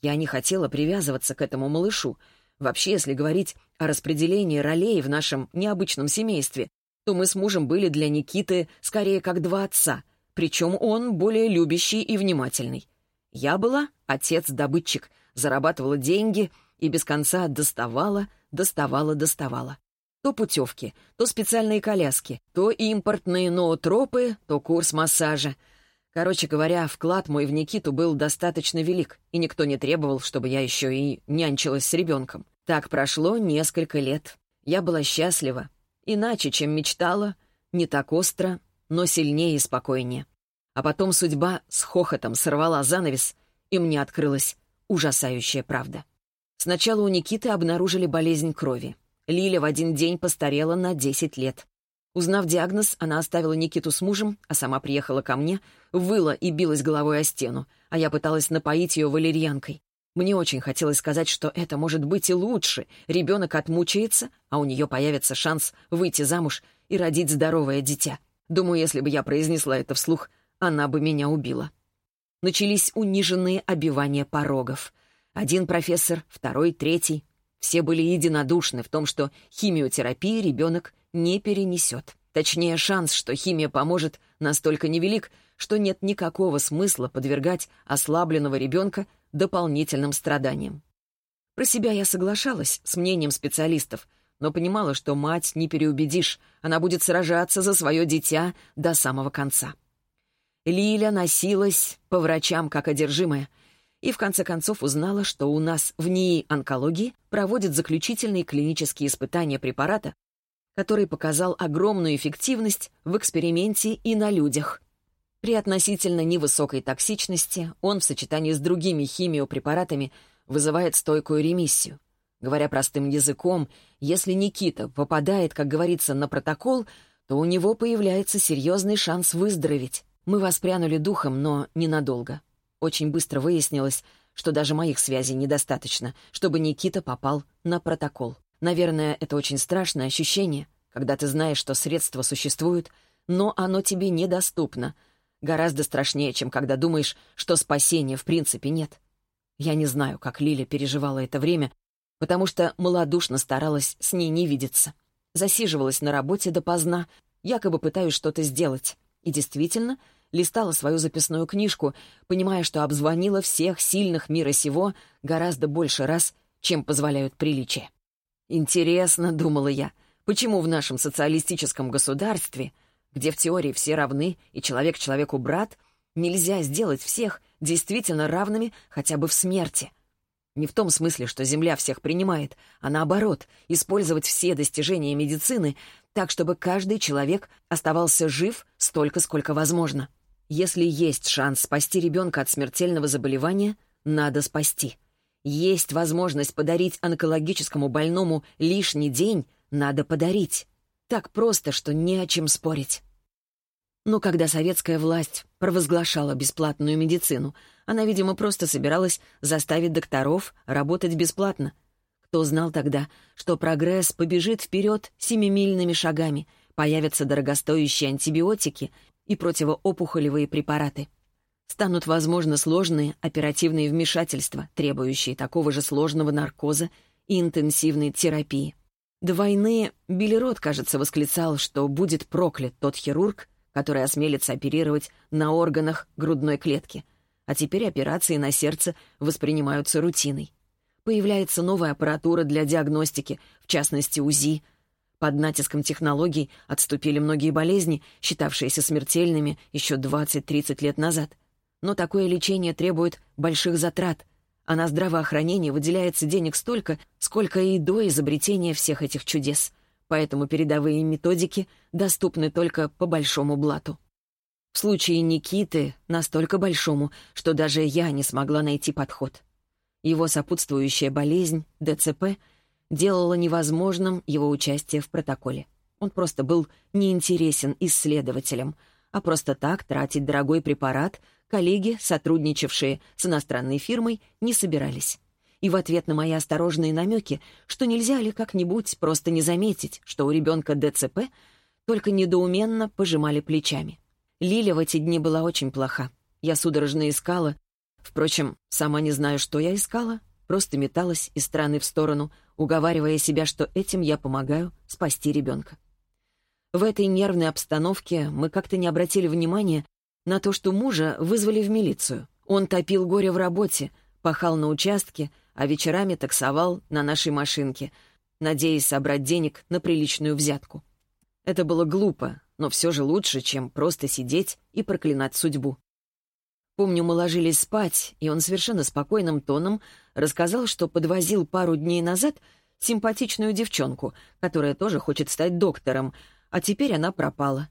Я не хотела привязываться к этому малышу. Вообще, если говорить о распределении ролей в нашем необычном семействе, то мы с мужем были для Никиты скорее как два отца, причем он более любящий и внимательный. Я была отец-добытчик, зарабатывала деньги и без конца доставала, доставала, доставала. То путевки, то специальные коляски, то импортные ноотропы, то курс массажа. Короче говоря, вклад мой в Никиту был достаточно велик, и никто не требовал, чтобы я еще и нянчилась с ребенком. Так прошло несколько лет. Я была счастлива. Иначе, чем мечтала, не так остро, но сильнее и спокойнее. А потом судьба с хохотом сорвала занавес, и мне открылась ужасающая правда. Сначала у Никиты обнаружили болезнь крови. Лиля в один день постарела на 10 лет. Узнав диагноз, она оставила Никиту с мужем, а сама приехала ко мне, выла и билась головой о стену, а я пыталась напоить ее валерьянкой. Мне очень хотелось сказать, что это может быть и лучше. Ребенок отмучается, а у нее появится шанс выйти замуж и родить здоровое дитя. Думаю, если бы я произнесла это вслух, она бы меня убила. Начались униженные обивания порогов. Один профессор, второй, третий. Все были единодушны в том, что химиотерапии ребенок не перенесет. Точнее, шанс, что химия поможет, настолько невелик, что нет никакого смысла подвергать ослабленного ребенка дополнительным страданиям. Про себя я соглашалась с мнением специалистов, но понимала, что мать не переубедишь, она будет сражаться за свое дитя до самого конца. Лиля носилась по врачам как одержимая и в конце концов узнала, что у нас в НИИ онкологии проводят заключительные клинические испытания препарата, который показал огромную эффективность в эксперименте и на людях. При относительно невысокой токсичности он в сочетании с другими химиопрепаратами вызывает стойкую ремиссию. Говоря простым языком, если Никита попадает, как говорится, на протокол, то у него появляется серьезный шанс выздороветь. Мы воспрянули духом, но ненадолго. Очень быстро выяснилось, что даже моих связей недостаточно, чтобы Никита попал на протокол. Наверное, это очень страшное ощущение, когда ты знаешь, что средства существуют, но оно тебе недоступно — Гораздо страшнее, чем когда думаешь, что спасения в принципе нет. Я не знаю, как Лиля переживала это время, потому что малодушно старалась с ней не видеться. Засиживалась на работе допоздна, якобы пытаюсь что-то сделать. И действительно, листала свою записную книжку, понимая, что обзвонила всех сильных мира сего гораздо больше раз, чем позволяют приличия. «Интересно», — думала я, — «почему в нашем социалистическом государстве — где в теории все равны и человек человеку брат, нельзя сделать всех действительно равными хотя бы в смерти. Не в том смысле, что Земля всех принимает, а наоборот, использовать все достижения медицины так, чтобы каждый человек оставался жив столько, сколько возможно. Если есть шанс спасти ребенка от смертельного заболевания, надо спасти. Есть возможность подарить онкологическому больному лишний день, надо подарить. Так просто, что не о чем спорить. Но когда советская власть провозглашала бесплатную медицину, она, видимо, просто собиралась заставить докторов работать бесплатно. Кто знал тогда, что прогресс побежит вперед семимильными шагами, появятся дорогостоящие антибиотики и противоопухолевые препараты. Станут возможны сложные оперативные вмешательства, требующие такого же сложного наркоза и интенсивной терапии. До войны Билли кажется, восклицал, что будет проклят тот хирург, который осмелится оперировать на органах грудной клетки. А теперь операции на сердце воспринимаются рутиной. Появляется новая аппаратура для диагностики, в частности УЗИ. Под натиском технологий отступили многие болезни, считавшиеся смертельными еще 20-30 лет назад. Но такое лечение требует больших затрат, а на здравоохранение выделяется денег столько, сколько и до изобретения всех этих чудес — поэтому передовые методики доступны только по большому блату. В случае Никиты настолько большому, что даже я не смогла найти подход. Его сопутствующая болезнь, ДЦП, делала невозможным его участие в протоколе. Он просто был неинтересен исследователям, а просто так тратить дорогой препарат коллеги, сотрудничавшие с иностранной фирмой, не собирались и в ответ на мои осторожные намеки, что нельзя ли как-нибудь просто не заметить, что у ребенка ДЦП, только недоуменно пожимали плечами. Лиля в эти дни была очень плоха. Я судорожно искала. Впрочем, сама не знаю, что я искала, просто металась из стороны в сторону, уговаривая себя, что этим я помогаю спасти ребенка. В этой нервной обстановке мы как-то не обратили внимания на то, что мужа вызвали в милицию. Он топил горе в работе, пахал на участке, а вечерами таксовал на нашей машинке, надеясь собрать денег на приличную взятку. Это было глупо, но все же лучше, чем просто сидеть и проклинать судьбу. Помню, мы ложились спать, и он совершенно спокойным тоном рассказал, что подвозил пару дней назад симпатичную девчонку, которая тоже хочет стать доктором, а теперь она пропала.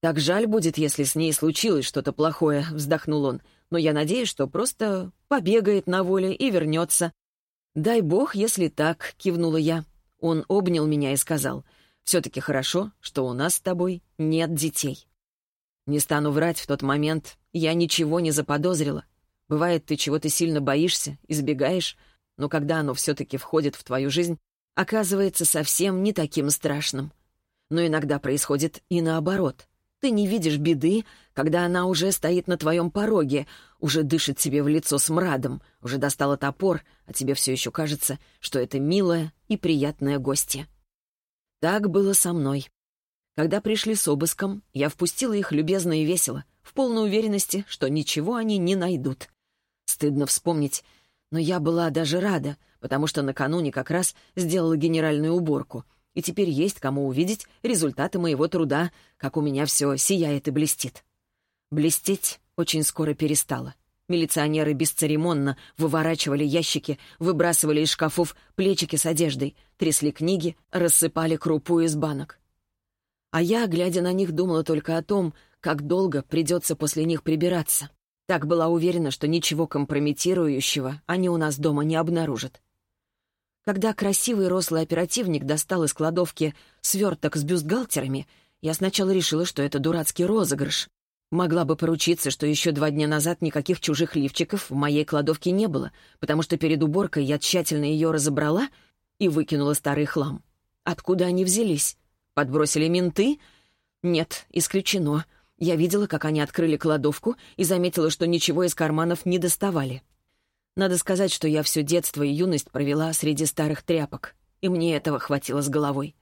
«Так жаль будет, если с ней случилось что-то плохое», — вздохнул он. «Но я надеюсь, что просто побегает на воле и вернется». «Дай бог, если так», — кивнула я. Он обнял меня и сказал, «Все-таки хорошо, что у нас с тобой нет детей». Не стану врать, в тот момент я ничего не заподозрила. Бывает, ты чего-то сильно боишься, избегаешь, но когда оно все-таки входит в твою жизнь, оказывается совсем не таким страшным. Но иногда происходит и наоборот. Ты не видишь беды, когда она уже стоит на твоем пороге, уже дышит тебе в лицо смрадом, уже достала топор, а тебе все еще кажется, что это милая и приятная гостья. Так было со мной. Когда пришли с обыском, я впустила их любезно и весело, в полной уверенности, что ничего они не найдут. Стыдно вспомнить, но я была даже рада, потому что накануне как раз сделала генеральную уборку, и теперь есть кому увидеть результаты моего труда, как у меня все сияет и блестит. Блестеть очень скоро перестало. Милиционеры бесцеремонно выворачивали ящики, выбрасывали из шкафов плечики с одеждой, трясли книги, рассыпали крупу из банок. А я, глядя на них, думала только о том, как долго придется после них прибираться. Так была уверена, что ничего компрометирующего они у нас дома не обнаружат. Когда красивый рослый оперативник достал из кладовки сверток с бюстгальтерами, я сначала решила, что это дурацкий розыгрыш. Могла бы поручиться, что еще два дня назад никаких чужих лифчиков в моей кладовке не было, потому что перед уборкой я тщательно ее разобрала и выкинула старый хлам. Откуда они взялись? Подбросили менты? Нет, исключено. Я видела, как они открыли кладовку и заметила, что ничего из карманов не доставали. Надо сказать, что я все детство и юность провела среди старых тряпок, и мне этого хватило с головой.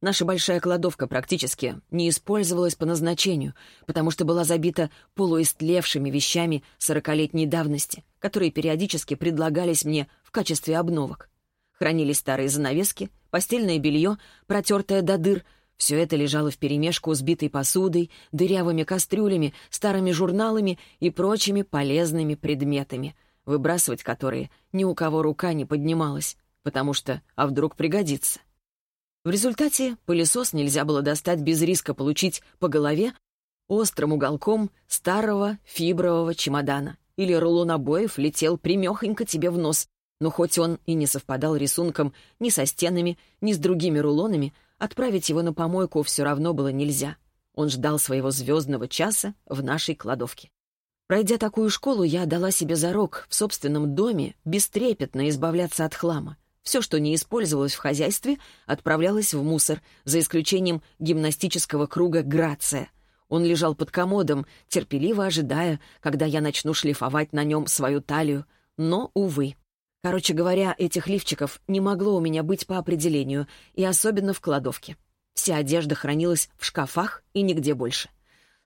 Наша большая кладовка практически не использовалась по назначению, потому что была забита полуистлевшими вещами сорокалетней давности, которые периодически предлагались мне в качестве обновок. Хранились старые занавески, постельное белье, протертое до дыр — все это лежало вперемешку с битой посудой, дырявыми кастрюлями, старыми журналами и прочими полезными предметами, выбрасывать которые ни у кого рука не поднималась, потому что «а вдруг пригодится?». В результате пылесос нельзя было достать без риска получить по голове острым уголком старого фибрового чемодана, или рулон обоев летел примехонько тебе в нос, но хоть он и не совпадал рисунком ни со стенами, ни с другими рулонами, Отправить его на помойку все равно было нельзя. Он ждал своего звездного часа в нашей кладовке. Пройдя такую школу, я дала себе зарок в собственном доме бестрепетно избавляться от хлама. Все, что не использовалось в хозяйстве, отправлялось в мусор, за исключением гимнастического круга «Грация». Он лежал под комодом, терпеливо ожидая, когда я начну шлифовать на нем свою талию. Но, увы, Короче говоря, этих лифчиков не могло у меня быть по определению, и особенно в кладовке. Вся одежда хранилась в шкафах и нигде больше.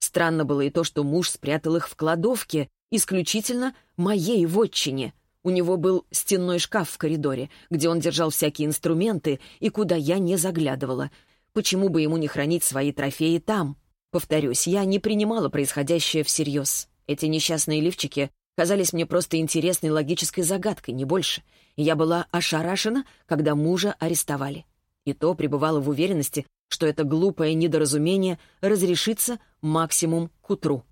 Странно было и то, что муж спрятал их в кладовке, исключительно моей вотчине. У него был стенной шкаф в коридоре, где он держал всякие инструменты и куда я не заглядывала. Почему бы ему не хранить свои трофеи там? Повторюсь, я не принимала происходящее всерьез. Эти несчастные лифчики казались мне просто интересной логической загадкой, не больше, и я была ошарашена, когда мужа арестовали. И то пребывала в уверенности, что это глупое недоразумение разрешится максимум к утру.